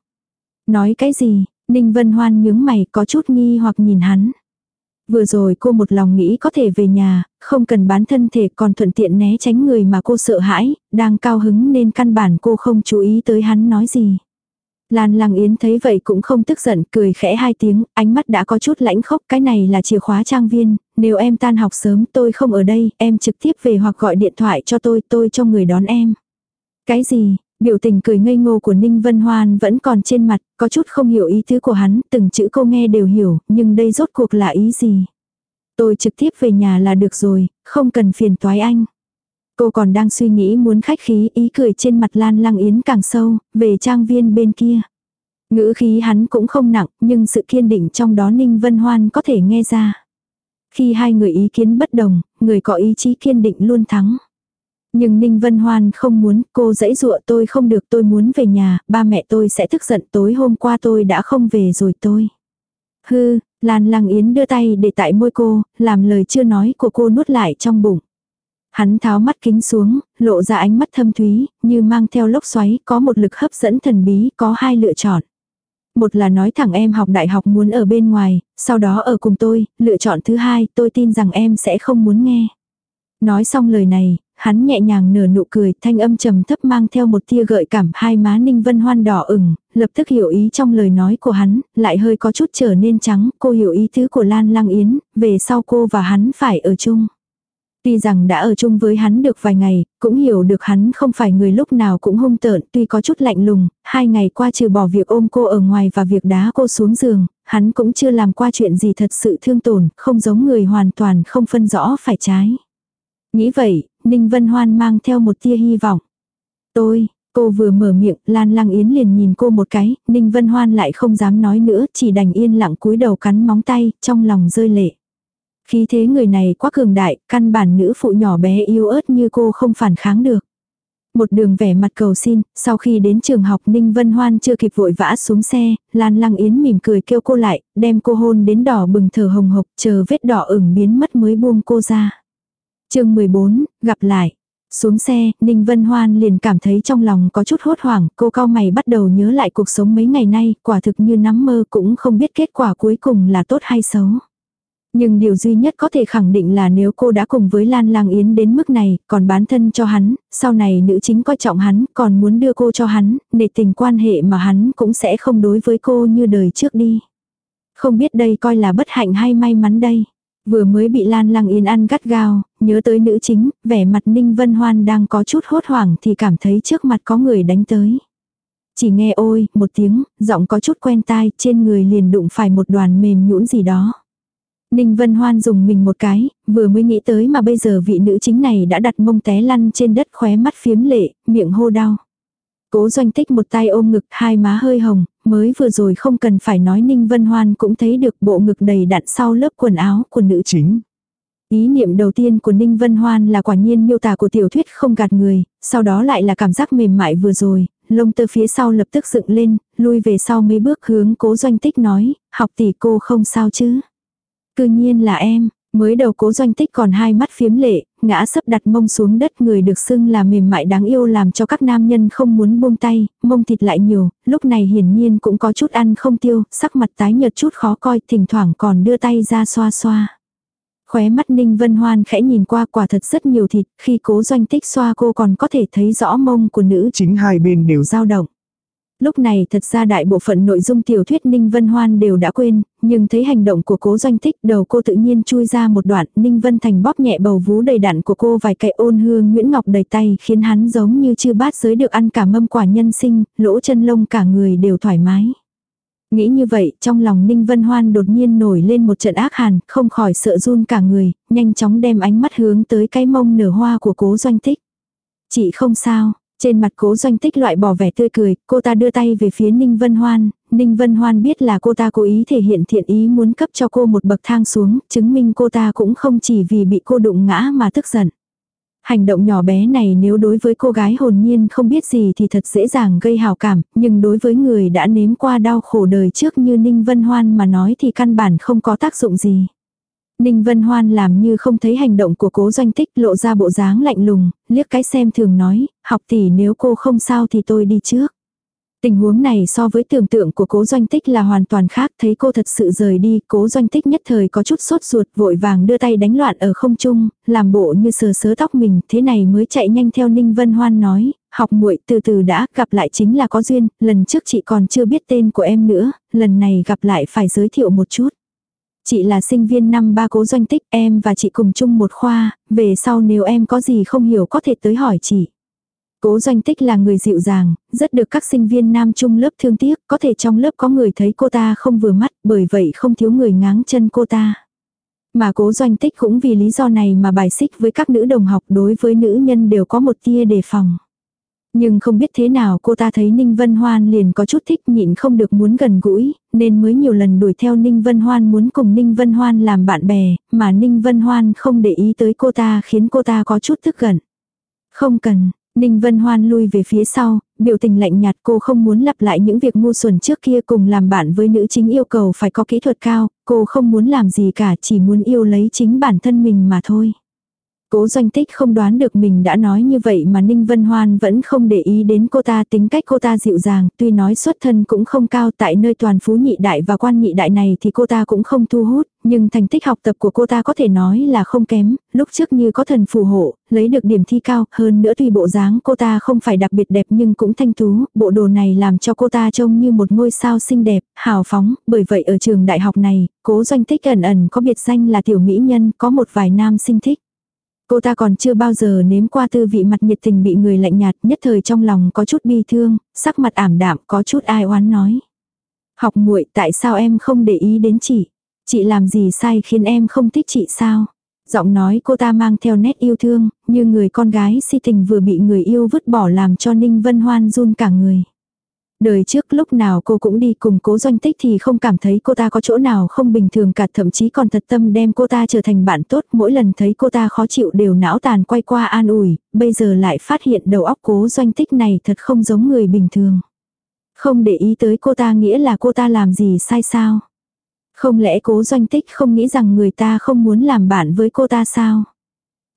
Nói cái gì? Ninh Vân Hoan nhướng mày có chút nghi hoặc nhìn hắn. Vừa rồi cô một lòng nghĩ có thể về nhà, không cần bán thân thể còn thuận tiện né tránh người mà cô sợ hãi, đang cao hứng nên căn bản cô không chú ý tới hắn nói gì. Lan Lăng Yến thấy vậy cũng không tức giận, cười khẽ hai tiếng, ánh mắt đã có chút lãnh khốc, cái này là chìa khóa trang viên, nếu em tan học sớm tôi không ở đây, em trực tiếp về hoặc gọi điện thoại cho tôi, tôi cho người đón em. Cái gì, biểu tình cười ngây ngô của Ninh Vân Hoan vẫn còn trên mặt, có chút không hiểu ý tứ của hắn, từng chữ cô nghe đều hiểu, nhưng đây rốt cuộc là ý gì. Tôi trực tiếp về nhà là được rồi, không cần phiền toái anh. Cô còn đang suy nghĩ muốn khách khí ý cười trên mặt Lan Lăng Yến càng sâu, về trang viên bên kia. Ngữ khí hắn cũng không nặng, nhưng sự kiên định trong đó Ninh Vân Hoan có thể nghe ra. Khi hai người ý kiến bất đồng, người có ý chí kiên định luôn thắng. Nhưng Ninh Vân Hoan không muốn, cô dãy dụa tôi không được tôi muốn về nhà, ba mẹ tôi sẽ tức giận tối hôm qua tôi đã không về rồi tôi. Hư, Lan Lăng Yến đưa tay để tại môi cô, làm lời chưa nói của cô nuốt lại trong bụng. Hắn tháo mắt kính xuống, lộ ra ánh mắt thâm thúy, như mang theo lốc xoáy, có một lực hấp dẫn thần bí, có hai lựa chọn. Một là nói thẳng em học đại học muốn ở bên ngoài, sau đó ở cùng tôi, lựa chọn thứ hai tôi tin rằng em sẽ không muốn nghe. Nói xong lời này, hắn nhẹ nhàng nở nụ cười, thanh âm trầm thấp mang theo một tia gợi cảm, hai má Ninh Vân Hoan đỏ ửng, lập tức hiểu ý trong lời nói của hắn, lại hơi có chút trở nên trắng, cô hiểu ý tứ của Lan Lăng Yến, về sau cô và hắn phải ở chung. Tuy rằng đã ở chung với hắn được vài ngày, cũng hiểu được hắn không phải người lúc nào cũng hung tợn, tuy có chút lạnh lùng, hai ngày qua trừ bỏ việc ôm cô ở ngoài và việc đá cô xuống giường, hắn cũng chưa làm qua chuyện gì thật sự thương tổn, không giống người hoàn toàn không phân rõ phải trái. Nghĩ vậy, Ninh Vân Hoan mang theo một tia hy vọng. Tôi, cô vừa mở miệng, Lan Lăng Yến liền nhìn cô một cái, Ninh Vân Hoan lại không dám nói nữa, chỉ đành yên lặng cúi đầu cắn móng tay, trong lòng rơi lệ. Khí thế người này quá cường đại, căn bản nữ phụ nhỏ bé yếu ớt như cô không phản kháng được. Một đường vẻ mặt cầu xin, sau khi đến trường học Ninh Vân Hoan chưa kịp vội vã xuống xe, Lan Lăng Yến mỉm cười kêu cô lại, đem cô hôn đến đỏ bừng thở hồng hộc, chờ vết đỏ ửng biến mất mới buông cô ra chương 14, gặp lại. Xuống xe, Ninh Vân Hoan liền cảm thấy trong lòng có chút hốt hoảng, cô cao mày bắt đầu nhớ lại cuộc sống mấy ngày nay, quả thực như nắm mơ cũng không biết kết quả cuối cùng là tốt hay xấu. Nhưng điều duy nhất có thể khẳng định là nếu cô đã cùng với Lan Lang Yến đến mức này, còn bán thân cho hắn, sau này nữ chính coi trọng hắn, còn muốn đưa cô cho hắn, để tình quan hệ mà hắn cũng sẽ không đối với cô như đời trước đi. Không biết đây coi là bất hạnh hay may mắn đây. Vừa mới bị Lan Lăng Yên ăn gắt gao, nhớ tới nữ chính, vẻ mặt Ninh Vân Hoan đang có chút hốt hoảng thì cảm thấy trước mặt có người đánh tới. Chỉ nghe ôi, một tiếng, giọng có chút quen tai, trên người liền đụng phải một đoàn mềm nhũn gì đó. Ninh Vân Hoan dùng mình một cái, vừa mới nghĩ tới mà bây giờ vị nữ chính này đã đặt mông té lăn trên đất khóe mắt phiếm lệ, miệng hô đau. Cố doanh tích một tay ôm ngực, hai má hơi hồng, mới vừa rồi không cần phải nói Ninh Vân Hoan cũng thấy được bộ ngực đầy đặn sau lớp quần áo của nữ chính. Ý niệm đầu tiên của Ninh Vân Hoan là quả nhiên miêu tả của tiểu thuyết không gạt người, sau đó lại là cảm giác mềm mại vừa rồi, lông tơ phía sau lập tức dựng lên, lui về sau mấy bước hướng cố doanh tích nói, học tỷ cô không sao chứ. Cư nhiên là em, mới đầu cố doanh tích còn hai mắt phiếm lệ, ngã sấp đặt mông xuống đất người được xưng là mềm mại đáng yêu làm cho các nam nhân không muốn buông tay, mông thịt lại nhiều, lúc này hiển nhiên cũng có chút ăn không tiêu, sắc mặt tái nhợt chút khó coi, thỉnh thoảng còn đưa tay ra xoa xoa. Khóe mắt Ninh Vân Hoan khẽ nhìn qua quả thật rất nhiều thịt, khi cố doanh tích xoa cô còn có thể thấy rõ mông của nữ
chính hai bên đều
dao động. Lúc này thật ra đại bộ phận nội dung tiểu thuyết Ninh Vân Hoan đều đã quên, nhưng thấy hành động của cố doanh Thích đầu cô tự nhiên chui ra một đoạn, Ninh Vân Thành bóp nhẹ bầu vú đầy đặn của cô vài cậy ôn hương Nguyễn Ngọc đầy tay khiến hắn giống như chưa bát giới được ăn cả mâm quả nhân sinh, lỗ chân lông cả người đều thoải mái. Nghĩ như vậy, trong lòng Ninh Vân Hoan đột nhiên nổi lên một trận ác hàn, không khỏi sợ run cả người, nhanh chóng đem ánh mắt hướng tới cái mông nở hoa của cố doanh tích. Chị không sao, trên mặt cố doanh tích loại bỏ vẻ tươi cười, cô ta đưa tay về phía Ninh Vân Hoan, Ninh Vân Hoan biết là cô ta cố ý thể hiện thiện ý muốn cấp cho cô một bậc thang xuống, chứng minh cô ta cũng không chỉ vì bị cô đụng ngã mà tức giận. Hành động nhỏ bé này nếu đối với cô gái hồn nhiên không biết gì thì thật dễ dàng gây hào cảm, nhưng đối với người đã nếm qua đau khổ đời trước như Ninh Vân Hoan mà nói thì căn bản không có tác dụng gì. Ninh Vân Hoan làm như không thấy hành động của cố doanh tích lộ ra bộ dáng lạnh lùng, liếc cái xem thường nói, học tỷ nếu cô không sao thì tôi đi trước. Tình huống này so với tưởng tượng của cố doanh tích là hoàn toàn khác, thấy cô thật sự rời đi, cố doanh tích nhất thời có chút sốt ruột vội vàng đưa tay đánh loạn ở không trung, làm bộ như sờ sớ tóc mình, thế này mới chạy nhanh theo Ninh Vân Hoan nói, học muội từ từ đã, gặp lại chính là có duyên, lần trước chị còn chưa biết tên của em nữa, lần này gặp lại phải giới thiệu một chút. Chị là sinh viên năm ba cố doanh tích, em và chị cùng chung một khoa, về sau nếu em có gì không hiểu có thể tới hỏi chị. Cố doanh tích là người dịu dàng, rất được các sinh viên nam trung lớp thương tiếc, có thể trong lớp có người thấy cô ta không vừa mắt, bởi vậy không thiếu người ngáng chân cô ta. Mà cố doanh tích cũng vì lý do này mà bài xích với các nữ đồng học đối với nữ nhân đều có một tia đề phòng. Nhưng không biết thế nào cô ta thấy Ninh Vân Hoan liền có chút thích nhịn không được muốn gần gũi, nên mới nhiều lần đuổi theo Ninh Vân Hoan muốn cùng Ninh Vân Hoan làm bạn bè, mà Ninh Vân Hoan không để ý tới cô ta khiến cô ta có chút tức giận. Không cần, Ninh Vân Hoan lui về phía sau, biểu tình lạnh nhạt cô không muốn lặp lại những việc ngu xuẩn trước kia cùng làm bạn với nữ chính yêu cầu phải có kỹ thuật cao, cô không muốn làm gì cả chỉ muốn yêu lấy chính bản thân mình mà thôi. Cố doanh tích không đoán được mình đã nói như vậy mà Ninh Vân Hoan vẫn không để ý đến cô ta tính cách cô ta dịu dàng, tuy nói xuất thân cũng không cao tại nơi toàn phú nhị đại và quan nhị đại này thì cô ta cũng không thu hút, nhưng thành tích học tập của cô ta có thể nói là không kém, lúc trước như có thần phù hộ, lấy được điểm thi cao, hơn nữa tuy bộ dáng cô ta không phải đặc biệt đẹp nhưng cũng thanh tú, bộ đồ này làm cho cô ta trông như một ngôi sao xinh đẹp, hào phóng, bởi vậy ở trường đại học này, cố doanh tích ẩn ẩn có biệt danh là tiểu mỹ nhân, có một vài nam sinh thích. Cô ta còn chưa bao giờ nếm qua tư vị mặt nhiệt tình bị người lạnh nhạt nhất thời trong lòng có chút bi thương, sắc mặt ảm đạm có chút ai oán nói. Học muội tại sao em không để ý đến chị? Chị làm gì sai khiến em không thích chị sao? Giọng nói cô ta mang theo nét yêu thương, như người con gái si tình vừa bị người yêu vứt bỏ làm cho Ninh Vân Hoan run cả người. Đời trước lúc nào cô cũng đi cùng cố doanh tích thì không cảm thấy cô ta có chỗ nào không bình thường cả thậm chí còn thật tâm đem cô ta trở thành bạn tốt mỗi lần thấy cô ta khó chịu đều não tàn quay qua an ủi, bây giờ lại phát hiện đầu óc cố doanh tích này thật không giống người bình thường. Không để ý tới cô ta nghĩa là cô ta làm gì sai sao. Không lẽ cố doanh tích không nghĩ rằng người ta không muốn làm bạn với cô ta sao?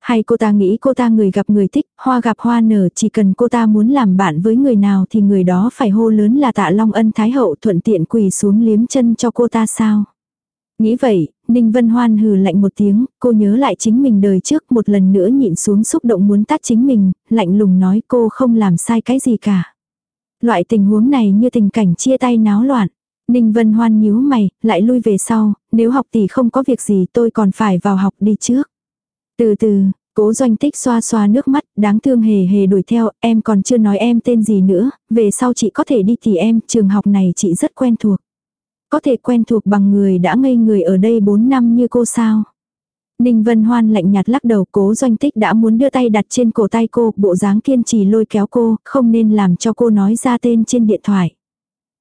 Hay cô ta nghĩ cô ta người gặp người thích, hoa gặp hoa nở, chỉ cần cô ta muốn làm bạn với người nào thì người đó phải hô lớn là tạ Long Ân Thái Hậu thuận tiện quỳ xuống liếm chân cho cô ta sao? Nghĩ vậy, Ninh Vân Hoan hừ lạnh một tiếng, cô nhớ lại chính mình đời trước một lần nữa nhịn xuống xúc động muốn tắt chính mình, lạnh lùng nói cô không làm sai cái gì cả. Loại tình huống này như tình cảnh chia tay náo loạn. Ninh Vân Hoan nhíu mày, lại lui về sau, nếu học tỷ không có việc gì tôi còn phải vào học đi trước. Từ từ, cố doanh tích xoa xoa nước mắt, đáng thương hề hề đuổi theo, em còn chưa nói em tên gì nữa, về sau chị có thể đi thì em, trường học này chị rất quen thuộc. Có thể quen thuộc bằng người đã ngây người ở đây 4 năm như cô sao. Ninh Vân Hoan lạnh nhạt lắc đầu cố doanh tích đã muốn đưa tay đặt trên cổ tay cô, bộ dáng kiên trì lôi kéo cô, không nên làm cho cô nói ra tên trên điện thoại.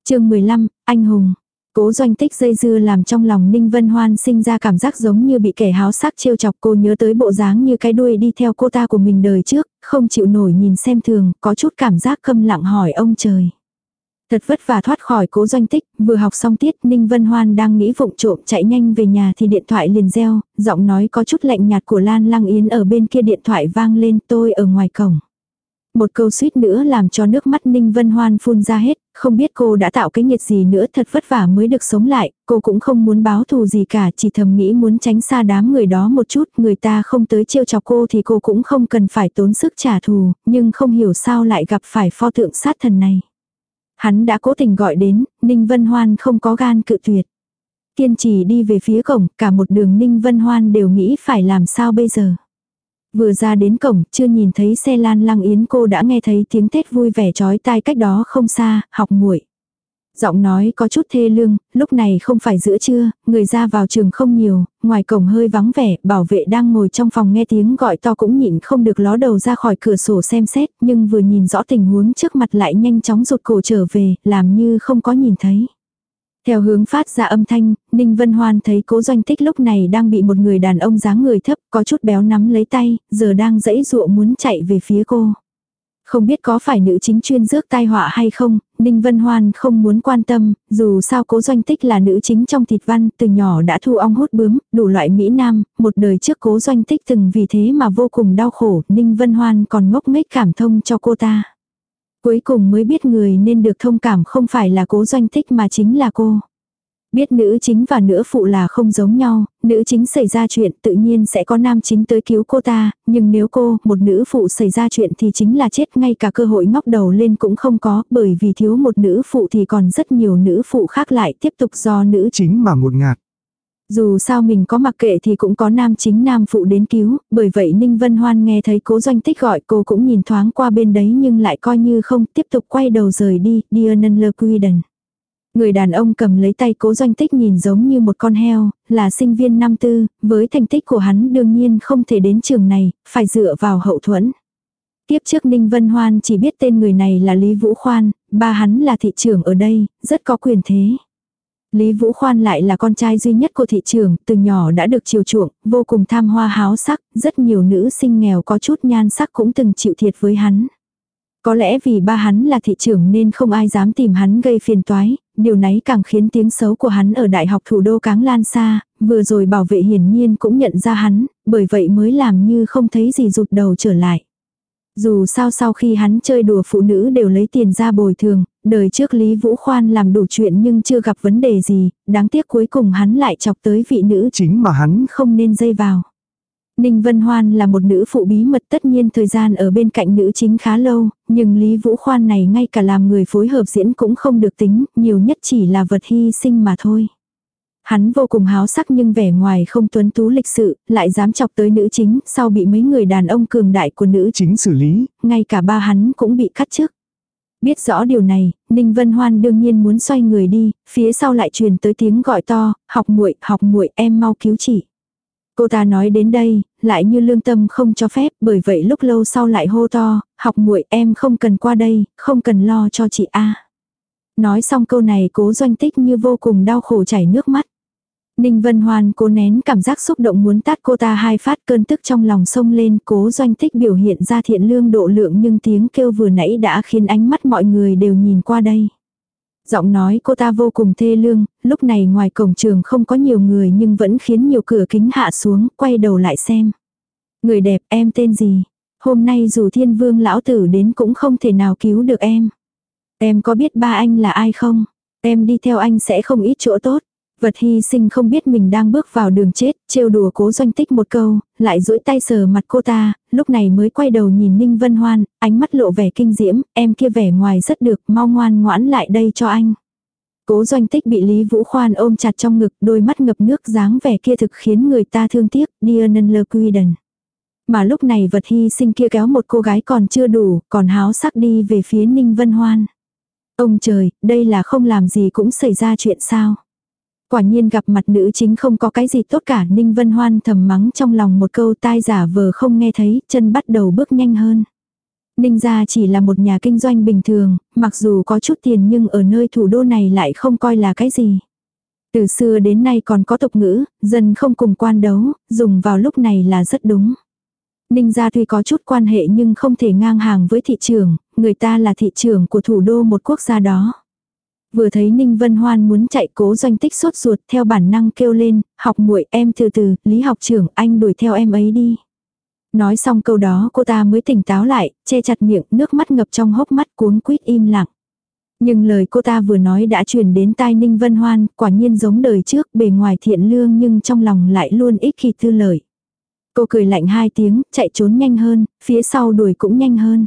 chương 15, anh hùng. Cố doanh tích dây dưa làm trong lòng Ninh Vân Hoan sinh ra cảm giác giống như bị kẻ háo sắc trêu chọc cô nhớ tới bộ dáng như cái đuôi đi theo cô ta của mình đời trước, không chịu nổi nhìn xem thường, có chút cảm giác câm lặng hỏi ông trời. Thật vất vả thoát khỏi cố doanh tích, vừa học xong tiết Ninh Vân Hoan đang nghĩ vụng trộm chạy nhanh về nhà thì điện thoại liền reo, giọng nói có chút lạnh nhạt của Lan Lăng Yến ở bên kia điện thoại vang lên tôi ở ngoài cổng. Một câu suýt nữa làm cho nước mắt Ninh Vân Hoan phun ra hết, không biết cô đã tạo cái nghiệt gì nữa thật vất vả mới được sống lại, cô cũng không muốn báo thù gì cả, chỉ thầm nghĩ muốn tránh xa đám người đó một chút, người ta không tới trêu chọc cô thì cô cũng không cần phải tốn sức trả thù, nhưng không hiểu sao lại gặp phải pho tượng sát thần này. Hắn đã cố tình gọi đến, Ninh Vân Hoan không có gan cự tuyệt. Kiên trì đi về phía cổng, cả một đường Ninh Vân Hoan đều nghĩ phải làm sao bây giờ. Vừa ra đến cổng, chưa nhìn thấy xe lan lăng yến cô đã nghe thấy tiếng thét vui vẻ chói tai cách đó không xa, học muội. Giọng nói có chút thê lương, lúc này không phải giữa trưa, người ra vào trường không nhiều, ngoài cổng hơi vắng vẻ, bảo vệ đang ngồi trong phòng nghe tiếng gọi to cũng nhịn không được ló đầu ra khỏi cửa sổ xem xét, nhưng vừa nhìn rõ tình huống trước mặt lại nhanh chóng rụt cổ trở về, làm như không có nhìn thấy. Theo hướng phát ra âm thanh, Ninh Vân Hoan thấy cố doanh tích lúc này đang bị một người đàn ông dáng người thấp, có chút béo nắm lấy tay, giờ đang dẫy dụa muốn chạy về phía cô. Không biết có phải nữ chính chuyên rước tai họa hay không, Ninh Vân Hoan không muốn quan tâm, dù sao cố doanh tích là nữ chính trong thịt văn, từ nhỏ đã thu ong hút bướm, đủ loại Mỹ Nam, một đời trước cố doanh tích từng vì thế mà vô cùng đau khổ, Ninh Vân Hoan còn ngốc nghếch cảm thông cho cô ta. Cuối cùng mới biết người nên được thông cảm không phải là cố doanh thích mà chính là cô. Biết nữ chính và nữ phụ là không giống nhau, nữ chính xảy ra chuyện tự nhiên sẽ có nam chính tới cứu cô ta, nhưng nếu cô, một nữ phụ xảy ra chuyện thì chính là chết ngay cả cơ hội ngóc đầu lên cũng không có, bởi vì thiếu một nữ phụ thì còn rất nhiều nữ phụ khác lại tiếp tục do nữ
chính mà một ngạt.
Dù sao mình có mặc kệ thì cũng có nam chính nam phụ đến cứu, bởi vậy Ninh Vân Hoan nghe thấy cố doanh tích gọi cô cũng nhìn thoáng qua bên đấy nhưng lại coi như không tiếp tục quay đầu rời đi, Dear Nunler Quiden. Người đàn ông cầm lấy tay cố doanh tích nhìn giống như một con heo, là sinh viên năm tư, với thành tích của hắn đương nhiên không thể đến trường này, phải dựa vào hậu thuẫn. Tiếp trước Ninh Vân Hoan chỉ biết tên người này là Lý Vũ Khoan, ba hắn là thị trưởng ở đây, rất có quyền thế. Lý Vũ Khoan lại là con trai duy nhất của thị trường, từ nhỏ đã được chiều chuộng, vô cùng tham hoa háo sắc, rất nhiều nữ sinh nghèo có chút nhan sắc cũng từng chịu thiệt với hắn. Có lẽ vì ba hắn là thị trưởng nên không ai dám tìm hắn gây phiền toái, điều này càng khiến tiếng xấu của hắn ở đại học thủ đô cáng lan xa, vừa rồi bảo vệ hiển nhiên cũng nhận ra hắn, bởi vậy mới làm như không thấy gì rụt đầu trở lại. Dù sao sau khi hắn chơi đùa phụ nữ đều lấy tiền ra bồi thường, đời trước Lý Vũ Khoan làm đủ chuyện nhưng chưa gặp vấn đề gì, đáng tiếc cuối cùng hắn lại chọc tới vị nữ
Chính mà hắn
không nên dây vào. Ninh Vân Hoan là một nữ phụ bí mật tất nhiên thời gian ở bên cạnh nữ chính khá lâu, nhưng Lý Vũ Khoan này ngay cả làm người phối hợp diễn cũng không được tính, nhiều nhất chỉ là vật hy sinh mà thôi. Hắn vô cùng háo sắc nhưng vẻ ngoài không tuấn tú lịch sự, lại dám chọc tới nữ chính, sau bị mấy người đàn ông cường đại của nữ
chính xử lý.
ngay cả ba hắn cũng bị cắt chức. Biết rõ điều này, Ninh Vân Hoan đương nhiên muốn xoay người đi, phía sau lại truyền tới tiếng gọi to, học muội, học muội, em mau cứu chị. Cô ta nói đến đây, lại như lương tâm không cho phép, bởi vậy lúc lâu sau lại hô to, học muội em không cần qua đây, không cần lo cho chị a. Nói xong câu này cố doanh tích như vô cùng đau khổ chảy nước mắt. Ninh Vân Hoan cố nén cảm giác xúc động muốn tát cô ta hai phát cơn tức trong lòng sông lên cố doanh tích biểu hiện ra thiện lương độ lượng nhưng tiếng kêu vừa nãy đã khiến ánh mắt mọi người đều nhìn qua đây. Giọng nói cô ta vô cùng thê lương, lúc này ngoài cổng trường không có nhiều người nhưng vẫn khiến nhiều cửa kính hạ xuống, quay đầu lại xem. Người đẹp em tên gì? Hôm nay dù thiên vương lão tử đến cũng không thể nào cứu được em. Em có biết ba anh là ai không? Em đi theo anh sẽ không ít chỗ tốt. Vật hy sinh không biết mình đang bước vào đường chết, trêu đùa cố doanh tích một câu, lại duỗi tay sờ mặt cô ta, lúc này mới quay đầu nhìn Ninh Vân Hoan, ánh mắt lộ vẻ kinh diễm, em kia vẻ ngoài rất được, mau ngoan ngoãn lại đây cho anh. Cố doanh tích bị Lý Vũ Khoan ôm chặt trong ngực, đôi mắt ngập nước dáng vẻ kia thực khiến người ta thương tiếc, Dear Nunler Quiden. Mà lúc này vật hy sinh kia kéo một cô gái còn chưa đủ, còn háo sắc đi về phía Ninh Vân Hoan. Ông trời, đây là không làm gì cũng xảy ra chuyện sao. Quả nhiên gặp mặt nữ chính không có cái gì tốt cả Ninh Vân Hoan thầm mắng trong lòng một câu tai giả vờ không nghe thấy, chân bắt đầu bước nhanh hơn. Ninh gia chỉ là một nhà kinh doanh bình thường, mặc dù có chút tiền nhưng ở nơi thủ đô này lại không coi là cái gì. Từ xưa đến nay còn có tục ngữ, dân không cùng quan đấu, dùng vào lúc này là rất đúng. Ninh gia tuy có chút quan hệ nhưng không thể ngang hàng với thị trường, người ta là thị trường của thủ đô một quốc gia đó. Vừa thấy Ninh Vân Hoan muốn chạy cố doanh tích sốt ruột theo bản năng kêu lên, học muội em từ từ, lý học trưởng anh đuổi theo em ấy đi. Nói xong câu đó cô ta mới tỉnh táo lại, che chặt miệng, nước mắt ngập trong hốc mắt cuống quýt im lặng. Nhưng lời cô ta vừa nói đã truyền đến tai Ninh Vân Hoan, quả nhiên giống đời trước, bề ngoài thiện lương nhưng trong lòng lại luôn ích khi tư lợi. Cô cười lạnh hai tiếng, chạy trốn nhanh hơn, phía sau đuổi cũng nhanh hơn.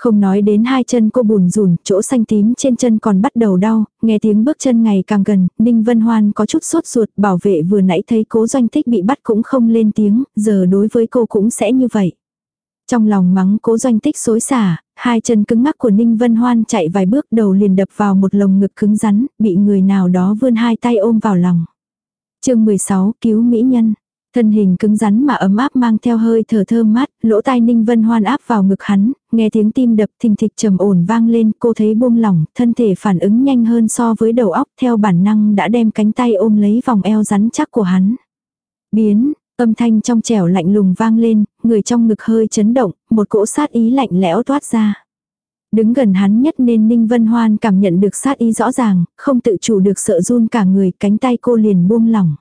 Không nói đến hai chân cô bùn rùn, chỗ xanh tím trên chân còn bắt đầu đau, nghe tiếng bước chân ngày càng gần, Ninh Vân Hoan có chút sốt ruột, bảo vệ vừa nãy thấy cố doanh tích bị bắt cũng không lên tiếng, giờ đối với cô cũng sẽ như vậy. Trong lòng mắng cố doanh tích xối xả, hai chân cứng ngắc của Ninh Vân Hoan chạy vài bước đầu liền đập vào một lồng ngực cứng rắn, bị người nào đó vươn hai tay ôm vào lòng. chương 16 cứu mỹ nhân. Thân hình cứng rắn mà ấm áp mang theo hơi thở thơm mát, lỗ tai Ninh Vân Hoan áp vào ngực hắn, nghe tiếng tim đập thình thịch trầm ổn vang lên, cô thấy buông lỏng, thân thể phản ứng nhanh hơn so với đầu óc, theo bản năng đã đem cánh tay ôm lấy vòng eo rắn chắc của hắn. Biến, âm thanh trong trẻo lạnh lùng vang lên, người trong ngực hơi chấn động, một cỗ sát ý lạnh lẽo toát ra. Đứng gần hắn nhất nên Ninh Vân Hoan cảm nhận được sát ý rõ ràng, không tự chủ được sợ run cả người, cánh tay cô liền buông lỏng.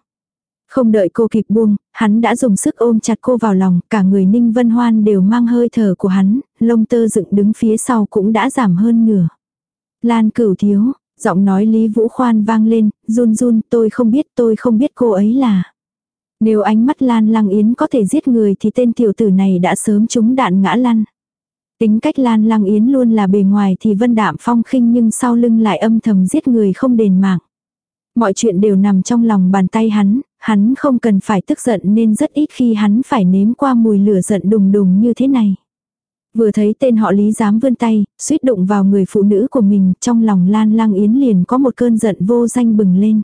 Không đợi cô kịp buông, hắn đã dùng sức ôm chặt cô vào lòng, cả người Ninh Vân Hoan đều mang hơi thở của hắn, lông tơ dựng đứng phía sau cũng đã giảm hơn nửa. Lan cửu thiếu, giọng nói Lý Vũ Khoan vang lên, run run, tôi không biết, tôi không biết cô ấy là. Nếu ánh mắt Lan Lăng Yến có thể giết người thì tên tiểu tử này đã sớm trúng đạn ngã lăn. Tính cách Lan Lăng Yến luôn là bề ngoài thì vân đạm phong khinh nhưng sau lưng lại âm thầm giết người không đền mạng. Mọi chuyện đều nằm trong lòng bàn tay hắn, hắn không cần phải tức giận nên rất ít khi hắn phải nếm qua mùi lửa giận đùng đùng như thế này. Vừa thấy tên họ Lý dám vươn tay, suýt đụng vào người phụ nữ của mình, trong lòng Lan Lang Yến liền có một cơn giận vô danh bừng lên.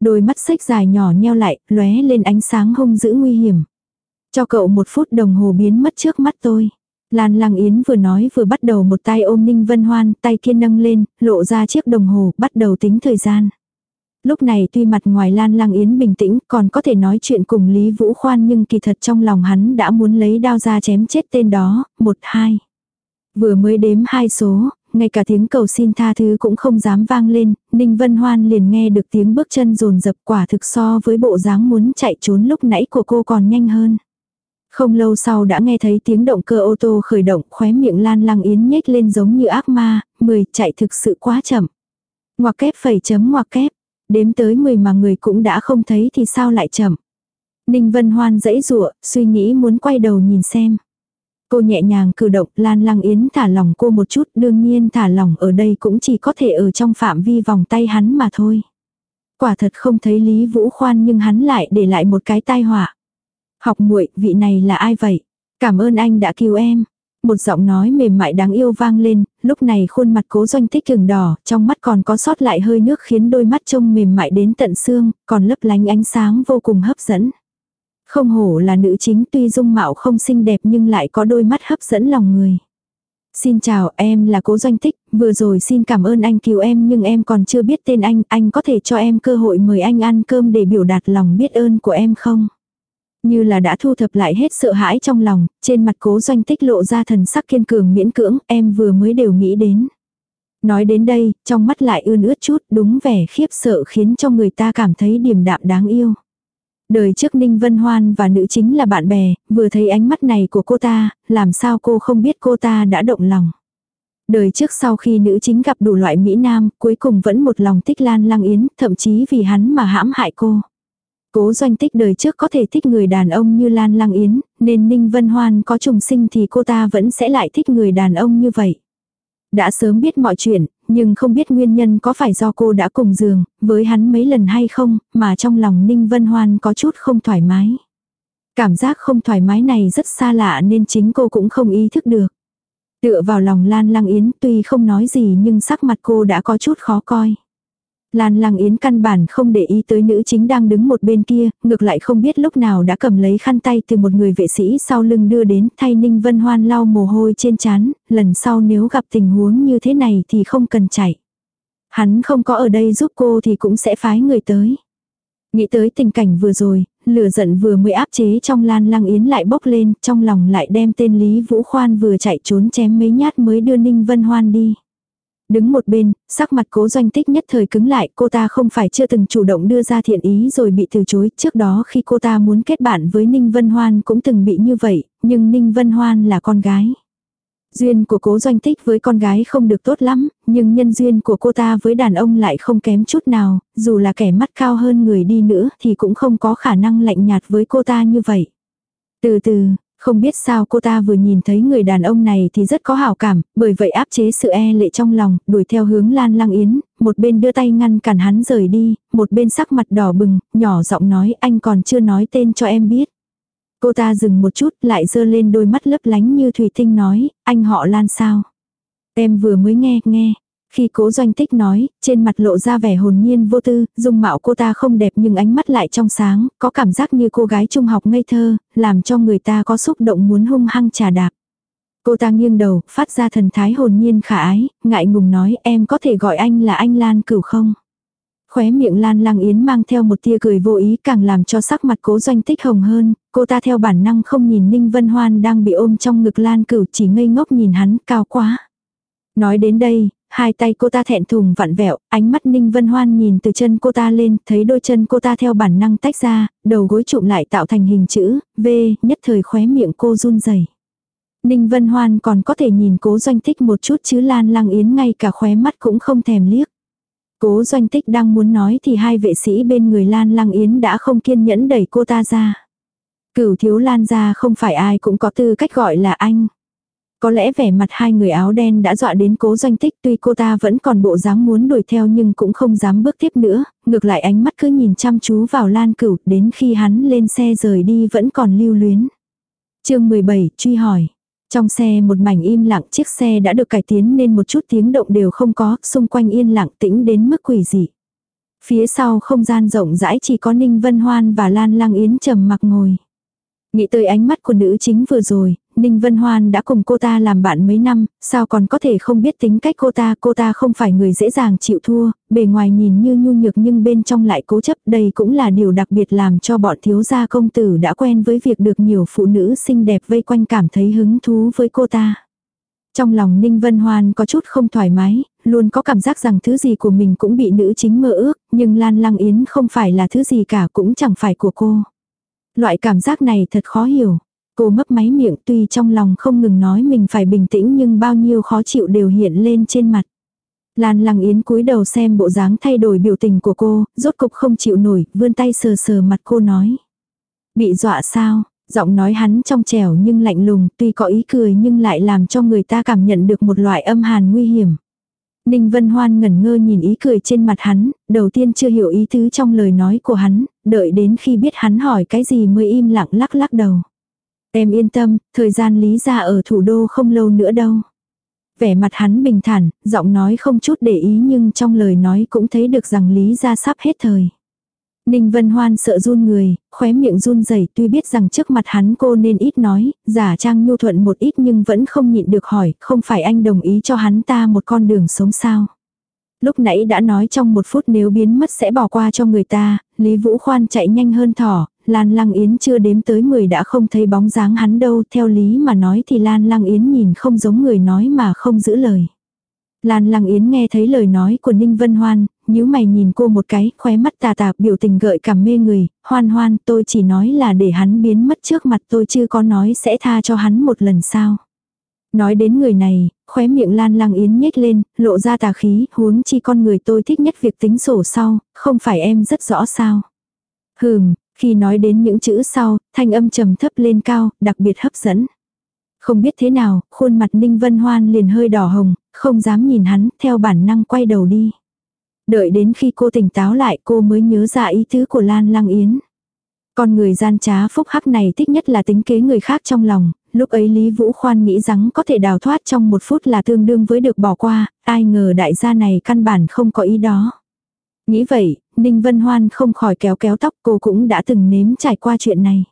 Đôi mắt xích dài nhỏ nheo lại, lóe lên ánh sáng hung dữ nguy hiểm. Cho cậu một phút đồng hồ biến mất trước mắt tôi. Lan Lang Yến vừa nói vừa bắt đầu một tay ôm Ninh Vân Hoan, tay kia nâng lên, lộ ra chiếc đồng hồ, bắt đầu tính thời gian. Lúc này tuy mặt ngoài Lan Lang Yến bình tĩnh còn có thể nói chuyện cùng Lý Vũ Khoan nhưng kỳ thật trong lòng hắn đã muốn lấy đao ra chém chết tên đó, một hai. Vừa mới đếm hai số, ngay cả tiếng cầu xin tha thứ cũng không dám vang lên, Ninh Vân Hoan liền nghe được tiếng bước chân rồn dập quả thực so với bộ dáng muốn chạy trốn lúc nãy của cô còn nhanh hơn. Không lâu sau đã nghe thấy tiếng động cơ ô tô khởi động khóe miệng Lan Lăng Yến nhếch lên giống như ác ma, 10 chạy thực sự quá chậm. Ngoặc kép phẩy chấm ngoặc kép, đếm tới 10 mà người cũng đã không thấy thì sao lại chậm. Ninh Vân Hoan dãy rụa, suy nghĩ muốn quay đầu nhìn xem. Cô nhẹ nhàng cử động, Lan Lăng Yến thả lỏng cô một chút, đương nhiên thả lỏng ở đây cũng chỉ có thể ở trong phạm vi vòng tay hắn mà thôi. Quả thật không thấy Lý Vũ Khoan nhưng hắn lại để lại một cái tai họa. Học muội, vị này là ai vậy? Cảm ơn anh đã cứu em. Một giọng nói mềm mại đáng yêu vang lên, lúc này khuôn mặt cố doanh tích cường đỏ, trong mắt còn có sót lại hơi nước khiến đôi mắt trông mềm mại đến tận xương, còn lấp lánh ánh sáng vô cùng hấp dẫn. Không hổ là nữ chính tuy dung mạo không xinh đẹp nhưng lại có đôi mắt hấp dẫn lòng người. Xin chào em là cố doanh tích, vừa rồi xin cảm ơn anh cứu em nhưng em còn chưa biết tên anh, anh có thể cho em cơ hội mời anh ăn cơm để biểu đạt lòng biết ơn của em không? Như là đã thu thập lại hết sợ hãi trong lòng, trên mặt cố doanh tích lộ ra thần sắc kiên cường miễn cưỡng, em vừa mới đều nghĩ đến. Nói đến đây, trong mắt lại ươn ướt chút, đúng vẻ khiếp sợ khiến cho người ta cảm thấy điềm đạm đáng yêu. Đời trước Ninh Vân Hoan và nữ chính là bạn bè, vừa thấy ánh mắt này của cô ta, làm sao cô không biết cô ta đã động lòng. Đời trước sau khi nữ chính gặp đủ loại Mỹ Nam, cuối cùng vẫn một lòng thích Lan Lăng Yến, thậm chí vì hắn mà hãm hại cô. Cố doanh tích đời trước có thể thích người đàn ông như Lan Lăng Yến, nên Ninh Vân Hoan có trùng sinh thì cô ta vẫn sẽ lại thích người đàn ông như vậy. Đã sớm biết mọi chuyện, nhưng không biết nguyên nhân có phải do cô đã cùng giường với hắn mấy lần hay không, mà trong lòng Ninh Vân Hoan có chút không thoải mái. Cảm giác không thoải mái này rất xa lạ nên chính cô cũng không ý thức được. Tựa vào lòng Lan Lăng Yến tuy không nói gì nhưng sắc mặt cô đã có chút khó coi. Lan Lăng Yến căn bản không để ý tới nữ chính đang đứng một bên kia, ngược lại không biết lúc nào đã cầm lấy khăn tay từ một người vệ sĩ sau lưng đưa đến thay Ninh Vân Hoan lau mồ hôi trên trán, lần sau nếu gặp tình huống như thế này thì không cần chạy. Hắn không có ở đây giúp cô thì cũng sẽ phái người tới. Nghĩ tới tình cảnh vừa rồi, lửa giận vừa mới áp chế trong Lan Lăng Yến lại bốc lên, trong lòng lại đem tên Lý Vũ Khoan vừa chạy trốn chém mấy nhát mới đưa Ninh Vân Hoan đi. Đứng một bên, sắc mặt cố doanh tích nhất thời cứng lại, cô ta không phải chưa từng chủ động đưa ra thiện ý rồi bị từ chối, trước đó khi cô ta muốn kết bạn với Ninh Vân Hoan cũng từng bị như vậy, nhưng Ninh Vân Hoan là con gái. Duyên của cố doanh tích với con gái không được tốt lắm, nhưng nhân duyên của cô ta với đàn ông lại không kém chút nào, dù là kẻ mắt cao hơn người đi nữa thì cũng không có khả năng lạnh nhạt với cô ta như vậy. Từ từ, không biết sao cô ta vừa nhìn thấy người đàn ông này thì rất có hảo cảm, bởi vậy áp chế sự e lệ trong lòng, đuổi theo hướng Lan Lăng Yến, một bên đưa tay ngăn cản hắn rời đi, một bên sắc mặt đỏ bừng, nhỏ giọng nói anh còn chưa nói tên cho em biết. Cô ta dừng một chút lại dơ lên đôi mắt lấp lánh như thủy tinh nói, anh họ Lan sao? Em vừa mới nghe, nghe, khi cố doanh tích nói, trên mặt lộ ra vẻ hồn nhiên vô tư, dung mạo cô ta không đẹp nhưng ánh mắt lại trong sáng, có cảm giác như cô gái trung học ngây thơ, làm cho người ta có xúc động muốn hung hăng trà đạp. Cô ta nghiêng đầu, phát ra thần thái hồn nhiên khả ái, ngại ngùng nói em có thể gọi anh là anh Lan cửu không? Khóe miệng Lan Lang Yến mang theo một tia cười vô ý càng làm cho sắc mặt cố doanh tích hồng hơn, cô ta theo bản năng không nhìn Ninh Vân Hoan đang bị ôm trong ngực Lan cửu chỉ ngây ngốc nhìn hắn cao quá. Nói đến đây, Hai tay cô ta thẹn thùng vặn vẹo, ánh mắt Ninh Vân Hoan nhìn từ chân cô ta lên, thấy đôi chân cô ta theo bản năng tách ra, đầu gối trụm lại tạo thành hình chữ, V, nhất thời khóe miệng cô run rẩy. Ninh Vân Hoan còn có thể nhìn cố doanh tích một chút chứ Lan Lăng Yến ngay cả khóe mắt cũng không thèm liếc. Cố doanh tích đang muốn nói thì hai vệ sĩ bên người Lan Lăng Yến đã không kiên nhẫn đẩy cô ta ra. Cửu thiếu Lan ra không phải ai cũng có tư cách gọi là anh. Có lẽ vẻ mặt hai người áo đen đã dọa đến cố doanh tích tuy cô ta vẫn còn bộ dáng muốn đuổi theo nhưng cũng không dám bước tiếp nữa, ngược lại ánh mắt cứ nhìn chăm chú vào Lan Cửu đến khi hắn lên xe rời đi vẫn còn lưu luyến. chương 17 truy hỏi. Trong xe một mảnh im lặng chiếc xe đã được cải tiến nên một chút tiếng động đều không có, xung quanh yên lặng tĩnh đến mức quỷ dị. Phía sau không gian rộng rãi chỉ có Ninh Vân Hoan và Lan Lăng Yến trầm mặc ngồi. Nghĩ tới ánh mắt của nữ chính vừa rồi, Ninh Vân Hoan đã cùng cô ta làm bạn mấy năm, sao còn có thể không biết tính cách cô ta, cô ta không phải người dễ dàng chịu thua, bề ngoài nhìn như nhu nhược nhưng bên trong lại cố chấp, đây cũng là điều đặc biệt làm cho bọn thiếu gia công tử đã quen với việc được nhiều phụ nữ xinh đẹp vây quanh cảm thấy hứng thú với cô ta. Trong lòng Ninh Vân Hoan có chút không thoải mái, luôn có cảm giác rằng thứ gì của mình cũng bị nữ chính mơ ước, nhưng Lan Lăng Yến không phải là thứ gì cả cũng chẳng phải của cô. Loại cảm giác này thật khó hiểu. Cô mấp máy miệng tuy trong lòng không ngừng nói mình phải bình tĩnh nhưng bao nhiêu khó chịu đều hiện lên trên mặt. Lan Lăng Yến cúi đầu xem bộ dáng thay đổi biểu tình của cô, rốt cục không chịu nổi, vươn tay sờ sờ mặt cô nói. Bị dọa sao? Giọng nói hắn trong trẻo nhưng lạnh lùng, tuy có ý cười nhưng lại làm cho người ta cảm nhận được một loại âm hàn nguy hiểm. Ninh Vân Hoan ngẩn ngơ nhìn ý cười trên mặt hắn, đầu tiên chưa hiểu ý tứ trong lời nói của hắn, đợi đến khi biết hắn hỏi cái gì mới im lặng lắc lắc đầu. Em yên tâm, thời gian lý ra ở thủ đô không lâu nữa đâu. Vẻ mặt hắn bình thản, giọng nói không chút để ý nhưng trong lời nói cũng thấy được rằng lý ra sắp hết thời. Ninh Vân Hoan sợ run người, khóe miệng run rẩy tuy biết rằng trước mặt hắn cô nên ít nói, giả trang nhu thuận một ít nhưng vẫn không nhịn được hỏi, không phải anh đồng ý cho hắn ta một con đường sống sao. Lúc nãy đã nói trong một phút nếu biến mất sẽ bỏ qua cho người ta, Lý Vũ Khoan chạy nhanh hơn thỏ, Lan Lăng Yến chưa đếm tới 10 đã không thấy bóng dáng hắn đâu, theo lý mà nói thì Lan Lăng Yến nhìn không giống người nói mà không giữ lời. Lan Lăng Yến nghe thấy lời nói của Ninh Vân Hoan, nhíu mày nhìn cô một cái, khóe mắt tà tà biểu tình gợi cảm mê người, hoan hoan tôi chỉ nói là để hắn biến mất trước mặt tôi chưa có nói sẽ tha cho hắn một lần sao. Nói đến người này, khóe miệng Lan Lăng Yến nhếch lên, lộ ra tà khí, huống chi con người tôi thích nhất việc tính sổ sau, không phải em rất rõ sao. Hừm, khi nói đến những chữ sau, thanh âm trầm thấp lên cao, đặc biệt hấp dẫn. Không biết thế nào, khuôn mặt Ninh Vân Hoan liền hơi đỏ hồng, không dám nhìn hắn, theo bản năng quay đầu đi. Đợi đến khi cô tỉnh táo lại cô mới nhớ ra ý tứ của Lan Lăng Yến. Con người gian trá phúc hắc này thích nhất là tính kế người khác trong lòng, lúc ấy Lý Vũ Khoan nghĩ rằng có thể đào thoát trong một phút là tương đương với được bỏ qua, ai ngờ đại gia này căn bản không có ý đó. Nghĩ vậy, Ninh Vân Hoan không khỏi kéo kéo tóc cô cũng đã từng nếm trải qua chuyện này.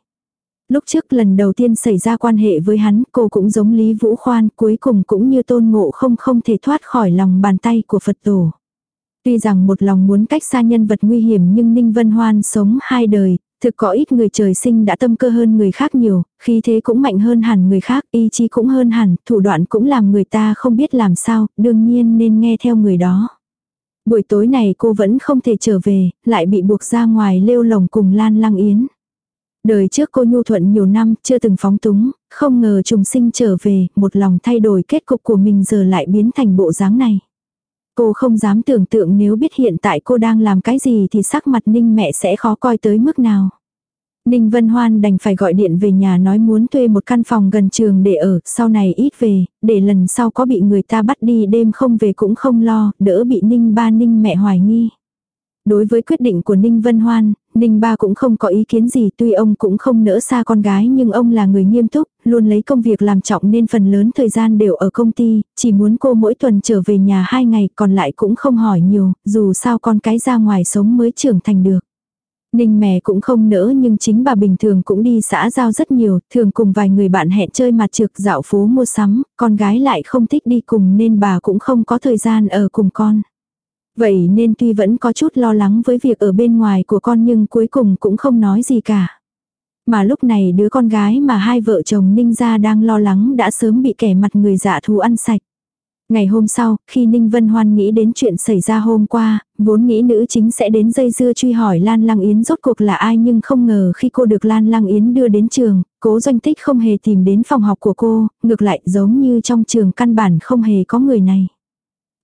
Lúc trước lần đầu tiên xảy ra quan hệ với hắn cô cũng giống Lý Vũ Khoan cuối cùng cũng như tôn ngộ không không thể thoát khỏi lòng bàn tay của Phật tổ. Tuy rằng một lòng muốn cách xa nhân vật nguy hiểm nhưng Ninh Vân Hoan sống hai đời, thực có ít người trời sinh đã tâm cơ hơn người khác nhiều, khí thế cũng mạnh hơn hẳn người khác, ý chí cũng hơn hẳn, thủ đoạn cũng làm người ta không biết làm sao, đương nhiên nên nghe theo người đó. Buổi tối này cô vẫn không thể trở về, lại bị buộc ra ngoài lêu lồng cùng Lan Lăng Yến. Đời trước cô nhu thuận nhiều năm, chưa từng phóng túng, không ngờ trùng sinh trở về, một lòng thay đổi kết cục của mình giờ lại biến thành bộ dáng này. Cô không dám tưởng tượng nếu biết hiện tại cô đang làm cái gì thì sắc mặt Ninh mẹ sẽ khó coi tới mức nào. Ninh Vân Hoan đành phải gọi điện về nhà nói muốn thuê một căn phòng gần trường để ở, sau này ít về, để lần sau có bị người ta bắt đi đêm không về cũng không lo, đỡ bị Ninh ba Ninh mẹ hoài nghi. Đối với quyết định của Ninh Vân Hoan, Ninh ba cũng không có ý kiến gì tuy ông cũng không nỡ xa con gái nhưng ông là người nghiêm túc, luôn lấy công việc làm trọng nên phần lớn thời gian đều ở công ty, chỉ muốn cô mỗi tuần trở về nhà hai ngày còn lại cũng không hỏi nhiều, dù sao con cái ra ngoài sống mới trưởng thành được. Ninh mẹ cũng không nỡ nhưng chính bà bình thường cũng đi xã giao rất nhiều, thường cùng vài người bạn hẹn chơi mặt trực dạo phố mua sắm, con gái lại không thích đi cùng nên bà cũng không có thời gian ở cùng con. Vậy nên tuy vẫn có chút lo lắng với việc ở bên ngoài của con nhưng cuối cùng cũng không nói gì cả. Mà lúc này đứa con gái mà hai vợ chồng Ninh gia đang lo lắng đã sớm bị kẻ mặt người dạ thú ăn sạch. Ngày hôm sau, khi Ninh Vân Hoan nghĩ đến chuyện xảy ra hôm qua, vốn nghĩ nữ chính sẽ đến dây dưa truy hỏi Lan Lăng Yến rốt cuộc là ai nhưng không ngờ khi cô được Lan Lăng Yến đưa đến trường, cố doanh tích không hề tìm đến phòng học của cô, ngược lại giống như trong trường căn bản không hề có người này.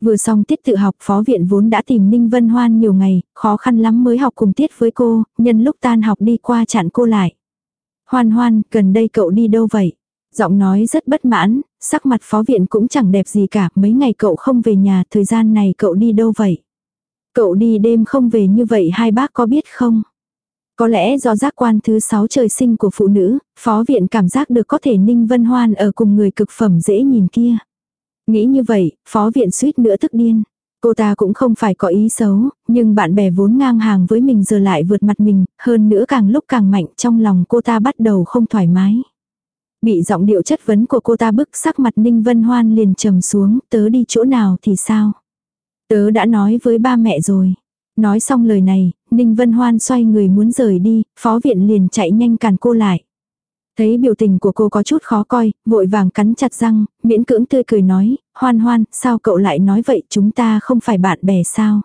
Vừa xong tiết tự học phó viện vốn đã tìm Ninh Vân Hoan nhiều ngày, khó khăn lắm mới học cùng tiết với cô, nhân lúc tan học đi qua chặn cô lại. Hoan hoan, gần đây cậu đi đâu vậy? Giọng nói rất bất mãn, sắc mặt phó viện cũng chẳng đẹp gì cả, mấy ngày cậu không về nhà, thời gian này cậu đi đâu vậy? Cậu đi đêm không về như vậy hai bác có biết không? Có lẽ do giác quan thứ sáu trời sinh của phụ nữ, phó viện cảm giác được có thể Ninh Vân Hoan ở cùng người cực phẩm dễ nhìn kia. Nghĩ như vậy, phó viện suýt nữa tức điên. Cô ta cũng không phải có ý xấu, nhưng bạn bè vốn ngang hàng với mình giờ lại vượt mặt mình, hơn nữa càng lúc càng mạnh trong lòng cô ta bắt đầu không thoải mái. Bị giọng điệu chất vấn của cô ta bức sắc mặt Ninh Vân Hoan liền trầm xuống, tớ đi chỗ nào thì sao? Tớ đã nói với ba mẹ rồi. Nói xong lời này, Ninh Vân Hoan xoay người muốn rời đi, phó viện liền chạy nhanh cản cô lại. Thấy biểu tình của cô có chút khó coi, vội vàng cắn chặt răng, miễn cưỡng tươi cười nói, hoan hoan, sao cậu lại nói vậy chúng ta không phải bạn bè sao?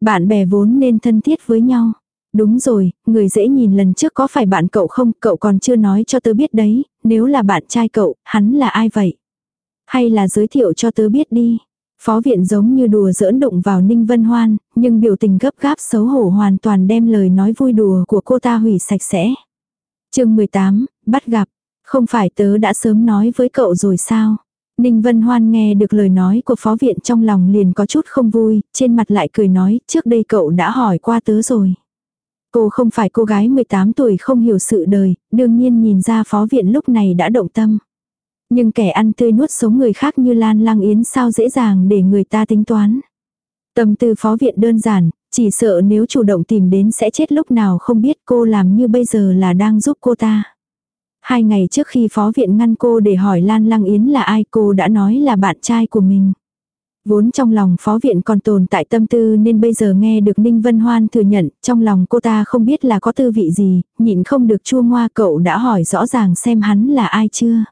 Bạn bè vốn nên thân thiết với nhau. Đúng rồi, người dễ nhìn lần trước có phải bạn cậu không, cậu còn chưa nói cho tớ biết đấy, nếu là bạn trai cậu, hắn là ai vậy? Hay là giới thiệu cho tớ biết đi. Phó viện giống như đùa giỡn đụng vào Ninh Vân Hoan, nhưng biểu tình gấp gáp xấu hổ hoàn toàn đem lời nói vui đùa của cô ta hủy sạch sẽ. chương 18, bắt gặp. Không phải tớ đã sớm nói với cậu rồi sao? Ninh Vân Hoan nghe được lời nói của phó viện trong lòng liền có chút không vui, trên mặt lại cười nói, trước đây cậu đã hỏi qua tớ rồi. Cô không phải cô gái 18 tuổi không hiểu sự đời, đương nhiên nhìn ra phó viện lúc này đã động tâm. Nhưng kẻ ăn tươi nuốt sống người khác như Lan Lang Yến sao dễ dàng để người ta tính toán. Tâm tư phó viện đơn giản, chỉ sợ nếu chủ động tìm đến sẽ chết lúc nào không biết cô làm như bây giờ là đang giúp cô ta. Hai ngày trước khi phó viện ngăn cô để hỏi Lan Lăng Yến là ai cô đã nói là bạn trai của mình. Vốn trong lòng phó viện còn tồn tại tâm tư nên bây giờ nghe được Ninh Vân Hoan thừa nhận, trong lòng cô ta không biết là có tư vị gì, nhịn không được chua ngoa cậu đã hỏi rõ ràng xem hắn là ai chưa.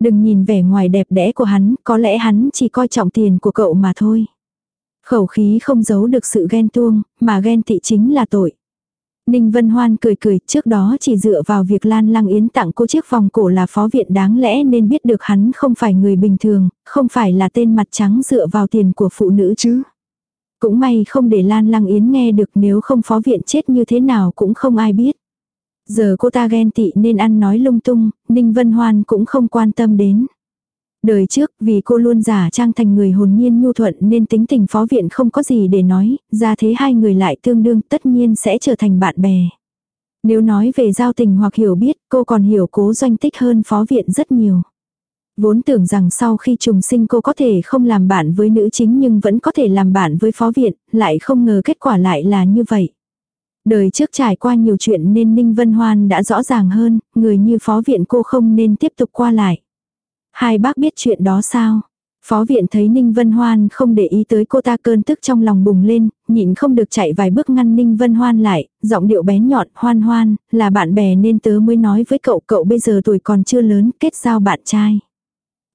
Đừng nhìn vẻ ngoài đẹp đẽ của hắn, có lẽ hắn chỉ coi trọng tiền của cậu mà thôi. Khẩu khí không giấu được sự ghen tuông, mà ghen tị chính là tội. Ninh Vân Hoan cười cười, trước đó chỉ dựa vào việc Lan Lăng Yến tặng cô chiếc vòng cổ là phó viện đáng lẽ nên biết được hắn không phải người bình thường, không phải là tên mặt trắng dựa vào tiền của phụ nữ chứ. Cũng may không để Lan Lăng Yến nghe được nếu không phó viện chết như thế nào cũng không ai biết. Giờ cô ta ghen tị nên ăn nói lung tung, Ninh Vân Hoan cũng không quan tâm đến. Đời trước vì cô luôn giả trang thành người hồn nhiên nhu thuận nên tính tình phó viện không có gì để nói, ra thế hai người lại tương đương tất nhiên sẽ trở thành bạn bè. Nếu nói về giao tình hoặc hiểu biết, cô còn hiểu cố doanh tích hơn phó viện rất nhiều. Vốn tưởng rằng sau khi trùng sinh cô có thể không làm bạn với nữ chính nhưng vẫn có thể làm bạn với phó viện, lại không ngờ kết quả lại là như vậy. Đời trước trải qua nhiều chuyện nên Ninh Vân Hoan đã rõ ràng hơn, người như phó viện cô không nên tiếp tục qua lại. Hai bác biết chuyện đó sao? Phó viện thấy Ninh Vân Hoan không để ý tới cô ta cơn tức trong lòng bùng lên, nhịn không được chạy vài bước ngăn Ninh Vân Hoan lại, giọng điệu bén nhọn, hoan hoan, là bạn bè nên tớ mới nói với cậu, cậu bây giờ tuổi còn chưa lớn, kết giao bạn trai.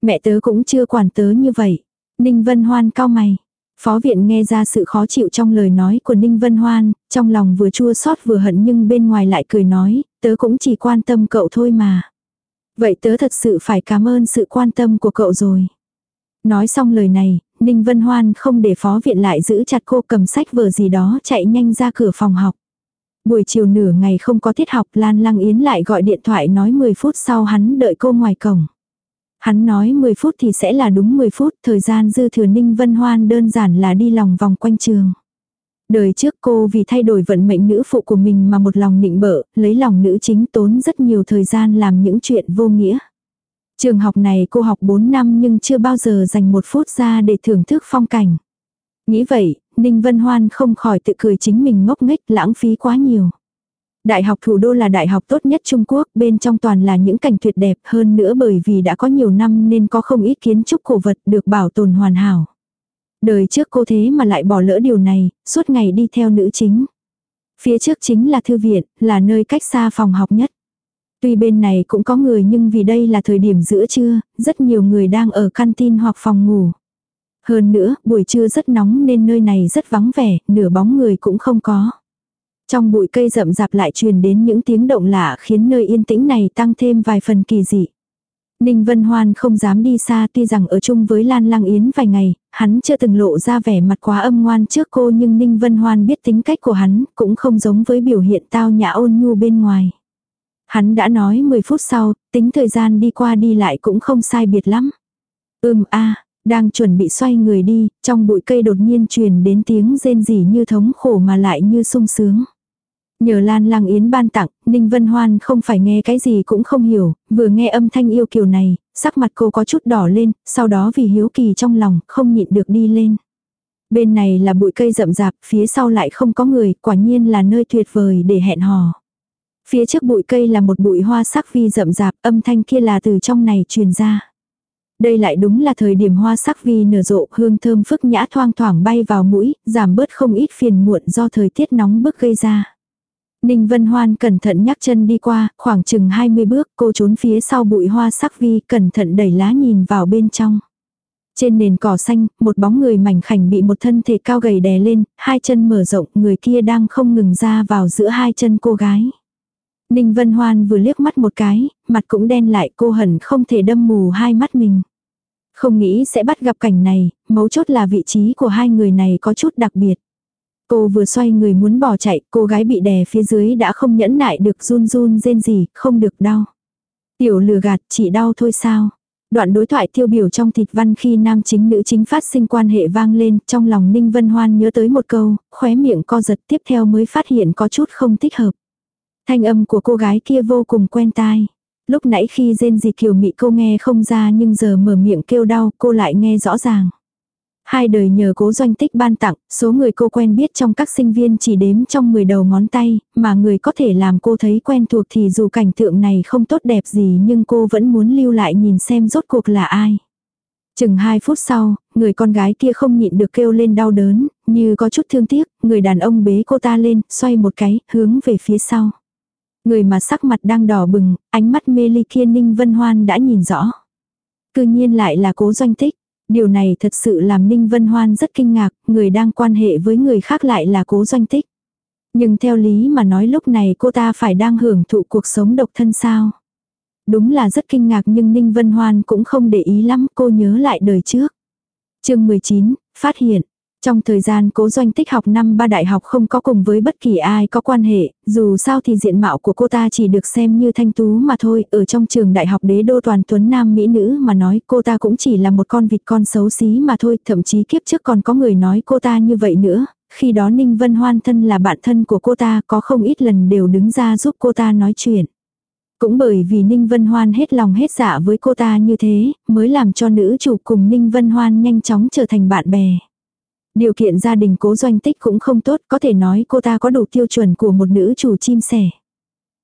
Mẹ tớ cũng chưa quản tớ như vậy. Ninh Vân Hoan cao mày. Phó viện nghe ra sự khó chịu trong lời nói của Ninh Vân Hoan, trong lòng vừa chua xót vừa hận nhưng bên ngoài lại cười nói, tớ cũng chỉ quan tâm cậu thôi mà. Vậy tớ thật sự phải cảm ơn sự quan tâm của cậu rồi. Nói xong lời này, Ninh Vân Hoan không để phó viện lại giữ chặt cô cầm sách vở gì đó chạy nhanh ra cửa phòng học. Buổi chiều nửa ngày không có tiết học Lan Lăng Yến lại gọi điện thoại nói 10 phút sau hắn đợi cô ngoài cổng. Hắn nói 10 phút thì sẽ là đúng 10 phút, thời gian dư thừa Ninh Vân Hoan đơn giản là đi lòng vòng quanh trường. Đời trước cô vì thay đổi vận mệnh nữ phụ của mình mà một lòng nịnh bợ, lấy lòng nữ chính tốn rất nhiều thời gian làm những chuyện vô nghĩa. Trường học này cô học 4 năm nhưng chưa bao giờ dành một phút ra để thưởng thức phong cảnh. Nghĩ vậy, Ninh Vân Hoan không khỏi tự cười chính mình ngốc nghếch lãng phí quá nhiều. Đại học thủ đô là đại học tốt nhất Trung Quốc, bên trong toàn là những cảnh tuyệt đẹp hơn nữa bởi vì đã có nhiều năm nên có không ít kiến trúc cổ vật được bảo tồn hoàn hảo. Đời trước cô thế mà lại bỏ lỡ điều này, suốt ngày đi theo nữ chính. Phía trước chính là thư viện, là nơi cách xa phòng học nhất. Tuy bên này cũng có người nhưng vì đây là thời điểm giữa trưa, rất nhiều người đang ở canteen hoặc phòng ngủ. Hơn nữa, buổi trưa rất nóng nên nơi này rất vắng vẻ, nửa bóng người cũng không có. Trong bụi cây rậm rạp lại truyền đến những tiếng động lạ khiến nơi yên tĩnh này tăng thêm vài phần kỳ dị. Ninh Vân Hoan không dám đi xa tuy rằng ở chung với Lan Lang Yến vài ngày, hắn chưa từng lộ ra vẻ mặt quá âm ngoan trước cô nhưng Ninh Vân Hoan biết tính cách của hắn, cũng không giống với biểu hiện tao nhã ôn nhu bên ngoài. Hắn đã nói 10 phút sau, tính thời gian đi qua đi lại cũng không sai biệt lắm. Ừm a đang chuẩn bị xoay người đi, trong bụi cây đột nhiên truyền đến tiếng rên rỉ như thống khổ mà lại như sung sướng. Nhờ Lan lang Yến ban tặng, Ninh Vân Hoan không phải nghe cái gì cũng không hiểu, vừa nghe âm thanh yêu kiều này, sắc mặt cô có chút đỏ lên, sau đó vì hiếu kỳ trong lòng, không nhịn được đi lên. Bên này là bụi cây rậm rạp, phía sau lại không có người, quả nhiên là nơi tuyệt vời để hẹn hò. Phía trước bụi cây là một bụi hoa sắc vi rậm rạp, âm thanh kia là từ trong này truyền ra. Đây lại đúng là thời điểm hoa sắc vi nở rộ, hương thơm phức nhã thoang thoảng bay vào mũi, giảm bớt không ít phiền muộn do thời tiết nóng bức gây ra. Ninh Vân Hoan cẩn thận nhắc chân đi qua, khoảng chừng 20 bước, cô trốn phía sau bụi hoa sắc vi, cẩn thận đẩy lá nhìn vào bên trong. Trên nền cỏ xanh, một bóng người mảnh khảnh bị một thân thể cao gầy đè lên, hai chân mở rộng, người kia đang không ngừng ra vào giữa hai chân cô gái. Ninh Vân Hoan vừa liếc mắt một cái, mặt cũng đen lại cô hẳn không thể đâm mù hai mắt mình. Không nghĩ sẽ bắt gặp cảnh này, mấu chốt là vị trí của hai người này có chút đặc biệt. Cô vừa xoay người muốn bỏ chạy, cô gái bị đè phía dưới đã không nhẫn nại được run run rên gì, không được đau. Tiểu lừa gạt, chỉ đau thôi sao. Đoạn đối thoại tiêu biểu trong thịt văn khi nam chính nữ chính phát sinh quan hệ vang lên, trong lòng Ninh Vân Hoan nhớ tới một câu, khóe miệng co giật tiếp theo mới phát hiện có chút không thích hợp. Thanh âm của cô gái kia vô cùng quen tai. Lúc nãy khi rên gì kiều mị cô nghe không ra nhưng giờ mở miệng kêu đau cô lại nghe rõ ràng. Hai đời nhờ cố doanh tích ban tặng, số người cô quen biết trong các sinh viên chỉ đếm trong 10 đầu ngón tay, mà người có thể làm cô thấy quen thuộc thì dù cảnh tượng này không tốt đẹp gì nhưng cô vẫn muốn lưu lại nhìn xem rốt cuộc là ai. Chừng 2 phút sau, người con gái kia không nhịn được kêu lên đau đớn, như có chút thương tiếc, người đàn ông bế cô ta lên, xoay một cái, hướng về phía sau. Người mà sắc mặt đang đỏ bừng, ánh mắt mê ly kia Ninh Vân Hoan đã nhìn rõ. Cư nhiên lại là cố doanh tích. Điều này thật sự làm Ninh Vân Hoan rất kinh ngạc, người đang quan hệ với người khác lại là cố doanh tích. Nhưng theo lý mà nói lúc này cô ta phải đang hưởng thụ cuộc sống độc thân sao. Đúng là rất kinh ngạc nhưng Ninh Vân Hoan cũng không để ý lắm cô nhớ lại đời trước. chương 19, phát hiện. Trong thời gian cố doanh tích học năm ba đại học không có cùng với bất kỳ ai có quan hệ, dù sao thì diện mạo của cô ta chỉ được xem như thanh tú mà thôi, ở trong trường đại học đế đô toàn tuấn nam mỹ nữ mà nói cô ta cũng chỉ là một con vịt con xấu xí mà thôi, thậm chí kiếp trước còn có người nói cô ta như vậy nữa, khi đó Ninh Vân Hoan thân là bạn thân của cô ta có không ít lần đều đứng ra giúp cô ta nói chuyện. Cũng bởi vì Ninh Vân Hoan hết lòng hết dạ với cô ta như thế, mới làm cho nữ chủ cùng Ninh Vân Hoan nhanh chóng trở thành bạn bè. Điều kiện gia đình cố doanh tích cũng không tốt, có thể nói cô ta có đủ tiêu chuẩn của một nữ chủ chim sẻ.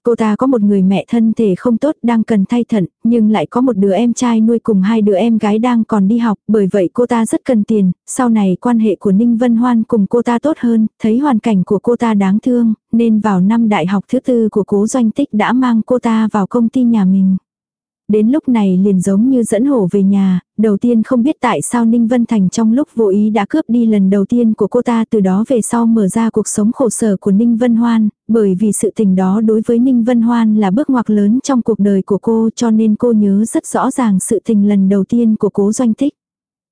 Cô ta có một người mẹ thân thể không tốt đang cần thay thận, nhưng lại có một đứa em trai nuôi cùng hai đứa em gái đang còn đi học, bởi vậy cô ta rất cần tiền, sau này quan hệ của Ninh Vân Hoan cùng cô ta tốt hơn, thấy hoàn cảnh của cô ta đáng thương, nên vào năm đại học thứ tư của cố doanh tích đã mang cô ta vào công ty nhà mình. Đến lúc này liền giống như dẫn hổ về nhà, đầu tiên không biết tại sao Ninh Vân Thành trong lúc vô ý đã cướp đi lần đầu tiên của cô ta từ đó về sau mở ra cuộc sống khổ sở của Ninh Vân Hoan, bởi vì sự tình đó đối với Ninh Vân Hoan là bước ngoặt lớn trong cuộc đời của cô cho nên cô nhớ rất rõ ràng sự tình lần đầu tiên của cố doanh tích.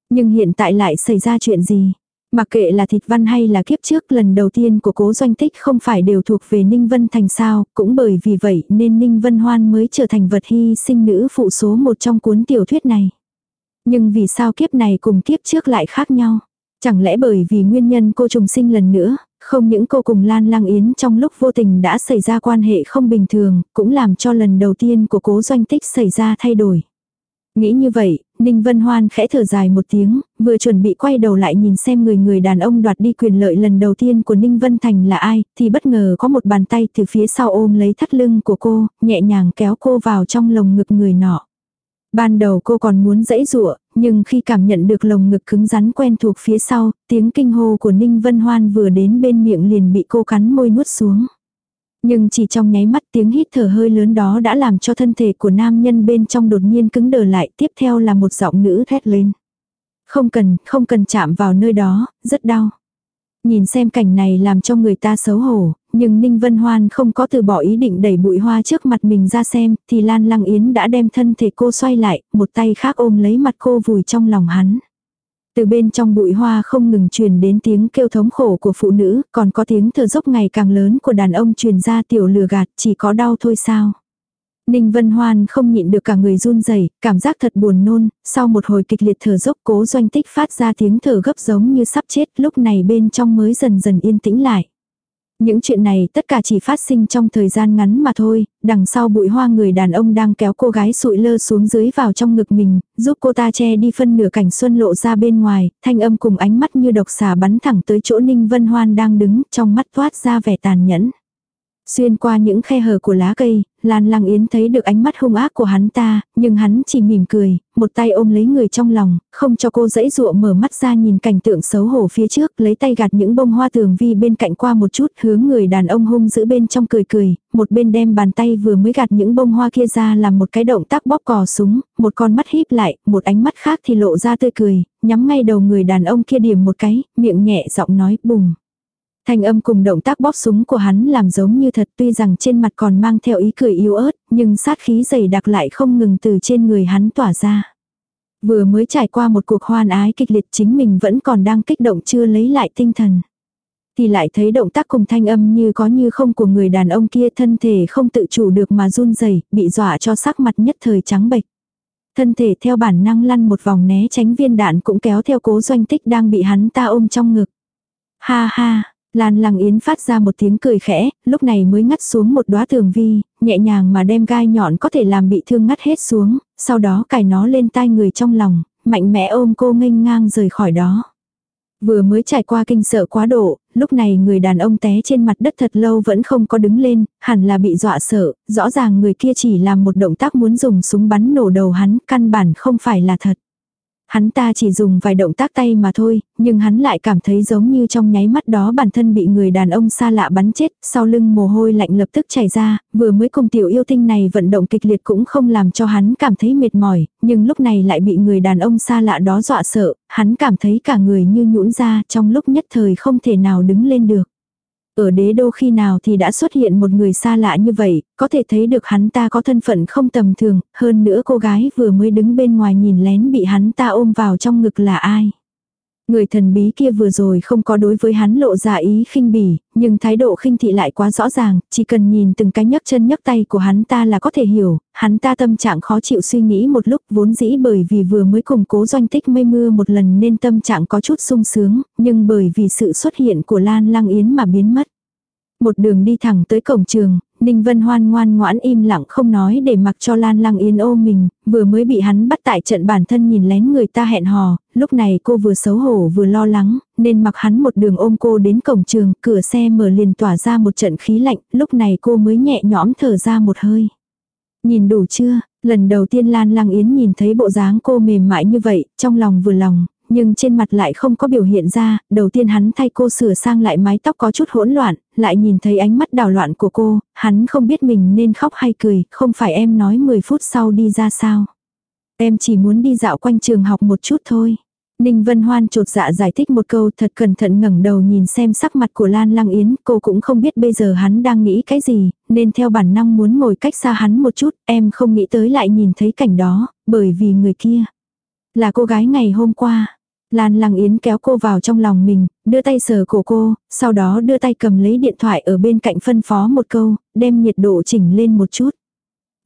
Nhưng hiện tại lại xảy ra chuyện gì? Mặc kệ là thịt văn hay là kiếp trước lần đầu tiên của cố doanh tích không phải đều thuộc về Ninh Vân Thành sao, cũng bởi vì vậy nên Ninh Vân Hoan mới trở thành vật hy sinh nữ phụ số một trong cuốn tiểu thuyết này. Nhưng vì sao kiếp này cùng kiếp trước lại khác nhau? Chẳng lẽ bởi vì nguyên nhân cô trùng sinh lần nữa, không những cô cùng Lan Lang Yến trong lúc vô tình đã xảy ra quan hệ không bình thường, cũng làm cho lần đầu tiên của cố doanh tích xảy ra thay đổi. Nghĩ như vậy, Ninh Vân Hoan khẽ thở dài một tiếng, vừa chuẩn bị quay đầu lại nhìn xem người người đàn ông đoạt đi quyền lợi lần đầu tiên của Ninh Vân Thành là ai, thì bất ngờ có một bàn tay từ phía sau ôm lấy thắt lưng của cô, nhẹ nhàng kéo cô vào trong lồng ngực người nọ. Ban đầu cô còn muốn dãy rụa, nhưng khi cảm nhận được lồng ngực cứng rắn quen thuộc phía sau, tiếng kinh hô của Ninh Vân Hoan vừa đến bên miệng liền bị cô cắn môi nuốt xuống. Nhưng chỉ trong nháy mắt tiếng hít thở hơi lớn đó đã làm cho thân thể của nam nhân bên trong đột nhiên cứng đờ lại, tiếp theo là một giọng nữ thét lên. Không cần, không cần chạm vào nơi đó, rất đau. Nhìn xem cảnh này làm cho người ta xấu hổ, nhưng Ninh Vân Hoan không có từ bỏ ý định đẩy bụi hoa trước mặt mình ra xem, thì Lan Lăng Yến đã đem thân thể cô xoay lại, một tay khác ôm lấy mặt cô vùi trong lòng hắn. Từ bên trong bụi hoa không ngừng truyền đến tiếng kêu thống khổ của phụ nữ, còn có tiếng thở dốc ngày càng lớn của đàn ông truyền ra tiểu lừa gạt, chỉ có đau thôi sao. Ninh Vân Hoan không nhịn được cả người run rẩy, cảm giác thật buồn nôn, sau một hồi kịch liệt thở dốc cố doanh tích phát ra tiếng thở gấp giống như sắp chết, lúc này bên trong mới dần dần yên tĩnh lại. Những chuyện này tất cả chỉ phát sinh trong thời gian ngắn mà thôi, đằng sau bụi hoa người đàn ông đang kéo cô gái sụi lơ xuống dưới vào trong ngực mình, giúp cô ta che đi phân nửa cảnh xuân lộ ra bên ngoài, thanh âm cùng ánh mắt như độc xà bắn thẳng tới chỗ Ninh Vân Hoan đang đứng, trong mắt thoát ra vẻ tàn nhẫn. Xuyên qua những khe hở của lá cây, Lan Lăng Yến thấy được ánh mắt hung ác của hắn ta, nhưng hắn chỉ mỉm cười, một tay ôm lấy người trong lòng, không cho cô dãy dụa mở mắt ra nhìn cảnh tượng xấu hổ phía trước, lấy tay gạt những bông hoa tường vi bên cạnh qua một chút, hướng người đàn ông hung giữ bên trong cười cười, một bên đem bàn tay vừa mới gạt những bông hoa kia ra làm một cái động tác bóp cò súng, một con mắt híp lại, một ánh mắt khác thì lộ ra tươi cười, nhắm ngay đầu người đàn ông kia điểm một cái, miệng nhẹ giọng nói bùng. Thanh âm cùng động tác bóp súng của hắn làm giống như thật tuy rằng trên mặt còn mang theo ý cười yếu ớt, nhưng sát khí dày đặc lại không ngừng từ trên người hắn tỏa ra. Vừa mới trải qua một cuộc hoan ái kịch liệt chính mình vẫn còn đang kích động chưa lấy lại tinh thần. Thì lại thấy động tác cùng thanh âm như có như không của người đàn ông kia thân thể không tự chủ được mà run rẩy bị dọa cho sắc mặt nhất thời trắng bệch. Thân thể theo bản năng lăn một vòng né tránh viên đạn cũng kéo theo cố doanh tích đang bị hắn ta ôm trong ngực. Ha ha, Lan Lăng Yến phát ra một tiếng cười khẽ, lúc này mới ngắt xuống một đóa tường vi, nhẹ nhàng mà đem gai nhọn có thể làm bị thương ngắt hết xuống, sau đó cài nó lên tai người trong lòng, mạnh mẽ ôm cô nghênh ngang rời khỏi đó. Vừa mới trải qua kinh sợ quá độ, lúc này người đàn ông té trên mặt đất thật lâu vẫn không có đứng lên, hẳn là bị dọa sợ, rõ ràng người kia chỉ làm một động tác muốn dùng súng bắn nổ đầu hắn, căn bản không phải là thật. Hắn ta chỉ dùng vài động tác tay mà thôi, nhưng hắn lại cảm thấy giống như trong nháy mắt đó bản thân bị người đàn ông xa lạ bắn chết, sau lưng mồ hôi lạnh lập tức chảy ra, vừa mới cùng tiểu yêu tinh này vận động kịch liệt cũng không làm cho hắn cảm thấy mệt mỏi, nhưng lúc này lại bị người đàn ông xa lạ đó dọa sợ, hắn cảm thấy cả người như nhũn ra trong lúc nhất thời không thể nào đứng lên được. Ở đế đô khi nào thì đã xuất hiện một người xa lạ như vậy, có thể thấy được hắn ta có thân phận không tầm thường, hơn nữa cô gái vừa mới đứng bên ngoài nhìn lén bị hắn ta ôm vào trong ngực là ai. Người thần bí kia vừa rồi không có đối với hắn lộ ra ý khinh bỉ, nhưng thái độ khinh thị lại quá rõ ràng, chỉ cần nhìn từng cái nhấc chân nhấc tay của hắn ta là có thể hiểu, hắn ta tâm trạng khó chịu suy nghĩ một lúc vốn dĩ bởi vì vừa mới cùng cố doanh tích mây mưa một lần nên tâm trạng có chút sung sướng, nhưng bởi vì sự xuất hiện của Lan Lăng Yến mà biến mất. Một đường đi thẳng tới cổng trường, Ninh Vân Hoan ngoan ngoãn im lặng không nói để mặc cho Lan Lăng Yến ôm mình, vừa mới bị hắn bắt tại trận bản thân nhìn lén người ta hẹn hò, lúc này cô vừa xấu hổ vừa lo lắng, nên mặc hắn một đường ôm cô đến cổng trường, cửa xe mở liền tỏa ra một trận khí lạnh, lúc này cô mới nhẹ nhõm thở ra một hơi. Nhìn đủ chưa, lần đầu tiên Lan Lăng Yến nhìn thấy bộ dáng cô mềm mại như vậy, trong lòng vừa lòng, nhưng trên mặt lại không có biểu hiện ra, đầu tiên hắn thay cô sửa sang lại mái tóc có chút hỗn loạn, lại nhìn thấy ánh mắt đảo loạn của cô, hắn không biết mình nên khóc hay cười, không phải em nói 10 phút sau đi ra sao. Em chỉ muốn đi dạo quanh trường học một chút thôi. Ninh Vân Hoan trột dạ giải thích một câu thật cẩn thận ngẩng đầu nhìn xem sắc mặt của Lan Lăng Yến, cô cũng không biết bây giờ hắn đang nghĩ cái gì, nên theo bản năng muốn ngồi cách xa hắn một chút, em không nghĩ tới lại nhìn thấy cảnh đó, bởi vì người kia là cô gái ngày hôm qua. Lan Lăng Yến kéo cô vào trong lòng mình, đưa tay sờ cổ cô, sau đó đưa tay cầm lấy điện thoại ở bên cạnh phân phó một câu, đem nhiệt độ chỉnh lên một chút.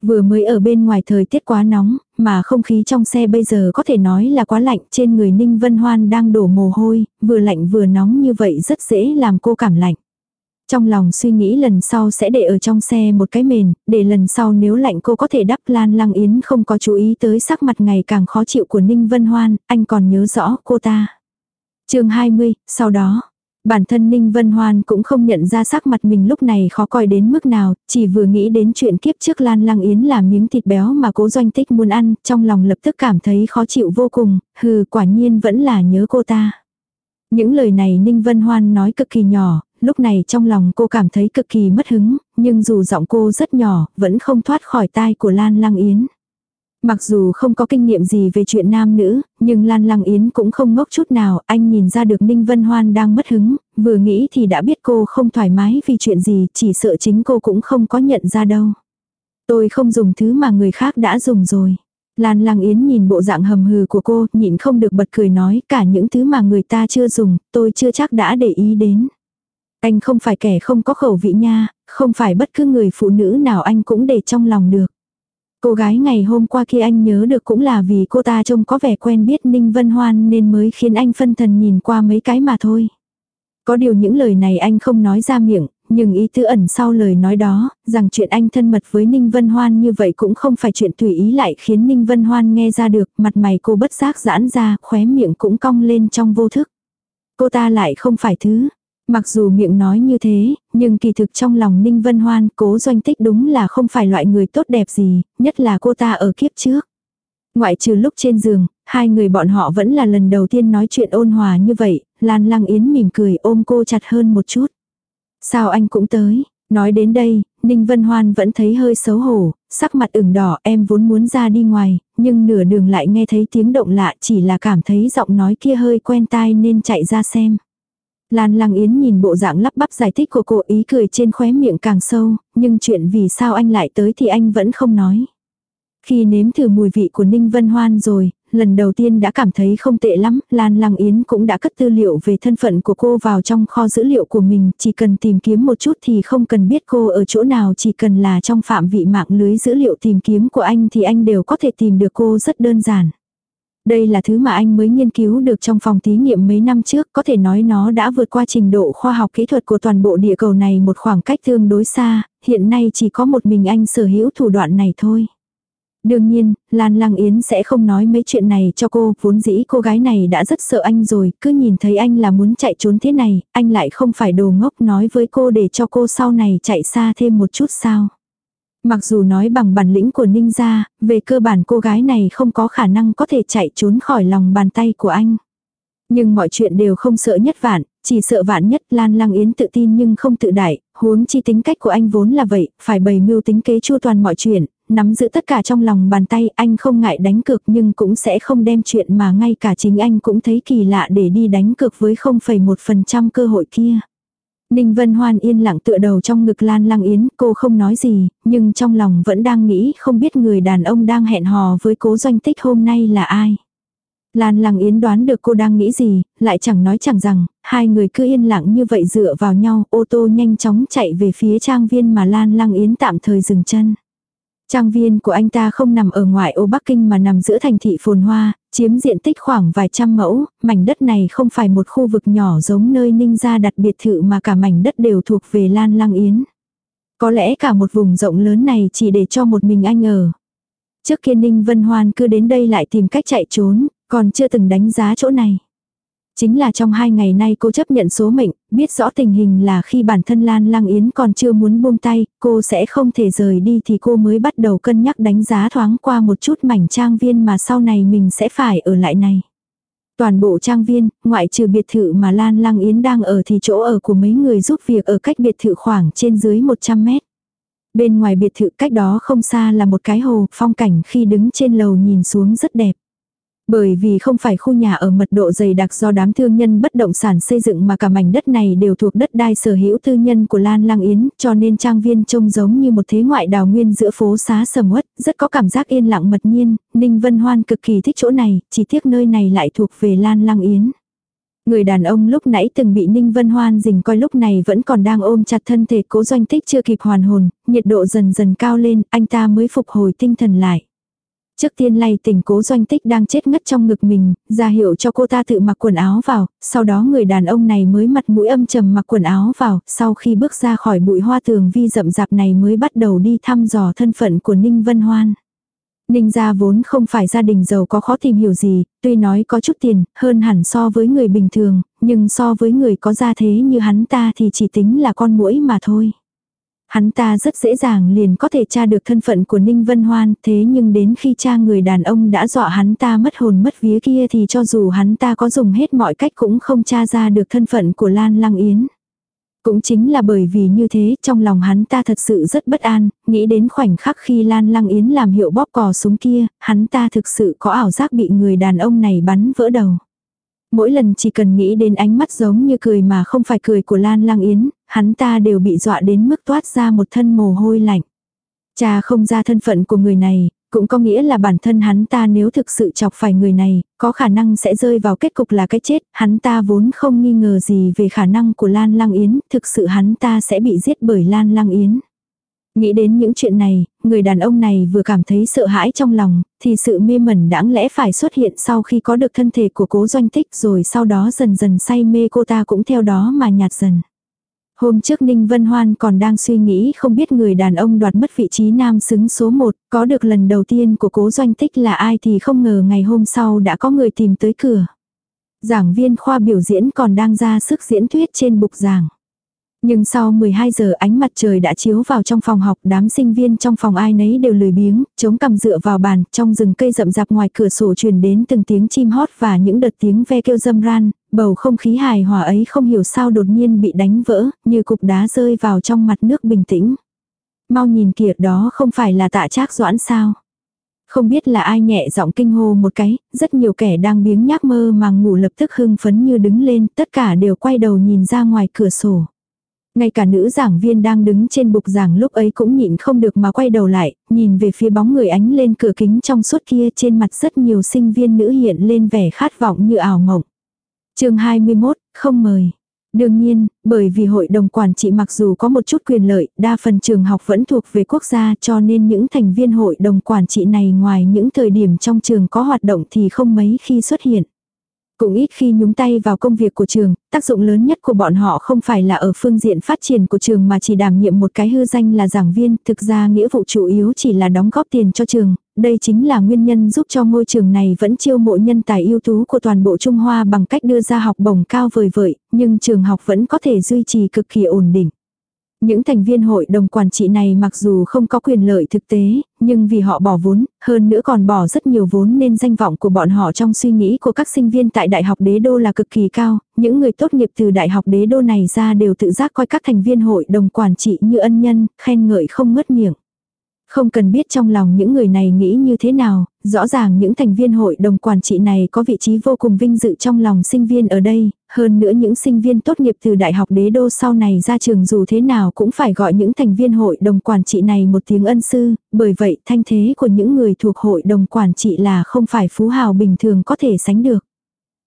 Vừa mới ở bên ngoài thời tiết quá nóng, mà không khí trong xe bây giờ có thể nói là quá lạnh, trên người Ninh Vân Hoan đang đổ mồ hôi, vừa lạnh vừa nóng như vậy rất dễ làm cô cảm lạnh. Trong lòng suy nghĩ lần sau sẽ để ở trong xe một cái mền, để lần sau nếu lạnh cô có thể đắp Lan Lăng Yến không có chú ý tới sắc mặt ngày càng khó chịu của Ninh Vân Hoan, anh còn nhớ rõ cô ta. chương 20, sau đó, bản thân Ninh Vân Hoan cũng không nhận ra sắc mặt mình lúc này khó coi đến mức nào, chỉ vừa nghĩ đến chuyện kiếp trước Lan Lăng Yến là miếng thịt béo mà cố doanh tích muốn ăn, trong lòng lập tức cảm thấy khó chịu vô cùng, hừ quả nhiên vẫn là nhớ cô ta. Những lời này Ninh Vân Hoan nói cực kỳ nhỏ, lúc này trong lòng cô cảm thấy cực kỳ mất hứng, nhưng dù giọng cô rất nhỏ, vẫn không thoát khỏi tai của Lan Lăng Yến. Mặc dù không có kinh nghiệm gì về chuyện nam nữ, nhưng Lan Lăng Yến cũng không ngốc chút nào, anh nhìn ra được Ninh Vân Hoan đang mất hứng, vừa nghĩ thì đã biết cô không thoải mái vì chuyện gì, chỉ sợ chính cô cũng không có nhận ra đâu. Tôi không dùng thứ mà người khác đã dùng rồi. Lan Lăng Yến nhìn bộ dạng hầm hừ của cô, nhịn không được bật cười nói cả những thứ mà người ta chưa dùng, tôi chưa chắc đã để ý đến. Anh không phải kẻ không có khẩu vị nha, không phải bất cứ người phụ nữ nào anh cũng để trong lòng được. Cô gái ngày hôm qua kia anh nhớ được cũng là vì cô ta trông có vẻ quen biết Ninh Vân Hoan nên mới khiến anh phân thần nhìn qua mấy cái mà thôi. Có điều những lời này anh không nói ra miệng, nhưng ý tứ ẩn sau lời nói đó, rằng chuyện anh thân mật với Ninh Vân Hoan như vậy cũng không phải chuyện tùy ý lại khiến Ninh Vân Hoan nghe ra được, mặt mày cô bất giác giãn ra, khóe miệng cũng cong lên trong vô thức. Cô ta lại không phải thứ, Mặc dù miệng nói như thế, nhưng kỳ thực trong lòng Ninh Vân Hoan cố doanh tích đúng là không phải loại người tốt đẹp gì, nhất là cô ta ở kiếp trước. Ngoại trừ lúc trên giường, hai người bọn họ vẫn là lần đầu tiên nói chuyện ôn hòa như vậy, Lan Lăng Yến mỉm cười ôm cô chặt hơn một chút. Sao anh cũng tới, nói đến đây, Ninh Vân Hoan vẫn thấy hơi xấu hổ, sắc mặt ửng đỏ em vốn muốn ra đi ngoài, nhưng nửa đường lại nghe thấy tiếng động lạ chỉ là cảm thấy giọng nói kia hơi quen tai nên chạy ra xem. Lan Lăng Yến nhìn bộ dạng lắp bắp giải thích của cô ý cười trên khóe miệng càng sâu, nhưng chuyện vì sao anh lại tới thì anh vẫn không nói. Khi nếm thử mùi vị của Ninh Vân Hoan rồi, lần đầu tiên đã cảm thấy không tệ lắm, Lan Lăng Yến cũng đã cất tư liệu về thân phận của cô vào trong kho dữ liệu của mình, chỉ cần tìm kiếm một chút thì không cần biết cô ở chỗ nào, chỉ cần là trong phạm vị mạng lưới dữ liệu tìm kiếm của anh thì anh đều có thể tìm được cô rất đơn giản. Đây là thứ mà anh mới nghiên cứu được trong phòng thí nghiệm mấy năm trước, có thể nói nó đã vượt qua trình độ khoa học kỹ thuật của toàn bộ địa cầu này một khoảng cách tương đối xa, hiện nay chỉ có một mình anh sở hữu thủ đoạn này thôi. Đương nhiên, Lan Lăng Yến sẽ không nói mấy chuyện này cho cô, vốn dĩ cô gái này đã rất sợ anh rồi, cứ nhìn thấy anh là muốn chạy trốn thế này, anh lại không phải đồ ngốc nói với cô để cho cô sau này chạy xa thêm một chút sao. Mặc dù nói bằng bản lĩnh của Ninh gia, về cơ bản cô gái này không có khả năng có thể chạy trốn khỏi lòng bàn tay của anh. Nhưng mọi chuyện đều không sợ nhất vạn, chỉ sợ vạn nhất Lan Lăng Yến tự tin nhưng không tự đại, huống chi tính cách của anh vốn là vậy, phải bày mưu tính kế chu toàn mọi chuyện, nắm giữ tất cả trong lòng bàn tay, anh không ngại đánh cược nhưng cũng sẽ không đem chuyện mà ngay cả chính anh cũng thấy kỳ lạ để đi đánh cược với 0,1% cơ hội kia. Ninh Vân Hoan yên lặng tựa đầu trong ngực Lan Lăng Yến, cô không nói gì, nhưng trong lòng vẫn đang nghĩ không biết người đàn ông đang hẹn hò với cố doanh tích hôm nay là ai. Lan Lăng Yến đoán được cô đang nghĩ gì, lại chẳng nói chẳng rằng, hai người cứ yên lặng như vậy dựa vào nhau, ô tô nhanh chóng chạy về phía trang viên mà Lan Lăng Yến tạm thời dừng chân. Trang viên của anh ta không nằm ở ngoại ô Bắc Kinh mà nằm giữa thành thị phồn hoa, chiếm diện tích khoảng vài trăm mẫu, mảnh đất này không phải một khu vực nhỏ giống nơi Ninh gia đặt biệt thự mà cả mảnh đất đều thuộc về Lan Lăng Yến. Có lẽ cả một vùng rộng lớn này chỉ để cho một mình anh ở. Trước kia Ninh Vân Hoan cứ đến đây lại tìm cách chạy trốn, còn chưa từng đánh giá chỗ này. Chính là trong hai ngày nay cô chấp nhận số mệnh, biết rõ tình hình là khi bản thân Lan Lăng Yến còn chưa muốn buông tay, cô sẽ không thể rời đi thì cô mới bắt đầu cân nhắc đánh giá thoáng qua một chút mảnh trang viên mà sau này mình sẽ phải ở lại này. Toàn bộ trang viên, ngoại trừ biệt thự mà Lan Lăng Yến đang ở thì chỗ ở của mấy người giúp việc ở cách biệt thự khoảng trên dưới 100 mét. Bên ngoài biệt thự cách đó không xa là một cái hồ, phong cảnh khi đứng trên lầu nhìn xuống rất đẹp. Bởi vì không phải khu nhà ở mật độ dày đặc do đám thương nhân bất động sản xây dựng mà cả mảnh đất này đều thuộc đất đai sở hữu tư nhân của Lan Lang Yến, cho nên trang viên trông giống như một thế ngoại đào nguyên giữa phố xá sầm uất, rất có cảm giác yên lặng mật nhiên, Ninh Vân Hoan cực kỳ thích chỗ này, chỉ tiếc nơi này lại thuộc về Lan Lang Yến. Người đàn ông lúc nãy từng bị Ninh Vân Hoan dình coi lúc này vẫn còn đang ôm chặt thân thể cố doanh tích chưa kịp hoàn hồn, nhiệt độ dần dần cao lên, anh ta mới phục hồi tinh thần lại. Trước tiên lay tỉnh cố doanh tích đang chết ngất trong ngực mình, ra hiệu cho cô ta tự mặc quần áo vào, sau đó người đàn ông này mới mặt mũi âm trầm mặc quần áo vào, sau khi bước ra khỏi bụi hoa tường vi rậm rạp này mới bắt đầu đi thăm dò thân phận của Ninh Vân Hoan. Ninh gia vốn không phải gia đình giàu có khó tìm hiểu gì, tuy nói có chút tiền, hơn hẳn so với người bình thường, nhưng so với người có gia thế như hắn ta thì chỉ tính là con muỗi mà thôi. Hắn ta rất dễ dàng liền có thể tra được thân phận của Ninh Vân Hoan, thế nhưng đến khi cha người đàn ông đã dọa hắn ta mất hồn mất vía kia thì cho dù hắn ta có dùng hết mọi cách cũng không tra ra được thân phận của Lan Lăng Yến. Cũng chính là bởi vì như thế, trong lòng hắn ta thật sự rất bất an, nghĩ đến khoảnh khắc khi Lan Lăng Yến làm hiệu bóp cò súng kia, hắn ta thực sự có ảo giác bị người đàn ông này bắn vỡ đầu. Mỗi lần chỉ cần nghĩ đến ánh mắt giống như cười mà không phải cười của Lan Lang Yến, hắn ta đều bị dọa đến mức toát ra một thân mồ hôi lạnh. Cha không ra thân phận của người này, cũng có nghĩa là bản thân hắn ta nếu thực sự chọc phải người này, có khả năng sẽ rơi vào kết cục là cái chết, hắn ta vốn không nghi ngờ gì về khả năng của Lan Lang Yến, thực sự hắn ta sẽ bị giết bởi Lan Lang Yến. Nghĩ đến những chuyện này, người đàn ông này vừa cảm thấy sợ hãi trong lòng, thì sự mê mẩn đáng lẽ phải xuất hiện sau khi có được thân thể của cố doanh tích rồi sau đó dần dần say mê cô ta cũng theo đó mà nhạt dần. Hôm trước Ninh Vân Hoan còn đang suy nghĩ không biết người đàn ông đoạt mất vị trí nam xứng số 1, có được lần đầu tiên của cố doanh tích là ai thì không ngờ ngày hôm sau đã có người tìm tới cửa. Giảng viên khoa biểu diễn còn đang ra sức diễn thuyết trên bục giảng. Nhưng sau 12 giờ ánh mặt trời đã chiếu vào trong phòng học đám sinh viên trong phòng ai nấy đều lười biếng, chống cằm dựa vào bàn, trong rừng cây rậm rạp ngoài cửa sổ truyền đến từng tiếng chim hót và những đợt tiếng ve kêu râm ran, bầu không khí hài hòa ấy không hiểu sao đột nhiên bị đánh vỡ, như cục đá rơi vào trong mặt nước bình tĩnh. Mau nhìn kìa đó không phải là tạ trác doãn sao. Không biết là ai nhẹ giọng kinh hô một cái, rất nhiều kẻ đang biếng nhác mơ màng ngủ lập tức hưng phấn như đứng lên, tất cả đều quay đầu nhìn ra ngoài cửa sổ. Ngay cả nữ giảng viên đang đứng trên bục giảng lúc ấy cũng nhịn không được mà quay đầu lại, nhìn về phía bóng người ánh lên cửa kính trong suốt kia trên mặt rất nhiều sinh viên nữ hiện lên vẻ khát vọng như ảo mộng. chương 21, không mời. Đương nhiên, bởi vì hội đồng quản trị mặc dù có một chút quyền lợi, đa phần trường học vẫn thuộc về quốc gia cho nên những thành viên hội đồng quản trị này ngoài những thời điểm trong trường có hoạt động thì không mấy khi xuất hiện. Cũng ít khi nhúng tay vào công việc của trường, tác dụng lớn nhất của bọn họ không phải là ở phương diện phát triển của trường mà chỉ đảm nhiệm một cái hư danh là giảng viên, thực ra nghĩa vụ chủ yếu chỉ là đóng góp tiền cho trường, đây chính là nguyên nhân giúp cho ngôi trường này vẫn chiêu mộ nhân tài ưu tú của toàn bộ Trung Hoa bằng cách đưa ra học bổng cao vời vợi, nhưng trường học vẫn có thể duy trì cực kỳ ổn định. Những thành viên hội đồng quản trị này mặc dù không có quyền lợi thực tế, nhưng vì họ bỏ vốn, hơn nữa còn bỏ rất nhiều vốn nên danh vọng của bọn họ trong suy nghĩ của các sinh viên tại Đại học Đế Đô là cực kỳ cao. Những người tốt nghiệp từ Đại học Đế Đô này ra đều tự giác coi các thành viên hội đồng quản trị như ân nhân, khen ngợi không ngớt miệng. Không cần biết trong lòng những người này nghĩ như thế nào, rõ ràng những thành viên hội đồng quản trị này có vị trí vô cùng vinh dự trong lòng sinh viên ở đây, hơn nữa những sinh viên tốt nghiệp từ đại học đế đô sau này ra trường dù thế nào cũng phải gọi những thành viên hội đồng quản trị này một tiếng ân sư, bởi vậy thanh thế của những người thuộc hội đồng quản trị là không phải phú hào bình thường có thể sánh được.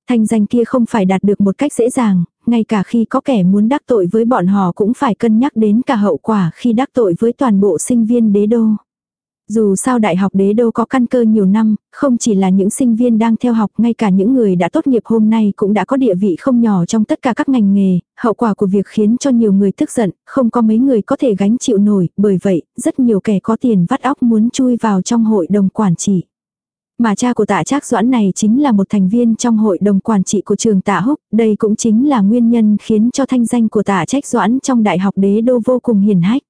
Thanh danh kia không phải đạt được một cách dễ dàng, ngay cả khi có kẻ muốn đắc tội với bọn họ cũng phải cân nhắc đến cả hậu quả khi đắc tội với toàn bộ sinh viên đế đô. Dù sao đại học đế đô có căn cơ nhiều năm, không chỉ là những sinh viên đang theo học, ngay cả những người đã tốt nghiệp hôm nay cũng đã có địa vị không nhỏ trong tất cả các ngành nghề, hậu quả của việc khiến cho nhiều người tức giận, không có mấy người có thể gánh chịu nổi, bởi vậy, rất nhiều kẻ có tiền vắt óc muốn chui vào trong hội đồng quản trị. Mà cha của tạ trác doãn này chính là một thành viên trong hội đồng quản trị của trường tạ húc, đây cũng chính là nguyên nhân khiến cho thanh danh của tạ trách doãn trong đại học đế đô vô cùng hiền hách.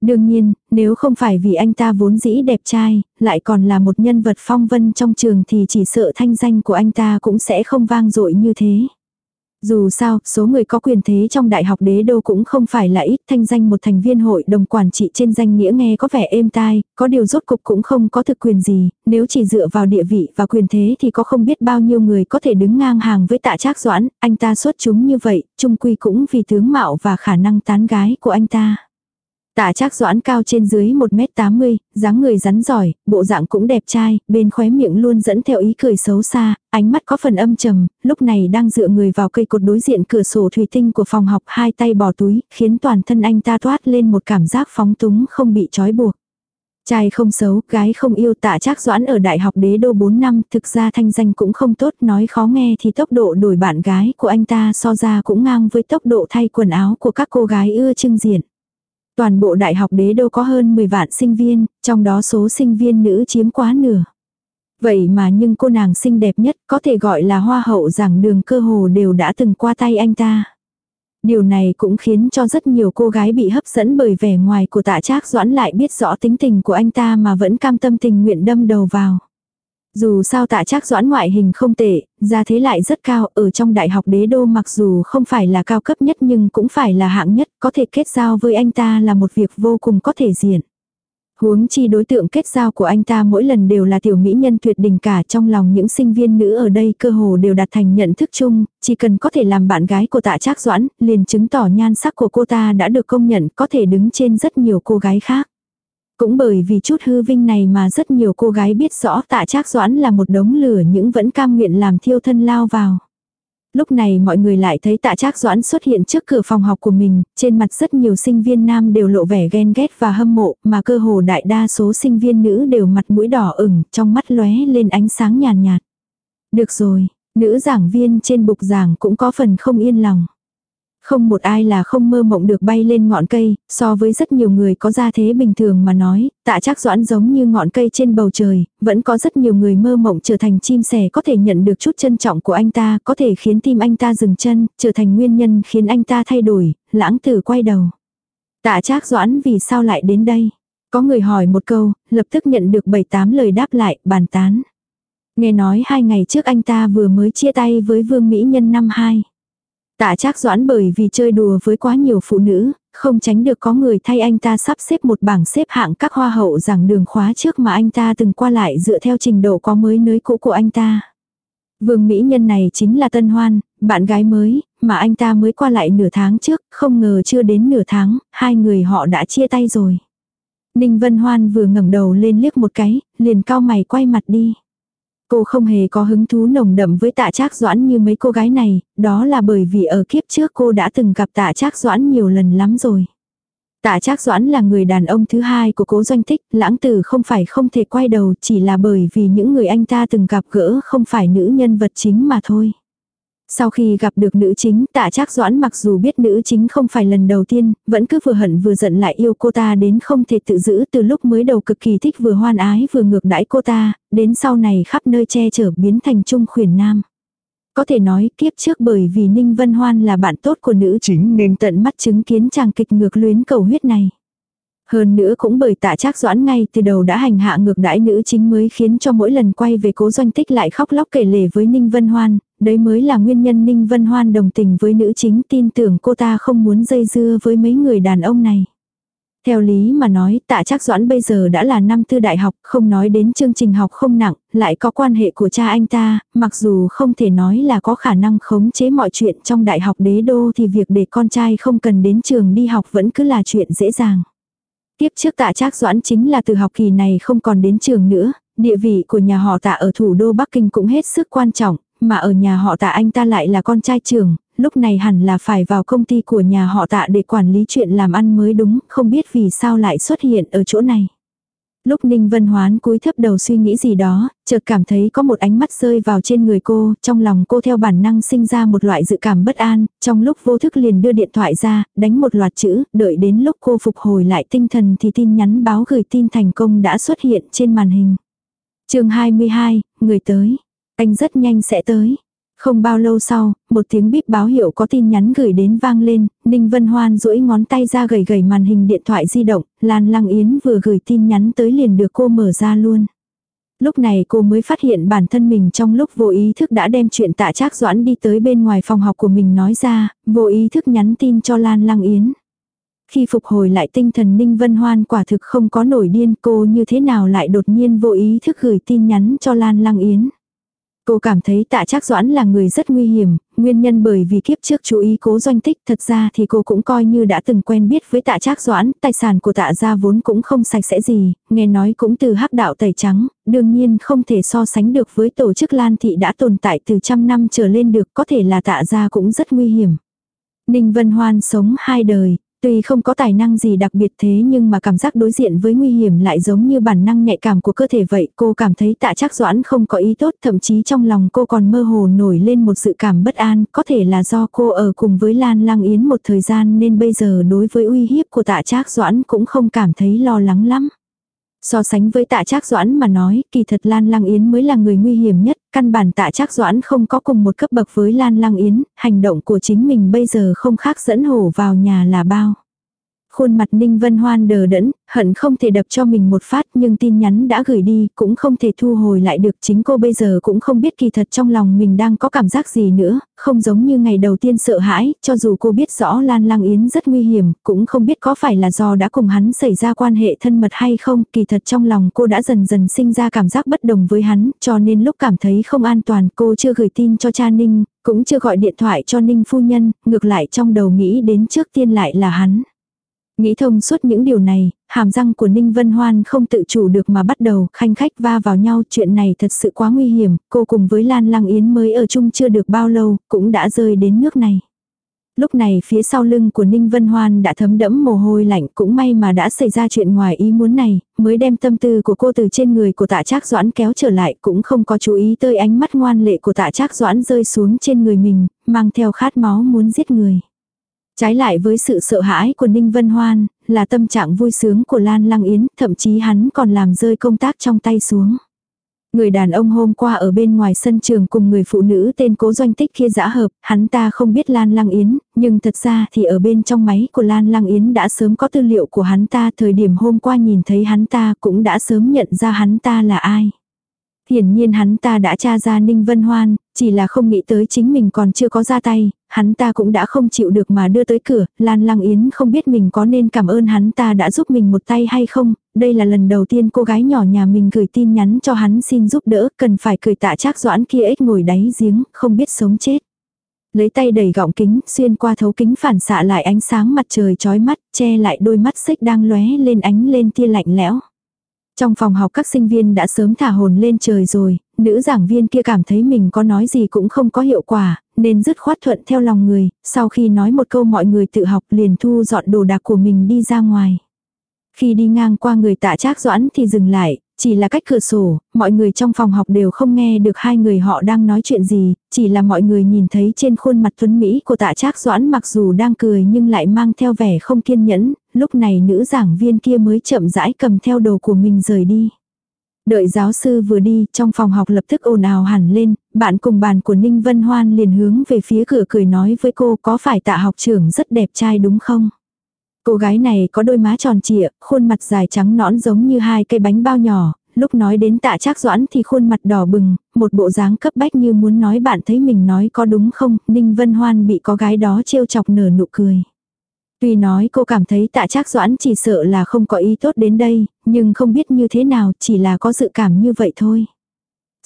Đương nhiên, nếu không phải vì anh ta vốn dĩ đẹp trai, lại còn là một nhân vật phong vân trong trường thì chỉ sợ thanh danh của anh ta cũng sẽ không vang dội như thế. Dù sao, số người có quyền thế trong đại học đế đô cũng không phải là ít thanh danh một thành viên hội đồng quản trị trên danh nghĩa nghe có vẻ êm tai, có điều rốt cục cũng không có thực quyền gì, nếu chỉ dựa vào địa vị và quyền thế thì có không biết bao nhiêu người có thể đứng ngang hàng với tạ trác doãn, anh ta xuất chúng như vậy, trung quy cũng vì tướng mạo và khả năng tán gái của anh ta. Tạ Trác Doãn cao trên dưới 1m80, dáng người rắn giỏi, bộ dạng cũng đẹp trai, bên khóe miệng luôn dẫn theo ý cười xấu xa, ánh mắt có phần âm trầm, lúc này đang dựa người vào cây cột đối diện cửa sổ thủy tinh của phòng học, hai tay bỏ túi, khiến toàn thân anh ta toát lên một cảm giác phóng túng không bị trói buộc. Trai không xấu, gái không yêu tạ Trác Doãn ở Đại học Đế Đô 4 năm, thực ra thanh danh cũng không tốt, nói khó nghe thì tốc độ đổi bạn gái của anh ta so ra cũng ngang với tốc độ thay quần áo của các cô gái ưa trưng diện. Toàn bộ đại học đế đô có hơn 10 vạn sinh viên, trong đó số sinh viên nữ chiếm quá nửa. Vậy mà nhưng cô nàng xinh đẹp nhất có thể gọi là hoa hậu giảng đường cơ hồ đều đã từng qua tay anh ta. Điều này cũng khiến cho rất nhiều cô gái bị hấp dẫn bởi vẻ ngoài của tạ trác doãn lại biết rõ tính tình của anh ta mà vẫn cam tâm tình nguyện đâm đầu vào. Dù sao tạ trác doãn ngoại hình không tệ, ra thế lại rất cao, ở trong đại học đế đô mặc dù không phải là cao cấp nhất nhưng cũng phải là hạng nhất, có thể kết giao với anh ta là một việc vô cùng có thể diện. Huống chi đối tượng kết giao của anh ta mỗi lần đều là tiểu mỹ nhân tuyệt đỉnh cả trong lòng những sinh viên nữ ở đây cơ hồ đều đạt thành nhận thức chung, chỉ cần có thể làm bạn gái của tạ trác doãn, liền chứng tỏ nhan sắc của cô ta đã được công nhận có thể đứng trên rất nhiều cô gái khác. Cũng bởi vì chút hư vinh này mà rất nhiều cô gái biết rõ tạ trác doãn là một đống lửa những vẫn cam nguyện làm thiêu thân lao vào. Lúc này mọi người lại thấy tạ trác doãn xuất hiện trước cửa phòng học của mình, trên mặt rất nhiều sinh viên nam đều lộ vẻ ghen ghét và hâm mộ, mà cơ hồ đại đa số sinh viên nữ đều mặt mũi đỏ ửng, trong mắt lóe lên ánh sáng nhàn nhạt, nhạt. Được rồi, nữ giảng viên trên bục giảng cũng có phần không yên lòng. Không một ai là không mơ mộng được bay lên ngọn cây, so với rất nhiều người có gia thế bình thường mà nói, tạ chắc doãn giống như ngọn cây trên bầu trời, vẫn có rất nhiều người mơ mộng trở thành chim sẻ có thể nhận được chút trân trọng của anh ta, có thể khiến tim anh ta dừng chân, trở thành nguyên nhân khiến anh ta thay đổi, lãng tử quay đầu. Tạ chắc doãn vì sao lại đến đây? Có người hỏi một câu, lập tức nhận được bảy tám lời đáp lại, bàn tán. Nghe nói hai ngày trước anh ta vừa mới chia tay với Vương Mỹ Nhân năm hai. Tạ Trác Doãn bởi vì chơi đùa với quá nhiều phụ nữ, không tránh được có người thay anh ta sắp xếp một bảng xếp hạng các hoa hậu giảng đường khóa trước mà anh ta từng qua lại dựa theo trình độ có mới nới cũ của anh ta. Vương Mỹ Nhân này chính là Tân Hoan, bạn gái mới, mà anh ta mới qua lại nửa tháng trước, không ngờ chưa đến nửa tháng, hai người họ đã chia tay rồi. Ninh Vân Hoan vừa ngẩng đầu lên liếc một cái, liền cao mày quay mặt đi. Cô không hề có hứng thú nồng đậm với tạ trác doãn như mấy cô gái này, đó là bởi vì ở kiếp trước cô đã từng gặp tạ trác doãn nhiều lần lắm rồi. Tạ Trác Doãn là người đàn ông thứ hai của Cố Doanh Tích, lãng tử không phải không thể quay đầu, chỉ là bởi vì những người anh ta từng gặp gỡ không phải nữ nhân vật chính mà thôi. Sau khi gặp được nữ chính, tạ trác doãn mặc dù biết nữ chính không phải lần đầu tiên, vẫn cứ vừa hận vừa giận lại yêu cô ta đến không thể tự giữ từ lúc mới đầu cực kỳ thích vừa hoan ái vừa ngược đãi cô ta, đến sau này khắp nơi che chở biến thành trung khuyển nam. Có thể nói kiếp trước bởi vì Ninh Vân Hoan là bạn tốt của nữ chính nên tận mắt chứng kiến chàng kịch ngược luyến cầu huyết này. Hơn nữa cũng bởi tạ trác doãn ngay từ đầu đã hành hạ ngược đãi nữ chính mới khiến cho mỗi lần quay về cố doanh tích lại khóc lóc kể lể với Ninh Vân Hoan, đấy mới là nguyên nhân Ninh Vân Hoan đồng tình với nữ chính tin tưởng cô ta không muốn dây dưa với mấy người đàn ông này. Theo lý mà nói tạ trác doãn bây giờ đã là năm tư đại học, không nói đến chương trình học không nặng, lại có quan hệ của cha anh ta, mặc dù không thể nói là có khả năng khống chế mọi chuyện trong đại học đế đô thì việc để con trai không cần đến trường đi học vẫn cứ là chuyện dễ dàng. Tiếp trước tạ trác doãn chính là từ học kỳ này không còn đến trường nữa, địa vị của nhà họ tạ ở thủ đô Bắc Kinh cũng hết sức quan trọng, mà ở nhà họ tạ anh ta lại là con trai trưởng, lúc này hẳn là phải vào công ty của nhà họ tạ để quản lý chuyện làm ăn mới đúng, không biết vì sao lại xuất hiện ở chỗ này. Lúc Ninh Vân Hoán cúi thấp đầu suy nghĩ gì đó, chợt cảm thấy có một ánh mắt rơi vào trên người cô, trong lòng cô theo bản năng sinh ra một loại dự cảm bất an, trong lúc vô thức liền đưa điện thoại ra, đánh một loạt chữ, đợi đến lúc cô phục hồi lại tinh thần thì tin nhắn báo gửi tin thành công đã xuất hiện trên màn hình. chương 22, người tới. Anh rất nhanh sẽ tới. Không bao lâu sau, một tiếng bíp báo hiệu có tin nhắn gửi đến vang lên, Ninh Vân Hoan duỗi ngón tay ra gầy gầy màn hình điện thoại di động, Lan Lăng Yến vừa gửi tin nhắn tới liền được cô mở ra luôn. Lúc này cô mới phát hiện bản thân mình trong lúc vô ý thức đã đem chuyện tạ trác doãn đi tới bên ngoài phòng học của mình nói ra, vô ý thức nhắn tin cho Lan Lăng Yến. Khi phục hồi lại tinh thần Ninh Vân Hoan quả thực không có nổi điên cô như thế nào lại đột nhiên vô ý thức gửi tin nhắn cho Lan Lăng Yến. Cô cảm thấy tạ trác doãn là người rất nguy hiểm, nguyên nhân bởi vì kiếp trước chú ý cố doanh tích, thật ra thì cô cũng coi như đã từng quen biết với tạ trác doãn, tài sản của tạ gia vốn cũng không sạch sẽ gì, nghe nói cũng từ hắc đạo tẩy trắng, đương nhiên không thể so sánh được với tổ chức Lan Thị đã tồn tại từ trăm năm trở lên được, có thể là tạ gia cũng rất nguy hiểm. Ninh Vân Hoan sống hai đời, Tuy không có tài năng gì đặc biệt thế nhưng mà cảm giác đối diện với nguy hiểm lại giống như bản năng nhạy cảm của cơ thể vậy. Cô cảm thấy tạ chắc doãn không có ý tốt thậm chí trong lòng cô còn mơ hồ nổi lên một sự cảm bất an. Có thể là do cô ở cùng với Lan Lang Yến một thời gian nên bây giờ đối với uy hiếp của tạ trác doãn cũng không cảm thấy lo lắng lắm. So sánh với tạ trác doãn mà nói, kỳ thật Lan Lang Yến mới là người nguy hiểm nhất, căn bản tạ trác doãn không có cùng một cấp bậc với Lan Lang Yến, hành động của chính mình bây giờ không khác dẫn hổ vào nhà là bao. Khuôn mặt Ninh Vân Hoan đờ đẫn, hận không thể đập cho mình một phát nhưng tin nhắn đã gửi đi, cũng không thể thu hồi lại được. Chính cô bây giờ cũng không biết kỳ thật trong lòng mình đang có cảm giác gì nữa, không giống như ngày đầu tiên sợ hãi, cho dù cô biết rõ Lan Lang Yến rất nguy hiểm, cũng không biết có phải là do đã cùng hắn xảy ra quan hệ thân mật hay không. Kỳ thật trong lòng cô đã dần dần sinh ra cảm giác bất đồng với hắn, cho nên lúc cảm thấy không an toàn cô chưa gửi tin cho cha Ninh, cũng chưa gọi điện thoại cho Ninh phu nhân, ngược lại trong đầu nghĩ đến trước tiên lại là hắn. Nghĩ thông suốt những điều này, hàm răng của Ninh Vân Hoan không tự chủ được mà bắt đầu khanh khách va vào nhau. Chuyện này thật sự quá nguy hiểm, cô cùng với Lan Lăng Yến mới ở chung chưa được bao lâu, cũng đã rơi đến nước này. Lúc này phía sau lưng của Ninh Vân Hoan đã thấm đẫm mồ hôi lạnh cũng may mà đã xảy ra chuyện ngoài ý muốn này, mới đem tâm tư của cô từ trên người của tạ trác doãn kéo trở lại cũng không có chú ý tới ánh mắt ngoan lệ của tạ trác doãn rơi xuống trên người mình, mang theo khát máu muốn giết người. Trái lại với sự sợ hãi của Ninh Vân Hoan, là tâm trạng vui sướng của Lan Lăng Yến, thậm chí hắn còn làm rơi công tác trong tay xuống. Người đàn ông hôm qua ở bên ngoài sân trường cùng người phụ nữ tên cố doanh tích kia giã hợp, hắn ta không biết Lan Lăng Yến, nhưng thật ra thì ở bên trong máy của Lan Lăng Yến đã sớm có tư liệu của hắn ta thời điểm hôm qua nhìn thấy hắn ta cũng đã sớm nhận ra hắn ta là ai. Hiển nhiên hắn ta đã tra ra Ninh Vân Hoan, chỉ là không nghĩ tới chính mình còn chưa có ra tay, hắn ta cũng đã không chịu được mà đưa tới cửa, Lan Lăng Yến không biết mình có nên cảm ơn hắn ta đã giúp mình một tay hay không, đây là lần đầu tiên cô gái nhỏ nhà mình gửi tin nhắn cho hắn xin giúp đỡ, cần phải cười tạ trác doãn kia ếch ngồi đáy giếng, không biết sống chết. Lấy tay đẩy gọng kính, xuyên qua thấu kính phản xạ lại ánh sáng mặt trời chói mắt, che lại đôi mắt xích đang lóe lên ánh lên tia lạnh lẽo. Trong phòng học các sinh viên đã sớm thả hồn lên trời rồi, nữ giảng viên kia cảm thấy mình có nói gì cũng không có hiệu quả, nên dứt khoát thuận theo lòng người, sau khi nói một câu mọi người tự học liền thu dọn đồ đạc của mình đi ra ngoài. Khi đi ngang qua người tạ trác doãn thì dừng lại, chỉ là cách cửa sổ, mọi người trong phòng học đều không nghe được hai người họ đang nói chuyện gì, chỉ là mọi người nhìn thấy trên khuôn mặt tuấn Mỹ của tạ trác doãn mặc dù đang cười nhưng lại mang theo vẻ không kiên nhẫn, lúc này nữ giảng viên kia mới chậm rãi cầm theo đồ của mình rời đi. Đợi giáo sư vừa đi, trong phòng học lập tức ồn ào hẳn lên, bạn cùng bàn của Ninh Vân Hoan liền hướng về phía cửa cười nói với cô có phải tạ học trưởng rất đẹp trai đúng không? Cô gái này có đôi má tròn trịa, khuôn mặt dài trắng nõn giống như hai cây bánh bao nhỏ, lúc nói đến tạ trác doãn thì khuôn mặt đỏ bừng, một bộ dáng cấp bách như muốn nói bạn thấy mình nói có đúng không, Ninh Vân Hoan bị có gái đó trêu chọc nở nụ cười. Tuy nói cô cảm thấy tạ trác doãn chỉ sợ là không có ý tốt đến đây, nhưng không biết như thế nào chỉ là có dự cảm như vậy thôi.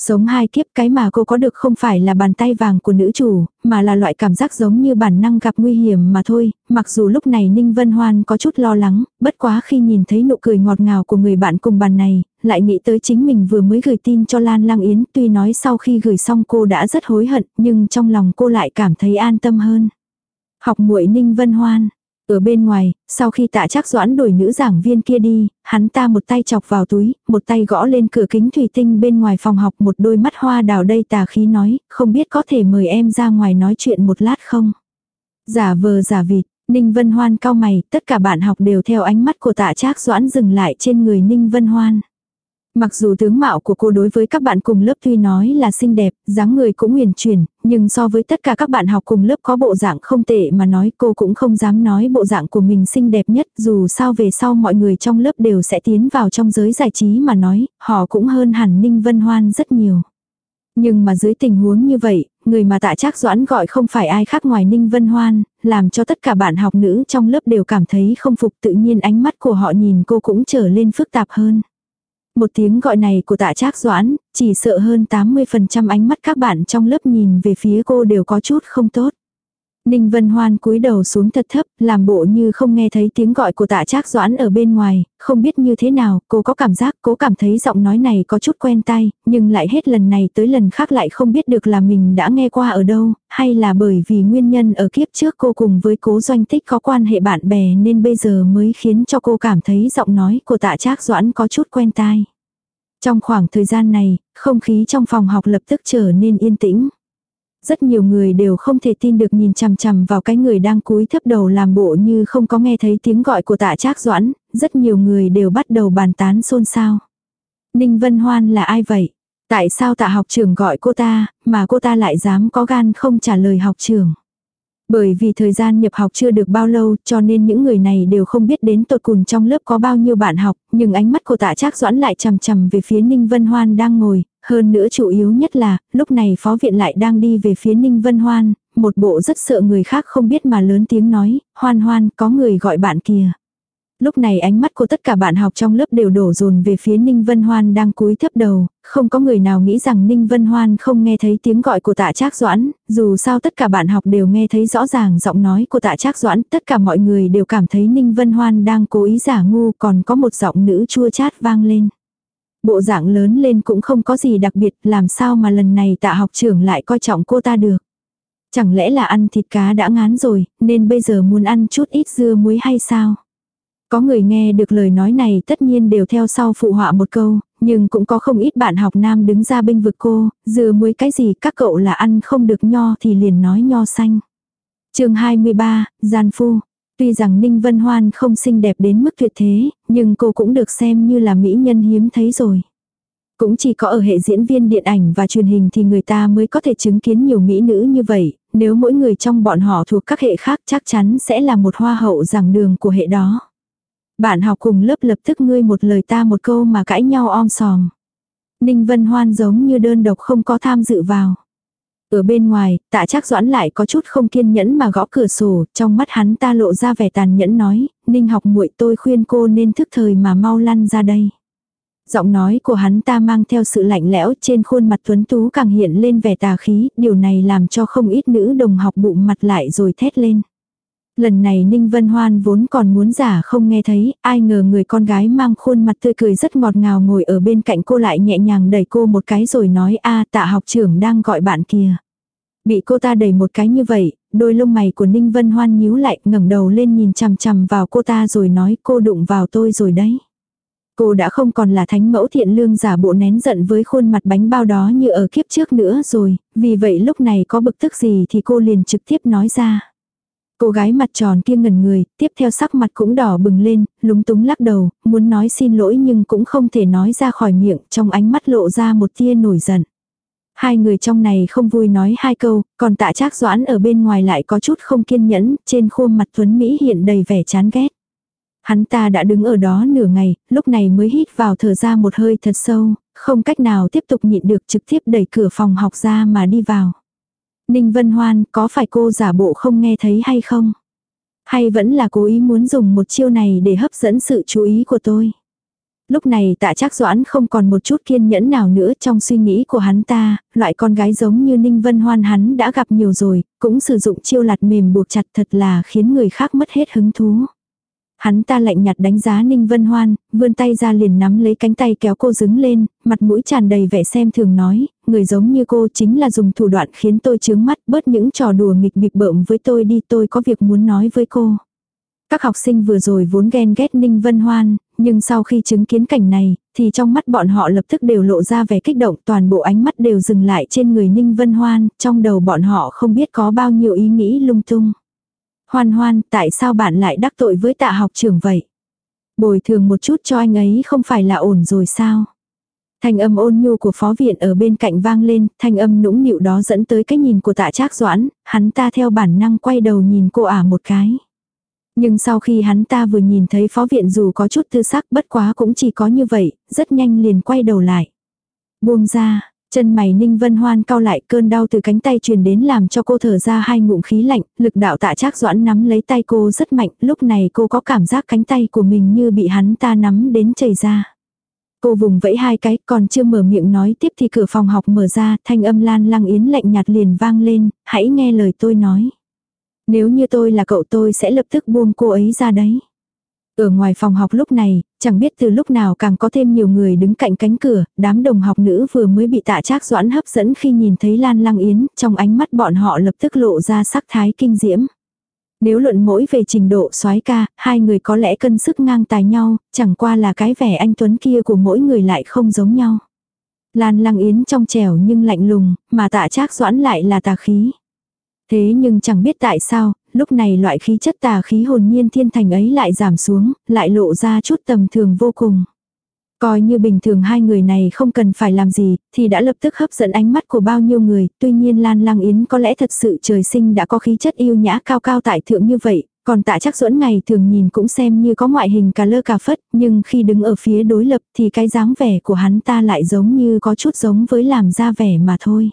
Sống hai kiếp cái mà cô có được không phải là bàn tay vàng của nữ chủ, mà là loại cảm giác giống như bản năng gặp nguy hiểm mà thôi, mặc dù lúc này Ninh Vân Hoan có chút lo lắng, bất quá khi nhìn thấy nụ cười ngọt ngào của người bạn cùng bàn này, lại nghĩ tới chính mình vừa mới gửi tin cho Lan Lang Yến, tuy nói sau khi gửi xong cô đã rất hối hận, nhưng trong lòng cô lại cảm thấy an tâm hơn. Học muội Ninh Vân Hoan, ở bên ngoài, sau khi tạ chắc doãn đổi nữ giảng viên kia đi, hắn ta một tay chọc vào túi, một tay gõ lên cửa kính thủy tinh bên ngoài phòng học một đôi mắt hoa đào đây tà khí nói, không biết có thể mời em ra ngoài nói chuyện một lát không. Giả vờ giả vịt, Ninh Vân Hoan cao mày, tất cả bạn học đều theo ánh mắt của tạ trác doãn dừng lại trên người Ninh Vân Hoan. Mặc dù tướng mạo của cô đối với các bạn cùng lớp tuy nói là xinh đẹp, dáng người cũng huyền chuyển, nhưng so với tất cả các bạn học cùng lớp có bộ dạng không tệ mà nói cô cũng không dám nói bộ dạng của mình xinh đẹp nhất dù sao về sau mọi người trong lớp đều sẽ tiến vào trong giới giải trí mà nói, họ cũng hơn hẳn Ninh Vân Hoan rất nhiều. Nhưng mà dưới tình huống như vậy, người mà tạ trác doãn gọi không phải ai khác ngoài Ninh Vân Hoan, làm cho tất cả bạn học nữ trong lớp đều cảm thấy không phục tự nhiên ánh mắt của họ nhìn cô cũng trở lên phức tạp hơn. Một tiếng gọi này của tạ trác doãn, chỉ sợ hơn 80% ánh mắt các bạn trong lớp nhìn về phía cô đều có chút không tốt. Ninh Vân Hoan cúi đầu xuống thật thấp, làm bộ như không nghe thấy tiếng gọi của tạ trác doãn ở bên ngoài, không biết như thế nào, cô có cảm giác, cố cảm thấy giọng nói này có chút quen tai, nhưng lại hết lần này tới lần khác lại không biết được là mình đã nghe qua ở đâu, hay là bởi vì nguyên nhân ở kiếp trước cô cùng với cố doanh tích có quan hệ bạn bè nên bây giờ mới khiến cho cô cảm thấy giọng nói của tạ trác doãn có chút quen tai. Trong khoảng thời gian này, không khí trong phòng học lập tức trở nên yên tĩnh. Rất nhiều người đều không thể tin được nhìn chằm chằm vào cái người đang cúi thấp đầu làm bộ như không có nghe thấy tiếng gọi của tạ trác doãn, rất nhiều người đều bắt đầu bàn tán xôn xao. Ninh Vân Hoan là ai vậy? Tại sao tạ học trưởng gọi cô ta, mà cô ta lại dám có gan không trả lời học trưởng? Bởi vì thời gian nhập học chưa được bao lâu cho nên những người này đều không biết đến tột cùng trong lớp có bao nhiêu bạn học, nhưng ánh mắt của tạ trác doãn lại chằm chằm về phía Ninh Vân Hoan đang ngồi, hơn nữa chủ yếu nhất là, lúc này phó viện lại đang đi về phía Ninh Vân Hoan, một bộ rất sợ người khác không biết mà lớn tiếng nói, hoan hoan, có người gọi bạn kìa. Lúc này ánh mắt của tất cả bạn học trong lớp đều đổ dồn về phía Ninh Vân Hoan đang cúi thấp đầu, không có người nào nghĩ rằng Ninh Vân Hoan không nghe thấy tiếng gọi của tạ trác doãn, dù sao tất cả bạn học đều nghe thấy rõ ràng giọng nói của tạ trác doãn, tất cả mọi người đều cảm thấy Ninh Vân Hoan đang cố ý giả ngu còn có một giọng nữ chua chát vang lên. Bộ dạng lớn lên cũng không có gì đặc biệt, làm sao mà lần này tạ học trưởng lại coi trọng cô ta được. Chẳng lẽ là ăn thịt cá đã ngán rồi, nên bây giờ muốn ăn chút ít dưa muối hay sao? Có người nghe được lời nói này tất nhiên đều theo sau phụ họa một câu, nhưng cũng có không ít bạn học nam đứng ra bênh vực cô, dưa muối cái gì các cậu là ăn không được nho thì liền nói nho xanh. chương 23, Gian Phu. Tuy rằng Ninh Vân Hoan không xinh đẹp đến mức tuyệt thế, nhưng cô cũng được xem như là mỹ nhân hiếm thấy rồi. Cũng chỉ có ở hệ diễn viên điện ảnh và truyền hình thì người ta mới có thể chứng kiến nhiều mỹ nữ như vậy, nếu mỗi người trong bọn họ thuộc các hệ khác chắc chắn sẽ là một hoa hậu giảng đường của hệ đó. Bạn học cùng lớp lập tức ngươi một lời ta một câu mà cãi nhau om sòm. Ninh Vân Hoan giống như đơn độc không có tham dự vào. Ở bên ngoài, tạ chắc doãn lại có chút không kiên nhẫn mà gõ cửa sổ, trong mắt hắn ta lộ ra vẻ tàn nhẫn nói, Ninh học muội tôi khuyên cô nên thức thời mà mau lăn ra đây. Giọng nói của hắn ta mang theo sự lạnh lẽo trên khuôn mặt tuấn tú càng hiện lên vẻ tà khí, điều này làm cho không ít nữ đồng học bụng mặt lại rồi thét lên. Lần này Ninh Vân Hoan vốn còn muốn giả không nghe thấy, ai ngờ người con gái mang khuôn mặt tươi cười rất ngọt ngào ngồi ở bên cạnh cô lại nhẹ nhàng đẩy cô một cái rồi nói a tạ học trưởng đang gọi bạn kia. Bị cô ta đẩy một cái như vậy, đôi lông mày của Ninh Vân Hoan nhíu lại ngẩng đầu lên nhìn chằm chằm vào cô ta rồi nói cô đụng vào tôi rồi đấy. Cô đã không còn là thánh mẫu thiện lương giả bộ nén giận với khuôn mặt bánh bao đó như ở kiếp trước nữa rồi, vì vậy lúc này có bực tức gì thì cô liền trực tiếp nói ra. Cô gái mặt tròn kia ngẩn người, tiếp theo sắc mặt cũng đỏ bừng lên, lúng túng lắc đầu, muốn nói xin lỗi nhưng cũng không thể nói ra khỏi miệng, trong ánh mắt lộ ra một tia nổi giận. Hai người trong này không vui nói hai câu, còn tạ trác doãn ở bên ngoài lại có chút không kiên nhẫn, trên khuôn mặt tuấn Mỹ hiện đầy vẻ chán ghét. Hắn ta đã đứng ở đó nửa ngày, lúc này mới hít vào thở ra một hơi thật sâu, không cách nào tiếp tục nhịn được trực tiếp đẩy cửa phòng học ra mà đi vào. Ninh Vân Hoan, có phải cô giả bộ không nghe thấy hay không? Hay vẫn là cố ý muốn dùng một chiêu này để hấp dẫn sự chú ý của tôi? Lúc này tạ Trác doãn không còn một chút kiên nhẫn nào nữa trong suy nghĩ của hắn ta, loại con gái giống như Ninh Vân Hoan hắn đã gặp nhiều rồi, cũng sử dụng chiêu lạt mềm buộc chặt thật là khiến người khác mất hết hứng thú. Hắn ta lạnh nhạt đánh giá Ninh Vân Hoan, vươn tay ra liền nắm lấy cánh tay kéo cô đứng lên, mặt mũi tràn đầy vẻ xem thường nói, người giống như cô chính là dùng thủ đoạn khiến tôi chướng mắt bớt những trò đùa nghịch bịp bợm với tôi đi tôi có việc muốn nói với cô. Các học sinh vừa rồi vốn ghen ghét Ninh Vân Hoan, nhưng sau khi chứng kiến cảnh này, thì trong mắt bọn họ lập tức đều lộ ra vẻ kích động toàn bộ ánh mắt đều dừng lại trên người Ninh Vân Hoan, trong đầu bọn họ không biết có bao nhiêu ý nghĩ lung tung. Hoan hoan, tại sao bạn lại đắc tội với tạ học trưởng vậy? Bồi thường một chút cho anh ấy không phải là ổn rồi sao? Thanh âm ôn nhu của phó viện ở bên cạnh vang lên, thanh âm nũng nịu đó dẫn tới cái nhìn của tạ trác doãn, hắn ta theo bản năng quay đầu nhìn cô ả một cái. Nhưng sau khi hắn ta vừa nhìn thấy phó viện dù có chút thư sắc bất quá cũng chỉ có như vậy, rất nhanh liền quay đầu lại. Buông ra, Chân mày Ninh Vân Hoan cao lại cơn đau từ cánh tay truyền đến làm cho cô thở ra hai ngụm khí lạnh, lực đạo tạ trác doãn nắm lấy tay cô rất mạnh, lúc này cô có cảm giác cánh tay của mình như bị hắn ta nắm đến chảy ra. Cô vùng vẫy hai cái, còn chưa mở miệng nói tiếp thì cửa phòng học mở ra, thanh âm lan lăng yến lạnh nhạt liền vang lên, hãy nghe lời tôi nói. Nếu như tôi là cậu tôi sẽ lập tức buông cô ấy ra đấy. Ở ngoài phòng học lúc này, chẳng biết từ lúc nào càng có thêm nhiều người đứng cạnh cánh cửa, đám đồng học nữ vừa mới bị tạ trác doãn hấp dẫn khi nhìn thấy Lan Lăng Yến, trong ánh mắt bọn họ lập tức lộ ra sắc thái kinh diễm. Nếu luận mỗi về trình độ soái ca, hai người có lẽ cân sức ngang tài nhau, chẳng qua là cái vẻ anh Tuấn kia của mỗi người lại không giống nhau. Lan Lăng Yến trong trẻo nhưng lạnh lùng, mà tạ trác doãn lại là tà khí. Thế nhưng chẳng biết tại sao, lúc này loại khí chất tà khí hồn nhiên thiên thành ấy lại giảm xuống, lại lộ ra chút tầm thường vô cùng. Coi như bình thường hai người này không cần phải làm gì, thì đã lập tức hấp dẫn ánh mắt của bao nhiêu người, tuy nhiên Lan Lang Yến có lẽ thật sự trời sinh đã có khí chất yêu nhã cao cao tại thượng như vậy, còn tạ chắc duẫn ngày thường nhìn cũng xem như có ngoại hình cà lơ cà phất, nhưng khi đứng ở phía đối lập thì cái dáng vẻ của hắn ta lại giống như có chút giống với làm ra vẻ mà thôi.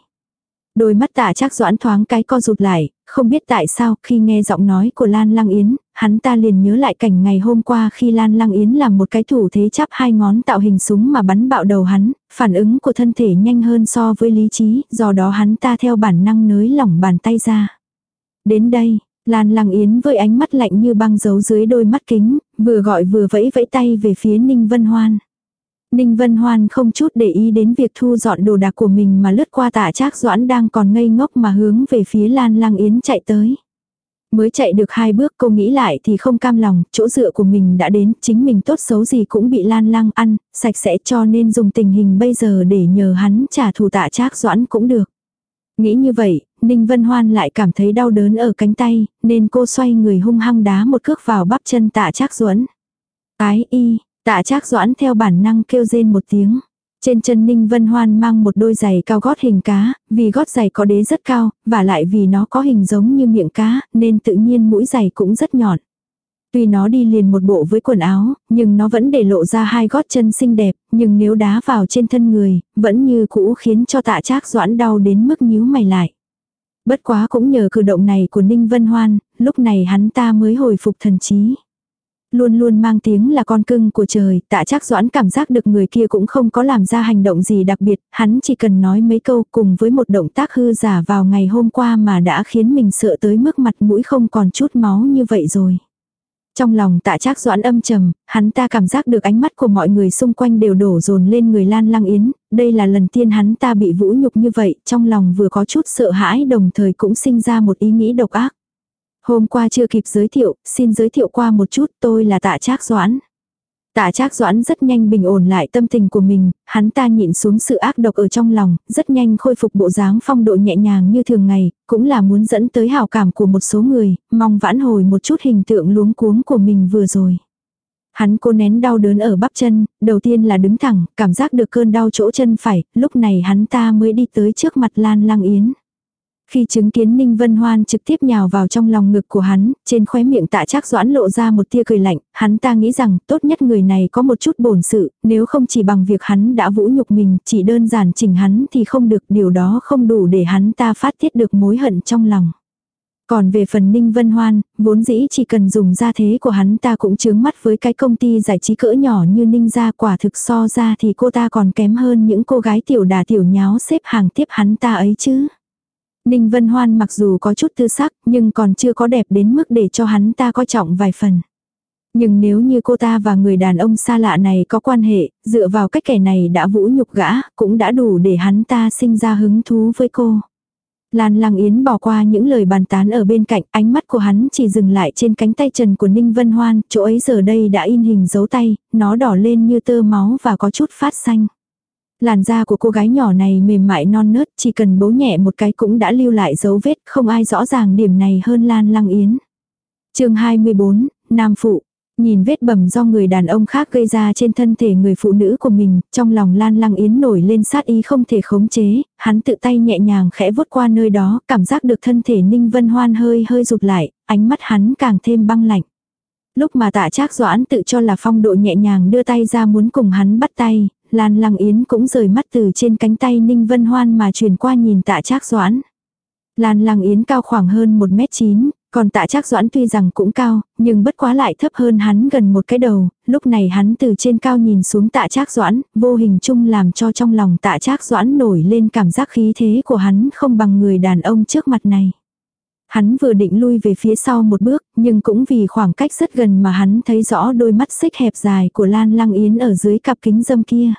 Đôi mắt tạ chắc doãn thoáng cái co rụt lại, không biết tại sao khi nghe giọng nói của Lan Lăng Yến, hắn ta liền nhớ lại cảnh ngày hôm qua khi Lan Lăng Yến làm một cái thủ thế chắp hai ngón tạo hình súng mà bắn bạo đầu hắn, phản ứng của thân thể nhanh hơn so với lý trí, do đó hắn ta theo bản năng nới lỏng bàn tay ra. Đến đây, Lan Lăng Yến với ánh mắt lạnh như băng giấu dưới đôi mắt kính, vừa gọi vừa vẫy vẫy tay về phía Ninh Vân Hoan. Ninh Vân Hoan không chút để ý đến việc thu dọn đồ đạc của mình mà lướt qua tạ trác doãn đang còn ngây ngốc mà hướng về phía Lan Lang Yến chạy tới. Mới chạy được hai bước cô nghĩ lại thì không cam lòng, chỗ dựa của mình đã đến, chính mình tốt xấu gì cũng bị Lan Lang ăn, sạch sẽ cho nên dùng tình hình bây giờ để nhờ hắn trả thù tạ trác doãn cũng được. Nghĩ như vậy, Ninh Vân Hoan lại cảm thấy đau đớn ở cánh tay, nên cô xoay người hung hăng đá một cước vào bắp chân tạ trác Doãn. Ái y, tạ trác doãn theo bản năng kêu rên một tiếng. Trên chân Ninh Vân Hoan mang một đôi giày cao gót hình cá, vì gót giày có đế rất cao, và lại vì nó có hình giống như miệng cá, nên tự nhiên mũi giày cũng rất nhọn. Tuy nó đi liền một bộ với quần áo, nhưng nó vẫn để lộ ra hai gót chân xinh đẹp, nhưng nếu đá vào trên thân người, vẫn như cũ khiến cho tạ trác doãn đau đến mức nhíu mày lại. Bất quá cũng nhờ cử động này của Ninh Vân Hoan, lúc này hắn ta mới hồi phục thần trí luôn luôn mang tiếng là con cưng của trời, tạ chắc doãn cảm giác được người kia cũng không có làm ra hành động gì đặc biệt, hắn chỉ cần nói mấy câu cùng với một động tác hư giả vào ngày hôm qua mà đã khiến mình sợ tới mức mặt mũi không còn chút máu như vậy rồi. Trong lòng tạ trác doãn âm trầm, hắn ta cảm giác được ánh mắt của mọi người xung quanh đều đổ dồn lên người Lan Lăng Yến, đây là lần tiên hắn ta bị vũ nhục như vậy, trong lòng vừa có chút sợ hãi đồng thời cũng sinh ra một ý nghĩ độc ác. Hôm qua chưa kịp giới thiệu, xin giới thiệu qua một chút tôi là tạ trác doãn. Tạ Trác Doãn rất nhanh bình ổn lại tâm tình của mình, hắn ta nhịn xuống sự ác độc ở trong lòng, rất nhanh khôi phục bộ dáng phong độ nhẹ nhàng như thường ngày, cũng là muốn dẫn tới hào cảm của một số người, mong vãn hồi một chút hình tượng luống cuống của mình vừa rồi. Hắn cố nén đau đớn ở bắp chân, đầu tiên là đứng thẳng, cảm giác được cơn đau chỗ chân phải, lúc này hắn ta mới đi tới trước mặt Lan Lang Yến. Khi chứng kiến Ninh Vân Hoan trực tiếp nhào vào trong lòng ngực của hắn, trên khóe miệng tạ trác doãn lộ ra một tia cười lạnh, hắn ta nghĩ rằng tốt nhất người này có một chút bổn sự, nếu không chỉ bằng việc hắn đã vũ nhục mình, chỉ đơn giản chỉnh hắn thì không được, điều đó không đủ để hắn ta phát tiết được mối hận trong lòng. Còn về phần Ninh Vân Hoan, vốn dĩ chỉ cần dùng gia thế của hắn ta cũng chướng mắt với cái công ty giải trí cỡ nhỏ như Ninh gia quả thực so ra thì cô ta còn kém hơn những cô gái tiểu đà tiểu nháo xếp hàng tiếp hắn ta ấy chứ. Ninh Vân Hoan mặc dù có chút tư sắc, nhưng còn chưa có đẹp đến mức để cho hắn ta coi trọng vài phần. Nhưng nếu như cô ta và người đàn ông xa lạ này có quan hệ, dựa vào cách kẻ này đã vũ nhục gã, cũng đã đủ để hắn ta sinh ra hứng thú với cô. Lan Lăng Yến bỏ qua những lời bàn tán ở bên cạnh, ánh mắt của hắn chỉ dừng lại trên cánh tay trần của Ninh Vân Hoan, chỗ ấy giờ đây đã in hình dấu tay, nó đỏ lên như tơ máu và có chút phát xanh. Làn da của cô gái nhỏ này mềm mại non nớt, chỉ cần bố nhẹ một cái cũng đã lưu lại dấu vết, không ai rõ ràng điểm này hơn Lan Lăng Yến. chương 24, Nam Phụ. Nhìn vết bầm do người đàn ông khác gây ra trên thân thể người phụ nữ của mình, trong lòng Lan Lăng Yến nổi lên sát ý không thể khống chế, hắn tự tay nhẹ nhàng khẽ vuốt qua nơi đó, cảm giác được thân thể Ninh Vân Hoan hơi hơi rụt lại, ánh mắt hắn càng thêm băng lạnh. Lúc mà tạ trác doãn tự cho là phong độ nhẹ nhàng đưa tay ra muốn cùng hắn bắt tay, Lan Lăng Yến cũng rời mắt từ trên cánh tay Ninh Vân Hoan mà truyền qua nhìn tạ trác doãn. Lan Lăng Yến cao khoảng hơn 1m9, còn tạ trác doãn tuy rằng cũng cao, nhưng bất quá lại thấp hơn hắn gần một cái đầu, lúc này hắn từ trên cao nhìn xuống tạ trác doãn, vô hình chung làm cho trong lòng tạ trác doãn nổi lên cảm giác khí thế của hắn không bằng người đàn ông trước mặt này. Hắn vừa định lui về phía sau một bước, nhưng cũng vì khoảng cách rất gần mà hắn thấy rõ đôi mắt xích hẹp dài của Lan Lăng Yến ở dưới cặp kính dâm kia.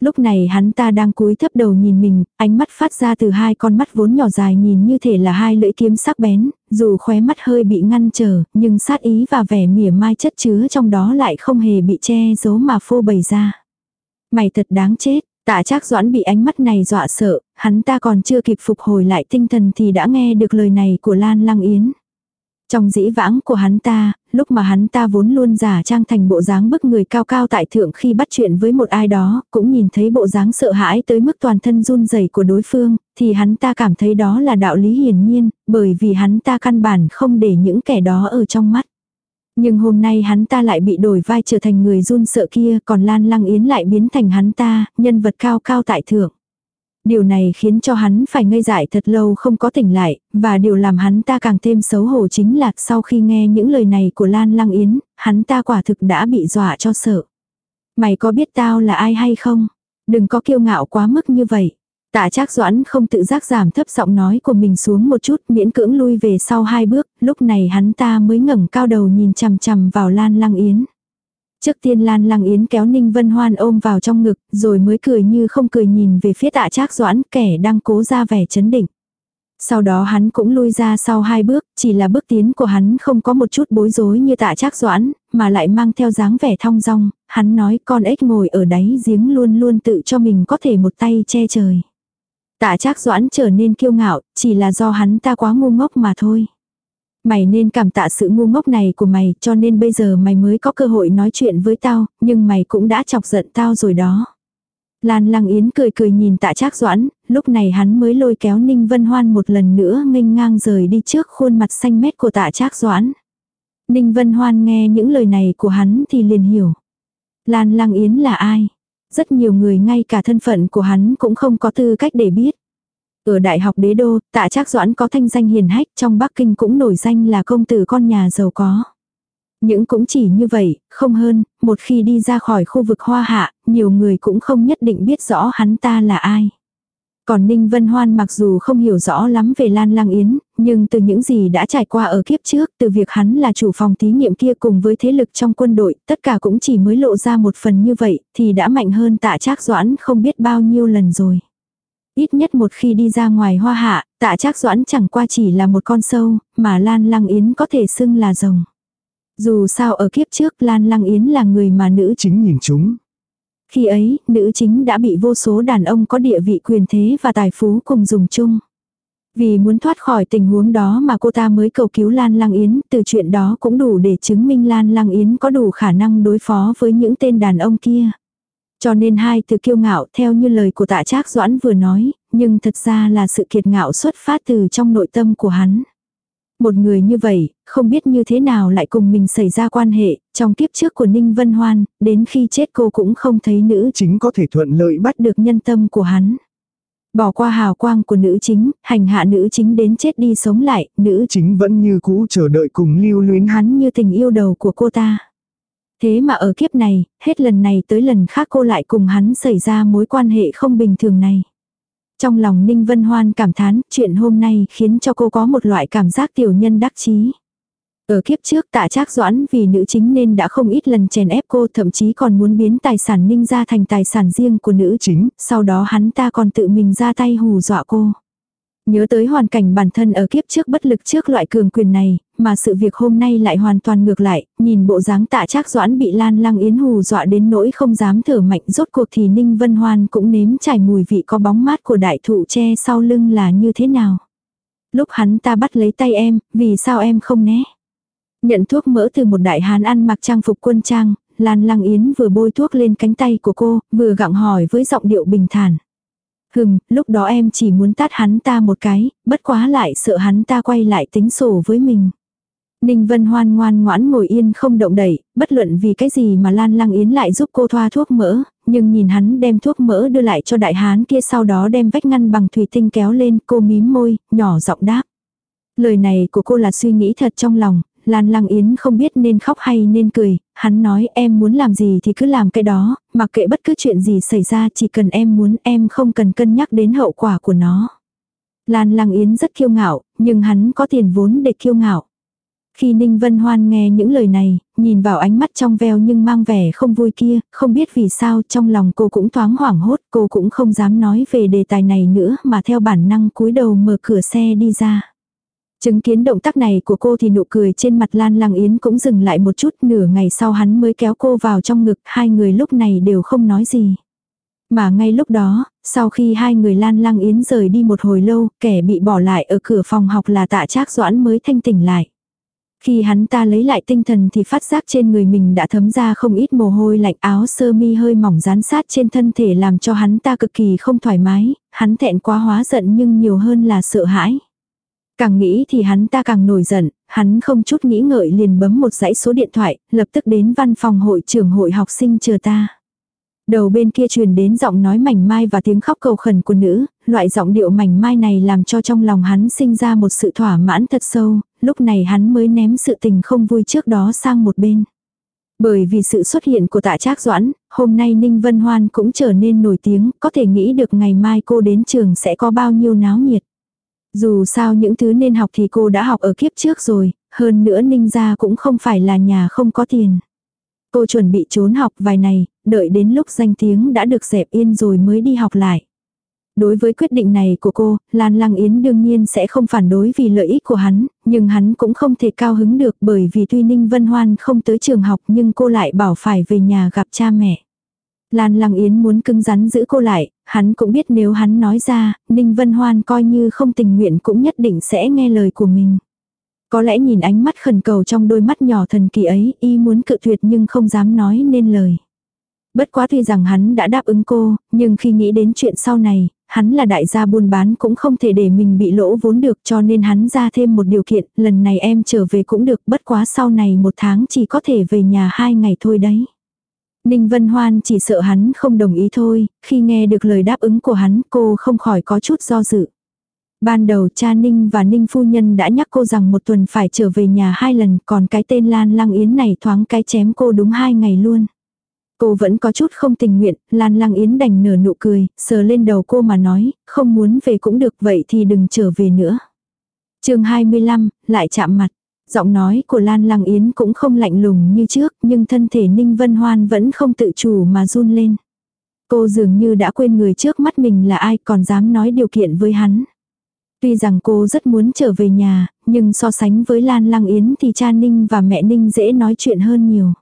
Lúc này hắn ta đang cúi thấp đầu nhìn mình, ánh mắt phát ra từ hai con mắt vốn nhỏ dài nhìn như thể là hai lưỡi kiếm sắc bén, dù khóe mắt hơi bị ngăn trở, nhưng sát ý và vẻ mỉa mai chất chứa trong đó lại không hề bị che giấu mà phô bày ra. Mày thật đáng chết, tạ trác doãn bị ánh mắt này dọa sợ, hắn ta còn chưa kịp phục hồi lại tinh thần thì đã nghe được lời này của Lan Lăng Yến. Trong dĩ vãng của hắn ta, lúc mà hắn ta vốn luôn giả trang thành bộ dáng bức người cao cao tại thượng khi bắt chuyện với một ai đó, cũng nhìn thấy bộ dáng sợ hãi tới mức toàn thân run rẩy của đối phương, thì hắn ta cảm thấy đó là đạo lý hiển nhiên, bởi vì hắn ta căn bản không để những kẻ đó ở trong mắt. Nhưng hôm nay hắn ta lại bị đổi vai trở thành người run sợ kia, còn Lan Lăng Yến lại biến thành hắn ta, nhân vật cao cao tại thượng. Điều này khiến cho hắn phải ngây dại thật lâu không có tỉnh lại, và điều làm hắn ta càng thêm xấu hổ chính là sau khi nghe những lời này của Lan Lăng Yến, hắn ta quả thực đã bị dọa cho sợ. Mày có biết tao là ai hay không? Đừng có kiêu ngạo quá mức như vậy. Tạ Trác Doãn không tự giác giảm thấp giọng nói của mình xuống một chút, miễn cưỡng lui về sau hai bước, lúc này hắn ta mới ngẩng cao đầu nhìn chằm chằm vào Lan Lăng Yến. Trước tiên Lan Lăng Yến kéo Ninh Vân Hoan ôm vào trong ngực, rồi mới cười như không cười nhìn về phía tạ trác doãn kẻ đang cố ra vẻ chấn định. Sau đó hắn cũng lui ra sau hai bước, chỉ là bước tiến của hắn không có một chút bối rối như tạ trác doãn, mà lại mang theo dáng vẻ thong dong, hắn nói con ếch ngồi ở đáy giếng luôn luôn tự cho mình có thể một tay che trời. Tạ Trác Doãn trở nên kiêu ngạo, chỉ là do hắn ta quá ngu ngốc mà thôi. Mày nên cảm tạ sự ngu ngốc này của mày, cho nên bây giờ mày mới có cơ hội nói chuyện với tao, nhưng mày cũng đã chọc giận tao rồi đó. Lan Lăng Yến cười cười nhìn tạ trác doãn, lúc này hắn mới lôi kéo Ninh Vân Hoan một lần nữa nghênh ngang rời đi trước khuôn mặt xanh mét của tạ trác doãn. Ninh Vân Hoan nghe những lời này của hắn thì liền hiểu. Lan Lăng Yến là ai? Rất nhiều người ngay cả thân phận của hắn cũng không có tư cách để biết. Ở Đại học Đế Đô, tạ trác doãn có thanh danh hiền hách trong Bắc Kinh cũng nổi danh là công tử con nhà giàu có. Những cũng chỉ như vậy, không hơn, một khi đi ra khỏi khu vực hoa hạ, nhiều người cũng không nhất định biết rõ hắn ta là ai. Còn Ninh Vân Hoan mặc dù không hiểu rõ lắm về Lan Lang Yến, nhưng từ những gì đã trải qua ở kiếp trước, từ việc hắn là chủ phòng thí nghiệm kia cùng với thế lực trong quân đội, tất cả cũng chỉ mới lộ ra một phần như vậy, thì đã mạnh hơn tạ trác doãn không biết bao nhiêu lần rồi. Ít nhất một khi đi ra ngoài hoa hạ, tạ trác doãn chẳng qua chỉ là một con sâu, mà Lan Lăng Yến có thể xưng là rồng. Dù sao ở kiếp trước Lan Lăng Yến là người mà nữ
chính nhìn chúng.
Khi ấy, nữ chính đã bị vô số đàn ông có địa vị quyền thế và tài phú cùng dùng chung. Vì muốn thoát khỏi tình huống đó mà cô ta mới cầu cứu Lan Lăng Yến, từ chuyện đó cũng đủ để chứng minh Lan Lăng Yến có đủ khả năng đối phó với những tên đàn ông kia. Cho nên hai từ kiêu ngạo theo như lời của tạ trác Doãn vừa nói, nhưng thật ra là sự kiệt ngạo xuất phát từ trong nội tâm của hắn. Một người như vậy, không biết như thế nào lại cùng mình xảy ra quan hệ, trong kiếp trước của Ninh Vân Hoan, đến khi chết cô cũng không thấy nữ
chính có thể thuận lợi bắt
được nhân tâm của hắn. Bỏ qua hào quang của nữ chính, hành hạ nữ chính đến chết đi sống lại, nữ
chính vẫn như cũ chờ đợi cùng lưu luyến
hắn như tình yêu đầu của cô ta. Thế mà ở kiếp này, hết lần này tới lần khác cô lại cùng hắn xảy ra mối quan hệ không bình thường này. Trong lòng Ninh Vân Hoan cảm thán, chuyện hôm nay khiến cho cô có một loại cảm giác tiểu nhân đắc chí. Ở kiếp trước tạ trác doãn vì nữ chính nên đã không ít lần chèn ép cô thậm chí còn muốn biến tài sản ninh ra thành tài sản riêng của nữ chính, sau đó hắn ta còn tự mình ra tay hù dọa cô. Nhớ tới hoàn cảnh bản thân ở kiếp trước bất lực trước loại cường quyền này, mà sự việc hôm nay lại hoàn toàn ngược lại, nhìn bộ dáng tạ trác doãn bị Lan Lăng Yến hù dọa đến nỗi không dám thở mạnh rốt cuộc thì Ninh Vân Hoan cũng nếm trải mùi vị có bóng mát của đại thụ che sau lưng là như thế nào. Lúc hắn ta bắt lấy tay em, vì sao em không né? Nhận thuốc mỡ từ một đại hán ăn mặc trang phục quân trang, Lan Lăng Yến vừa bôi thuốc lên cánh tay của cô, vừa gặng hỏi với giọng điệu bình thản. Hừm, lúc đó em chỉ muốn tát hắn ta một cái, bất quá lại sợ hắn ta quay lại tính sổ với mình. Ninh Vân Hoan ngoan ngoãn ngồi yên không động đẩy, bất luận vì cái gì mà Lan Lăng Yến lại giúp cô thoa thuốc mỡ, nhưng nhìn hắn đem thuốc mỡ đưa lại cho đại hán kia sau đó đem vách ngăn bằng thủy tinh kéo lên, cô mím môi, nhỏ giọng đáp. Lời này của cô là suy nghĩ thật trong lòng, Lan Lăng Yến không biết nên khóc hay nên cười, hắn nói em muốn làm gì thì cứ làm cái đó, mặc kệ bất cứ chuyện gì xảy ra chỉ cần em muốn em không cần cân nhắc đến hậu quả của nó. Lan Lăng Yến rất kiêu ngạo, nhưng hắn có tiền vốn để kiêu ngạo. Khi Ninh Vân Hoan nghe những lời này, nhìn vào ánh mắt trong veo nhưng mang vẻ không vui kia, không biết vì sao trong lòng cô cũng thoáng hoảng hốt, cô cũng không dám nói về đề tài này nữa mà theo bản năng cúi đầu mở cửa xe đi ra. Chứng kiến động tác này của cô thì nụ cười trên mặt Lan Lăng Yến cũng dừng lại một chút nửa ngày sau hắn mới kéo cô vào trong ngực, hai người lúc này đều không nói gì. Mà ngay lúc đó, sau khi hai người Lan Lăng Yến rời đi một hồi lâu, kẻ bị bỏ lại ở cửa phòng học là tạ trác doãn mới thanh tỉnh lại. Khi hắn ta lấy lại tinh thần thì phát giác trên người mình đã thấm ra không ít mồ hôi lạnh áo sơ mi hơi mỏng dán sát trên thân thể làm cho hắn ta cực kỳ không thoải mái, hắn thẹn quá hóa giận nhưng nhiều hơn là sợ hãi. Càng nghĩ thì hắn ta càng nổi giận, hắn không chút nghĩ ngợi liền bấm một dãy số điện thoại, lập tức đến văn phòng hội trưởng hội học sinh chờ ta. Đầu bên kia truyền đến giọng nói mảnh mai và tiếng khóc cầu khẩn của nữ, loại giọng điệu mảnh mai này làm cho trong lòng hắn sinh ra một sự thỏa mãn thật sâu, lúc này hắn mới ném sự tình không vui trước đó sang một bên. Bởi vì sự xuất hiện của tạ trác doãn, hôm nay Ninh Vân Hoan cũng trở nên nổi tiếng, có thể nghĩ được ngày mai cô đến trường sẽ có bao nhiêu náo nhiệt. Dù sao những thứ nên học thì cô đã học ở kiếp trước rồi, hơn nữa Ninh gia cũng không phải là nhà không có tiền. Cô chuẩn bị trốn học vài này, đợi đến lúc danh tiếng đã được dẹp yên rồi mới đi học lại. Đối với quyết định này của cô, Lan Lăng Yến đương nhiên sẽ không phản đối vì lợi ích của hắn, nhưng hắn cũng không thể cao hứng được bởi vì tuy Ninh Vân Hoan không tới trường học nhưng cô lại bảo phải về nhà gặp cha mẹ. Lan Lăng Yến muốn cứng rắn giữ cô lại, hắn cũng biết nếu hắn nói ra, Ninh Vân Hoan coi như không tình nguyện cũng nhất định sẽ nghe lời của mình. Có lẽ nhìn ánh mắt khẩn cầu trong đôi mắt nhỏ thần kỳ ấy, y muốn cự tuyệt nhưng không dám nói nên lời. Bất quá tuy rằng hắn đã đáp ứng cô, nhưng khi nghĩ đến chuyện sau này, hắn là đại gia buôn bán cũng không thể để mình bị lỗ vốn được cho nên hắn ra thêm một điều kiện, lần này em trở về cũng được, bất quá sau này một tháng chỉ có thể về nhà hai ngày thôi đấy. Ninh Vân Hoan chỉ sợ hắn không đồng ý thôi, khi nghe được lời đáp ứng của hắn cô không khỏi có chút do dự. Ban đầu cha Ninh và Ninh phu nhân đã nhắc cô rằng một tuần phải trở về nhà hai lần, còn cái tên Lan Lăng Yến này thoáng cái chém cô đúng hai ngày luôn. Cô vẫn có chút không tình nguyện, Lan Lăng Yến đành nở nụ cười, sờ lên đầu cô mà nói, không muốn về cũng được vậy thì đừng trở về nữa. chương 25, lại chạm mặt. Giọng nói của Lan Lăng Yến cũng không lạnh lùng như trước, nhưng thân thể Ninh Vân Hoan vẫn không tự chủ mà run lên. Cô dường như đã quên người trước mắt mình là ai còn dám nói điều kiện với hắn. Tuy rằng cô rất muốn trở về nhà, nhưng so sánh với Lan Lăng Yến thì cha Ninh và mẹ Ninh dễ nói chuyện hơn nhiều.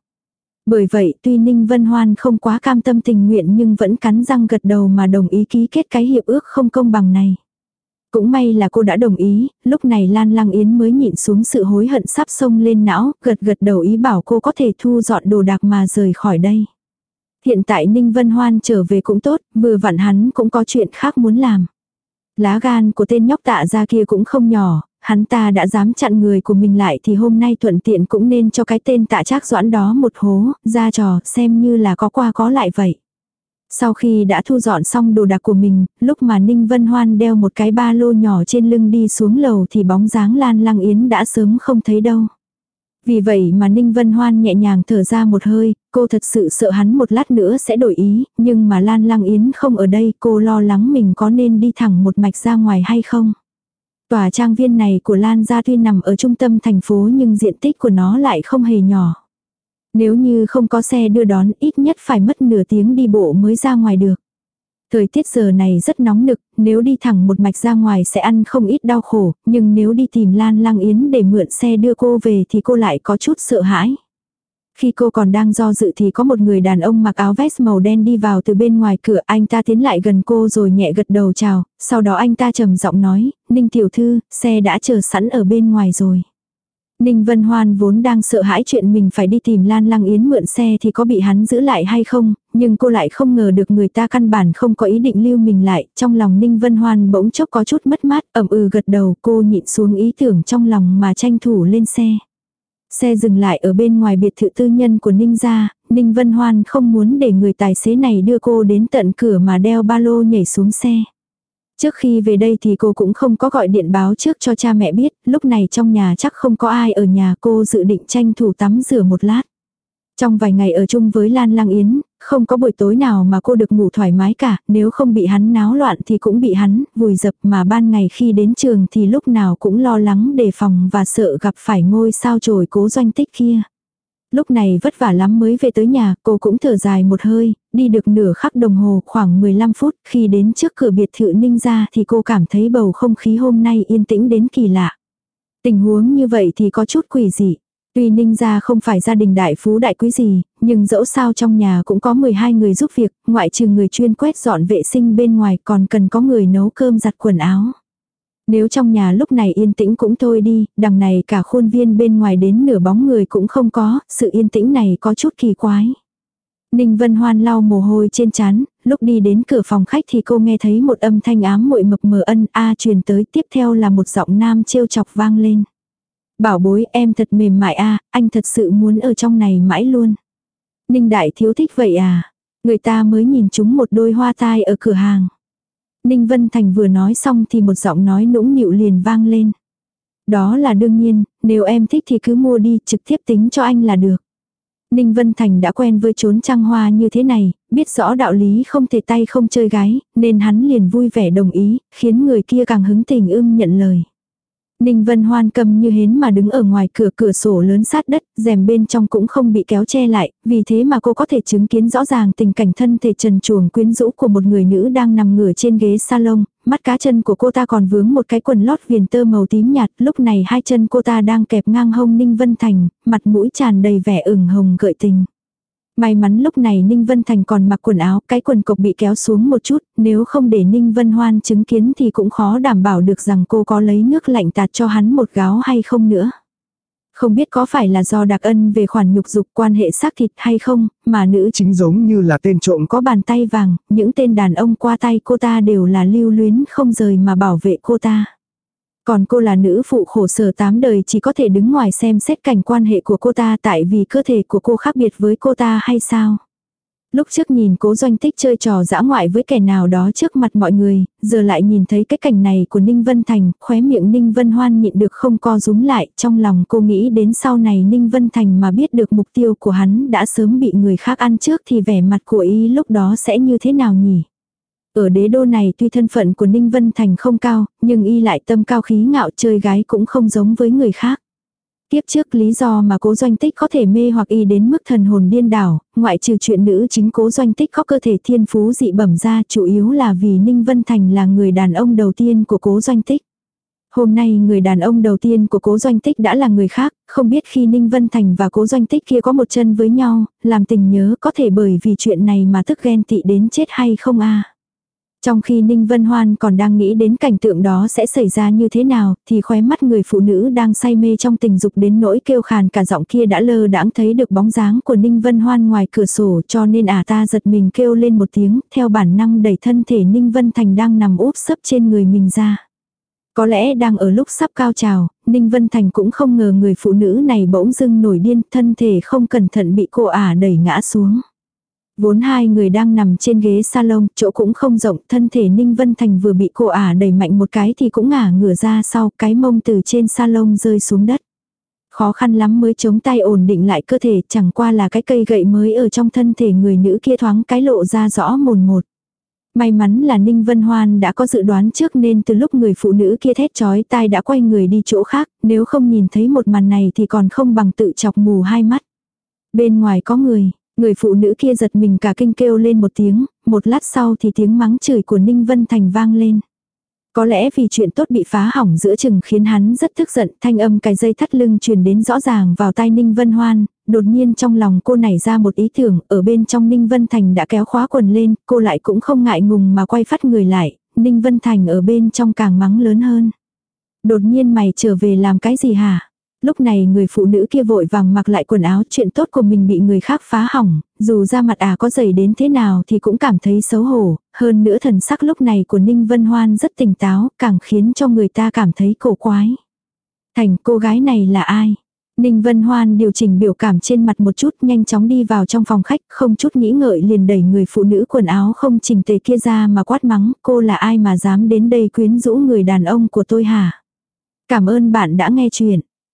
Bởi vậy tuy Ninh Vân Hoan không quá cam tâm tình nguyện nhưng vẫn cắn răng gật đầu mà đồng ý ký kết cái hiệp ước không công bằng này. Cũng may là cô đã đồng ý, lúc này Lan Lăng Yến mới nhịn xuống sự hối hận sắp sông lên não, gật gật đầu ý bảo cô có thể thu dọn đồ đạc mà rời khỏi đây. Hiện tại Ninh Vân Hoan trở về cũng tốt, vừa vặn hắn cũng có chuyện khác muốn làm. Lá gan của tên nhóc tạ ra kia cũng không nhỏ, hắn ta đã dám chặn người của mình lại thì hôm nay thuận tiện cũng nên cho cái tên tạ trác doãn đó một hố, ra trò, xem như là có qua có lại vậy. Sau khi đã thu dọn xong đồ đạc của mình, lúc mà Ninh Vân Hoan đeo một cái ba lô nhỏ trên lưng đi xuống lầu thì bóng dáng Lan Lăng Yến đã sớm không thấy đâu. Vì vậy mà Ninh Vân Hoan nhẹ nhàng thở ra một hơi, cô thật sự sợ hắn một lát nữa sẽ đổi ý, nhưng mà Lan Lăng Yến không ở đây cô lo lắng mình có nên đi thẳng một mạch ra ngoài hay không. Tòa trang viên này của Lan Gia tuy nằm ở trung tâm thành phố nhưng diện tích của nó lại không hề nhỏ. Nếu như không có xe đưa đón ít nhất phải mất nửa tiếng đi bộ mới ra ngoài được. Thời tiết giờ này rất nóng nực, nếu đi thẳng một mạch ra ngoài sẽ ăn không ít đau khổ, nhưng nếu đi tìm Lan Lang Yến để mượn xe đưa cô về thì cô lại có chút sợ hãi. Khi cô còn đang do dự thì có một người đàn ông mặc áo vest màu đen đi vào từ bên ngoài cửa, anh ta tiến lại gần cô rồi nhẹ gật đầu chào, sau đó anh ta trầm giọng nói, Ninh tiểu thư, xe đã chờ sẵn ở bên ngoài rồi. Ninh Vân Hoan vốn đang sợ hãi chuyện mình phải đi tìm Lan Lăng Yến mượn xe thì có bị hắn giữ lại hay không, nhưng cô lại không ngờ được người ta căn bản không có ý định lưu mình lại, trong lòng Ninh Vân Hoan bỗng chốc có chút mất mát, ẩm ừ gật đầu cô nhịn xuống ý tưởng trong lòng mà tranh thủ lên xe. Xe dừng lại ở bên ngoài biệt thự tư nhân của Ninh gia, Ninh Vân Hoan không muốn để người tài xế này đưa cô đến tận cửa mà đeo ba lô nhảy xuống xe. Trước khi về đây thì cô cũng không có gọi điện báo trước cho cha mẹ biết, lúc này trong nhà chắc không có ai ở nhà cô dự định tranh thủ tắm rửa một lát. Trong vài ngày ở chung với Lan Lang Yến, không có buổi tối nào mà cô được ngủ thoải mái cả, nếu không bị hắn náo loạn thì cũng bị hắn vùi dập mà ban ngày khi đến trường thì lúc nào cũng lo lắng đề phòng và sợ gặp phải ngôi sao trồi cố doanh tích kia. Lúc này vất vả lắm mới về tới nhà, cô cũng thở dài một hơi, đi được nửa khắc đồng hồ khoảng 15 phút, khi đến trước cửa biệt thự ninh ra thì cô cảm thấy bầu không khí hôm nay yên tĩnh đến kỳ lạ. Tình huống như vậy thì có chút quỷ dị. Tuy ninh gia không phải gia đình đại phú đại quý gì, nhưng dẫu sao trong nhà cũng có 12 người giúp việc, ngoại trừ người chuyên quét dọn vệ sinh bên ngoài còn cần có người nấu cơm giặt quần áo. Nếu trong nhà lúc này yên tĩnh cũng thôi đi, đằng này cả khuôn viên bên ngoài đến nửa bóng người cũng không có, sự yên tĩnh này có chút kỳ quái. Ninh Vân Hoan lau mồ hôi trên chán, lúc đi đến cửa phòng khách thì cô nghe thấy một âm thanh ám muội mập mờ ân a truyền tới tiếp theo là một giọng nam trêu chọc vang lên. Bảo bối em thật mềm mại a anh thật sự muốn ở trong này mãi luôn. Ninh Đại thiếu thích vậy à? Người ta mới nhìn chúng một đôi hoa tai ở cửa hàng. Ninh Vân Thành vừa nói xong thì một giọng nói nũng nịu liền vang lên. Đó là đương nhiên, nếu em thích thì cứ mua đi, trực tiếp tính cho anh là được. Ninh Vân Thành đã quen với trốn trăng hoa như thế này, biết rõ đạo lý không thể tay không chơi gái, nên hắn liền vui vẻ đồng ý, khiến người kia càng hứng tình ưng nhận lời. Ninh Vân Hoan cầm như hến mà đứng ở ngoài cửa cửa sổ lớn sát đất, rèm bên trong cũng không bị kéo che lại, vì thế mà cô có thể chứng kiến rõ ràng tình cảnh thân thể trần chuồng quyến rũ của một người nữ đang nằm ngửa trên ghế salon, mắt cá chân của cô ta còn vướng một cái quần lót viền tơ màu tím nhạt, lúc này hai chân cô ta đang kẹp ngang hông Ninh Vân Thành, mặt mũi tràn đầy vẻ ửng hồng gợi tình. May mắn lúc này Ninh Vân Thành còn mặc quần áo, cái quần cộc bị kéo xuống một chút, nếu không để Ninh Vân Hoan chứng kiến thì cũng khó đảm bảo được rằng cô có lấy nước lạnh tạt cho hắn một gáo hay không nữa. Không biết có phải là do đặc ân về khoản nhục dục quan hệ xác thịt hay không, mà nữ
Chính giống như là tên trộm
có bàn tay vàng, những tên đàn ông qua tay cô ta đều là lưu luyến không rời mà bảo vệ cô ta. Còn cô là nữ phụ khổ sở tám đời chỉ có thể đứng ngoài xem xét cảnh quan hệ của cô ta tại vì cơ thể của cô khác biệt với cô ta hay sao. Lúc trước nhìn cố doanh tích chơi trò dã ngoại với kẻ nào đó trước mặt mọi người, giờ lại nhìn thấy cái cảnh này của Ninh Vân Thành, khóe miệng Ninh Vân Hoan nhịn được không co rúm lại, trong lòng cô nghĩ đến sau này Ninh Vân Thành mà biết được mục tiêu của hắn đã sớm bị người khác ăn trước thì vẻ mặt của y lúc đó sẽ như thế nào nhỉ? Ở đế đô này tuy thân phận của Ninh Vân Thành không cao, nhưng y lại tâm cao khí ngạo chơi gái cũng không giống với người khác. Tiếp trước lý do mà cố doanh tích có thể mê hoặc y đến mức thần hồn điên đảo, ngoại trừ chuyện nữ chính cố doanh tích có cơ thể thiên phú dị bẩm ra chủ yếu là vì Ninh Vân Thành là người đàn ông đầu tiên của cố doanh tích. Hôm nay người đàn ông đầu tiên của cố doanh tích đã là người khác, không biết khi Ninh Vân Thành và cố doanh tích kia có một chân với nhau, làm tình nhớ có thể bởi vì chuyện này mà tức ghen tị đến chết hay không a trong khi Ninh Vân Hoan còn đang nghĩ đến cảnh tượng đó sẽ xảy ra như thế nào, thì khóe mắt người phụ nữ đang say mê trong tình dục đến nỗi kêu khàn cả giọng kia đã lơ đãng thấy được bóng dáng của Ninh Vân Hoan ngoài cửa sổ cho nên ả ta giật mình kêu lên một tiếng, theo bản năng đẩy thân thể Ninh Vân Thành đang nằm úp sấp trên người mình ra. Có lẽ đang ở lúc sắp cao trào, Ninh Vân Thành cũng không ngờ người phụ nữ này bỗng dưng nổi điên, thân thể không cẩn thận bị cô ả đẩy ngã xuống. Vốn hai người đang nằm trên ghế salon, chỗ cũng không rộng, thân thể Ninh Vân Thành vừa bị cô ả đẩy mạnh một cái thì cũng ngả ngửa ra sau, cái mông từ trên salon rơi xuống đất. Khó khăn lắm mới chống tay ổn định lại cơ thể, chẳng qua là cái cây gậy mới ở trong thân thể người nữ kia thoáng cái lộ ra rõ mồn một. May mắn là Ninh Vân Hoan đã có dự đoán trước nên từ lúc người phụ nữ kia thét chói tai đã quay người đi chỗ khác, nếu không nhìn thấy một màn này thì còn không bằng tự chọc mù hai mắt. Bên ngoài có người, Người phụ nữ kia giật mình cả kinh kêu lên một tiếng, một lát sau thì tiếng mắng chửi của Ninh Vân Thành vang lên. Có lẽ vì chuyện tốt bị phá hỏng giữa chừng khiến hắn rất tức giận, thanh âm cái dây thắt lưng truyền đến rõ ràng vào tai Ninh Vân Hoan, đột nhiên trong lòng cô nảy ra một ý tưởng, ở bên trong Ninh Vân Thành đã kéo khóa quần lên, cô lại cũng không ngại ngùng mà quay phát người lại, Ninh Vân Thành ở bên trong càng mắng lớn hơn. Đột nhiên mày trở về làm cái gì hả? Lúc này người phụ nữ kia vội vàng mặc lại quần áo chuyện tốt của mình bị người khác phá hỏng, dù da mặt à có dày đến thế nào thì cũng cảm thấy xấu hổ, hơn nữa thần sắc lúc này của Ninh Vân Hoan rất tỉnh táo, càng khiến cho người ta cảm thấy cổ quái. Thành cô gái này là ai? Ninh Vân Hoan điều chỉnh biểu cảm trên mặt một chút nhanh chóng đi vào trong phòng khách, không chút nghĩ ngợi liền đẩy người phụ nữ quần áo không chỉnh tề kia ra mà quát mắng, cô là ai mà dám đến đây quyến rũ người đàn ông của tôi hả? Cảm ơn bạn đã nghe chuyện.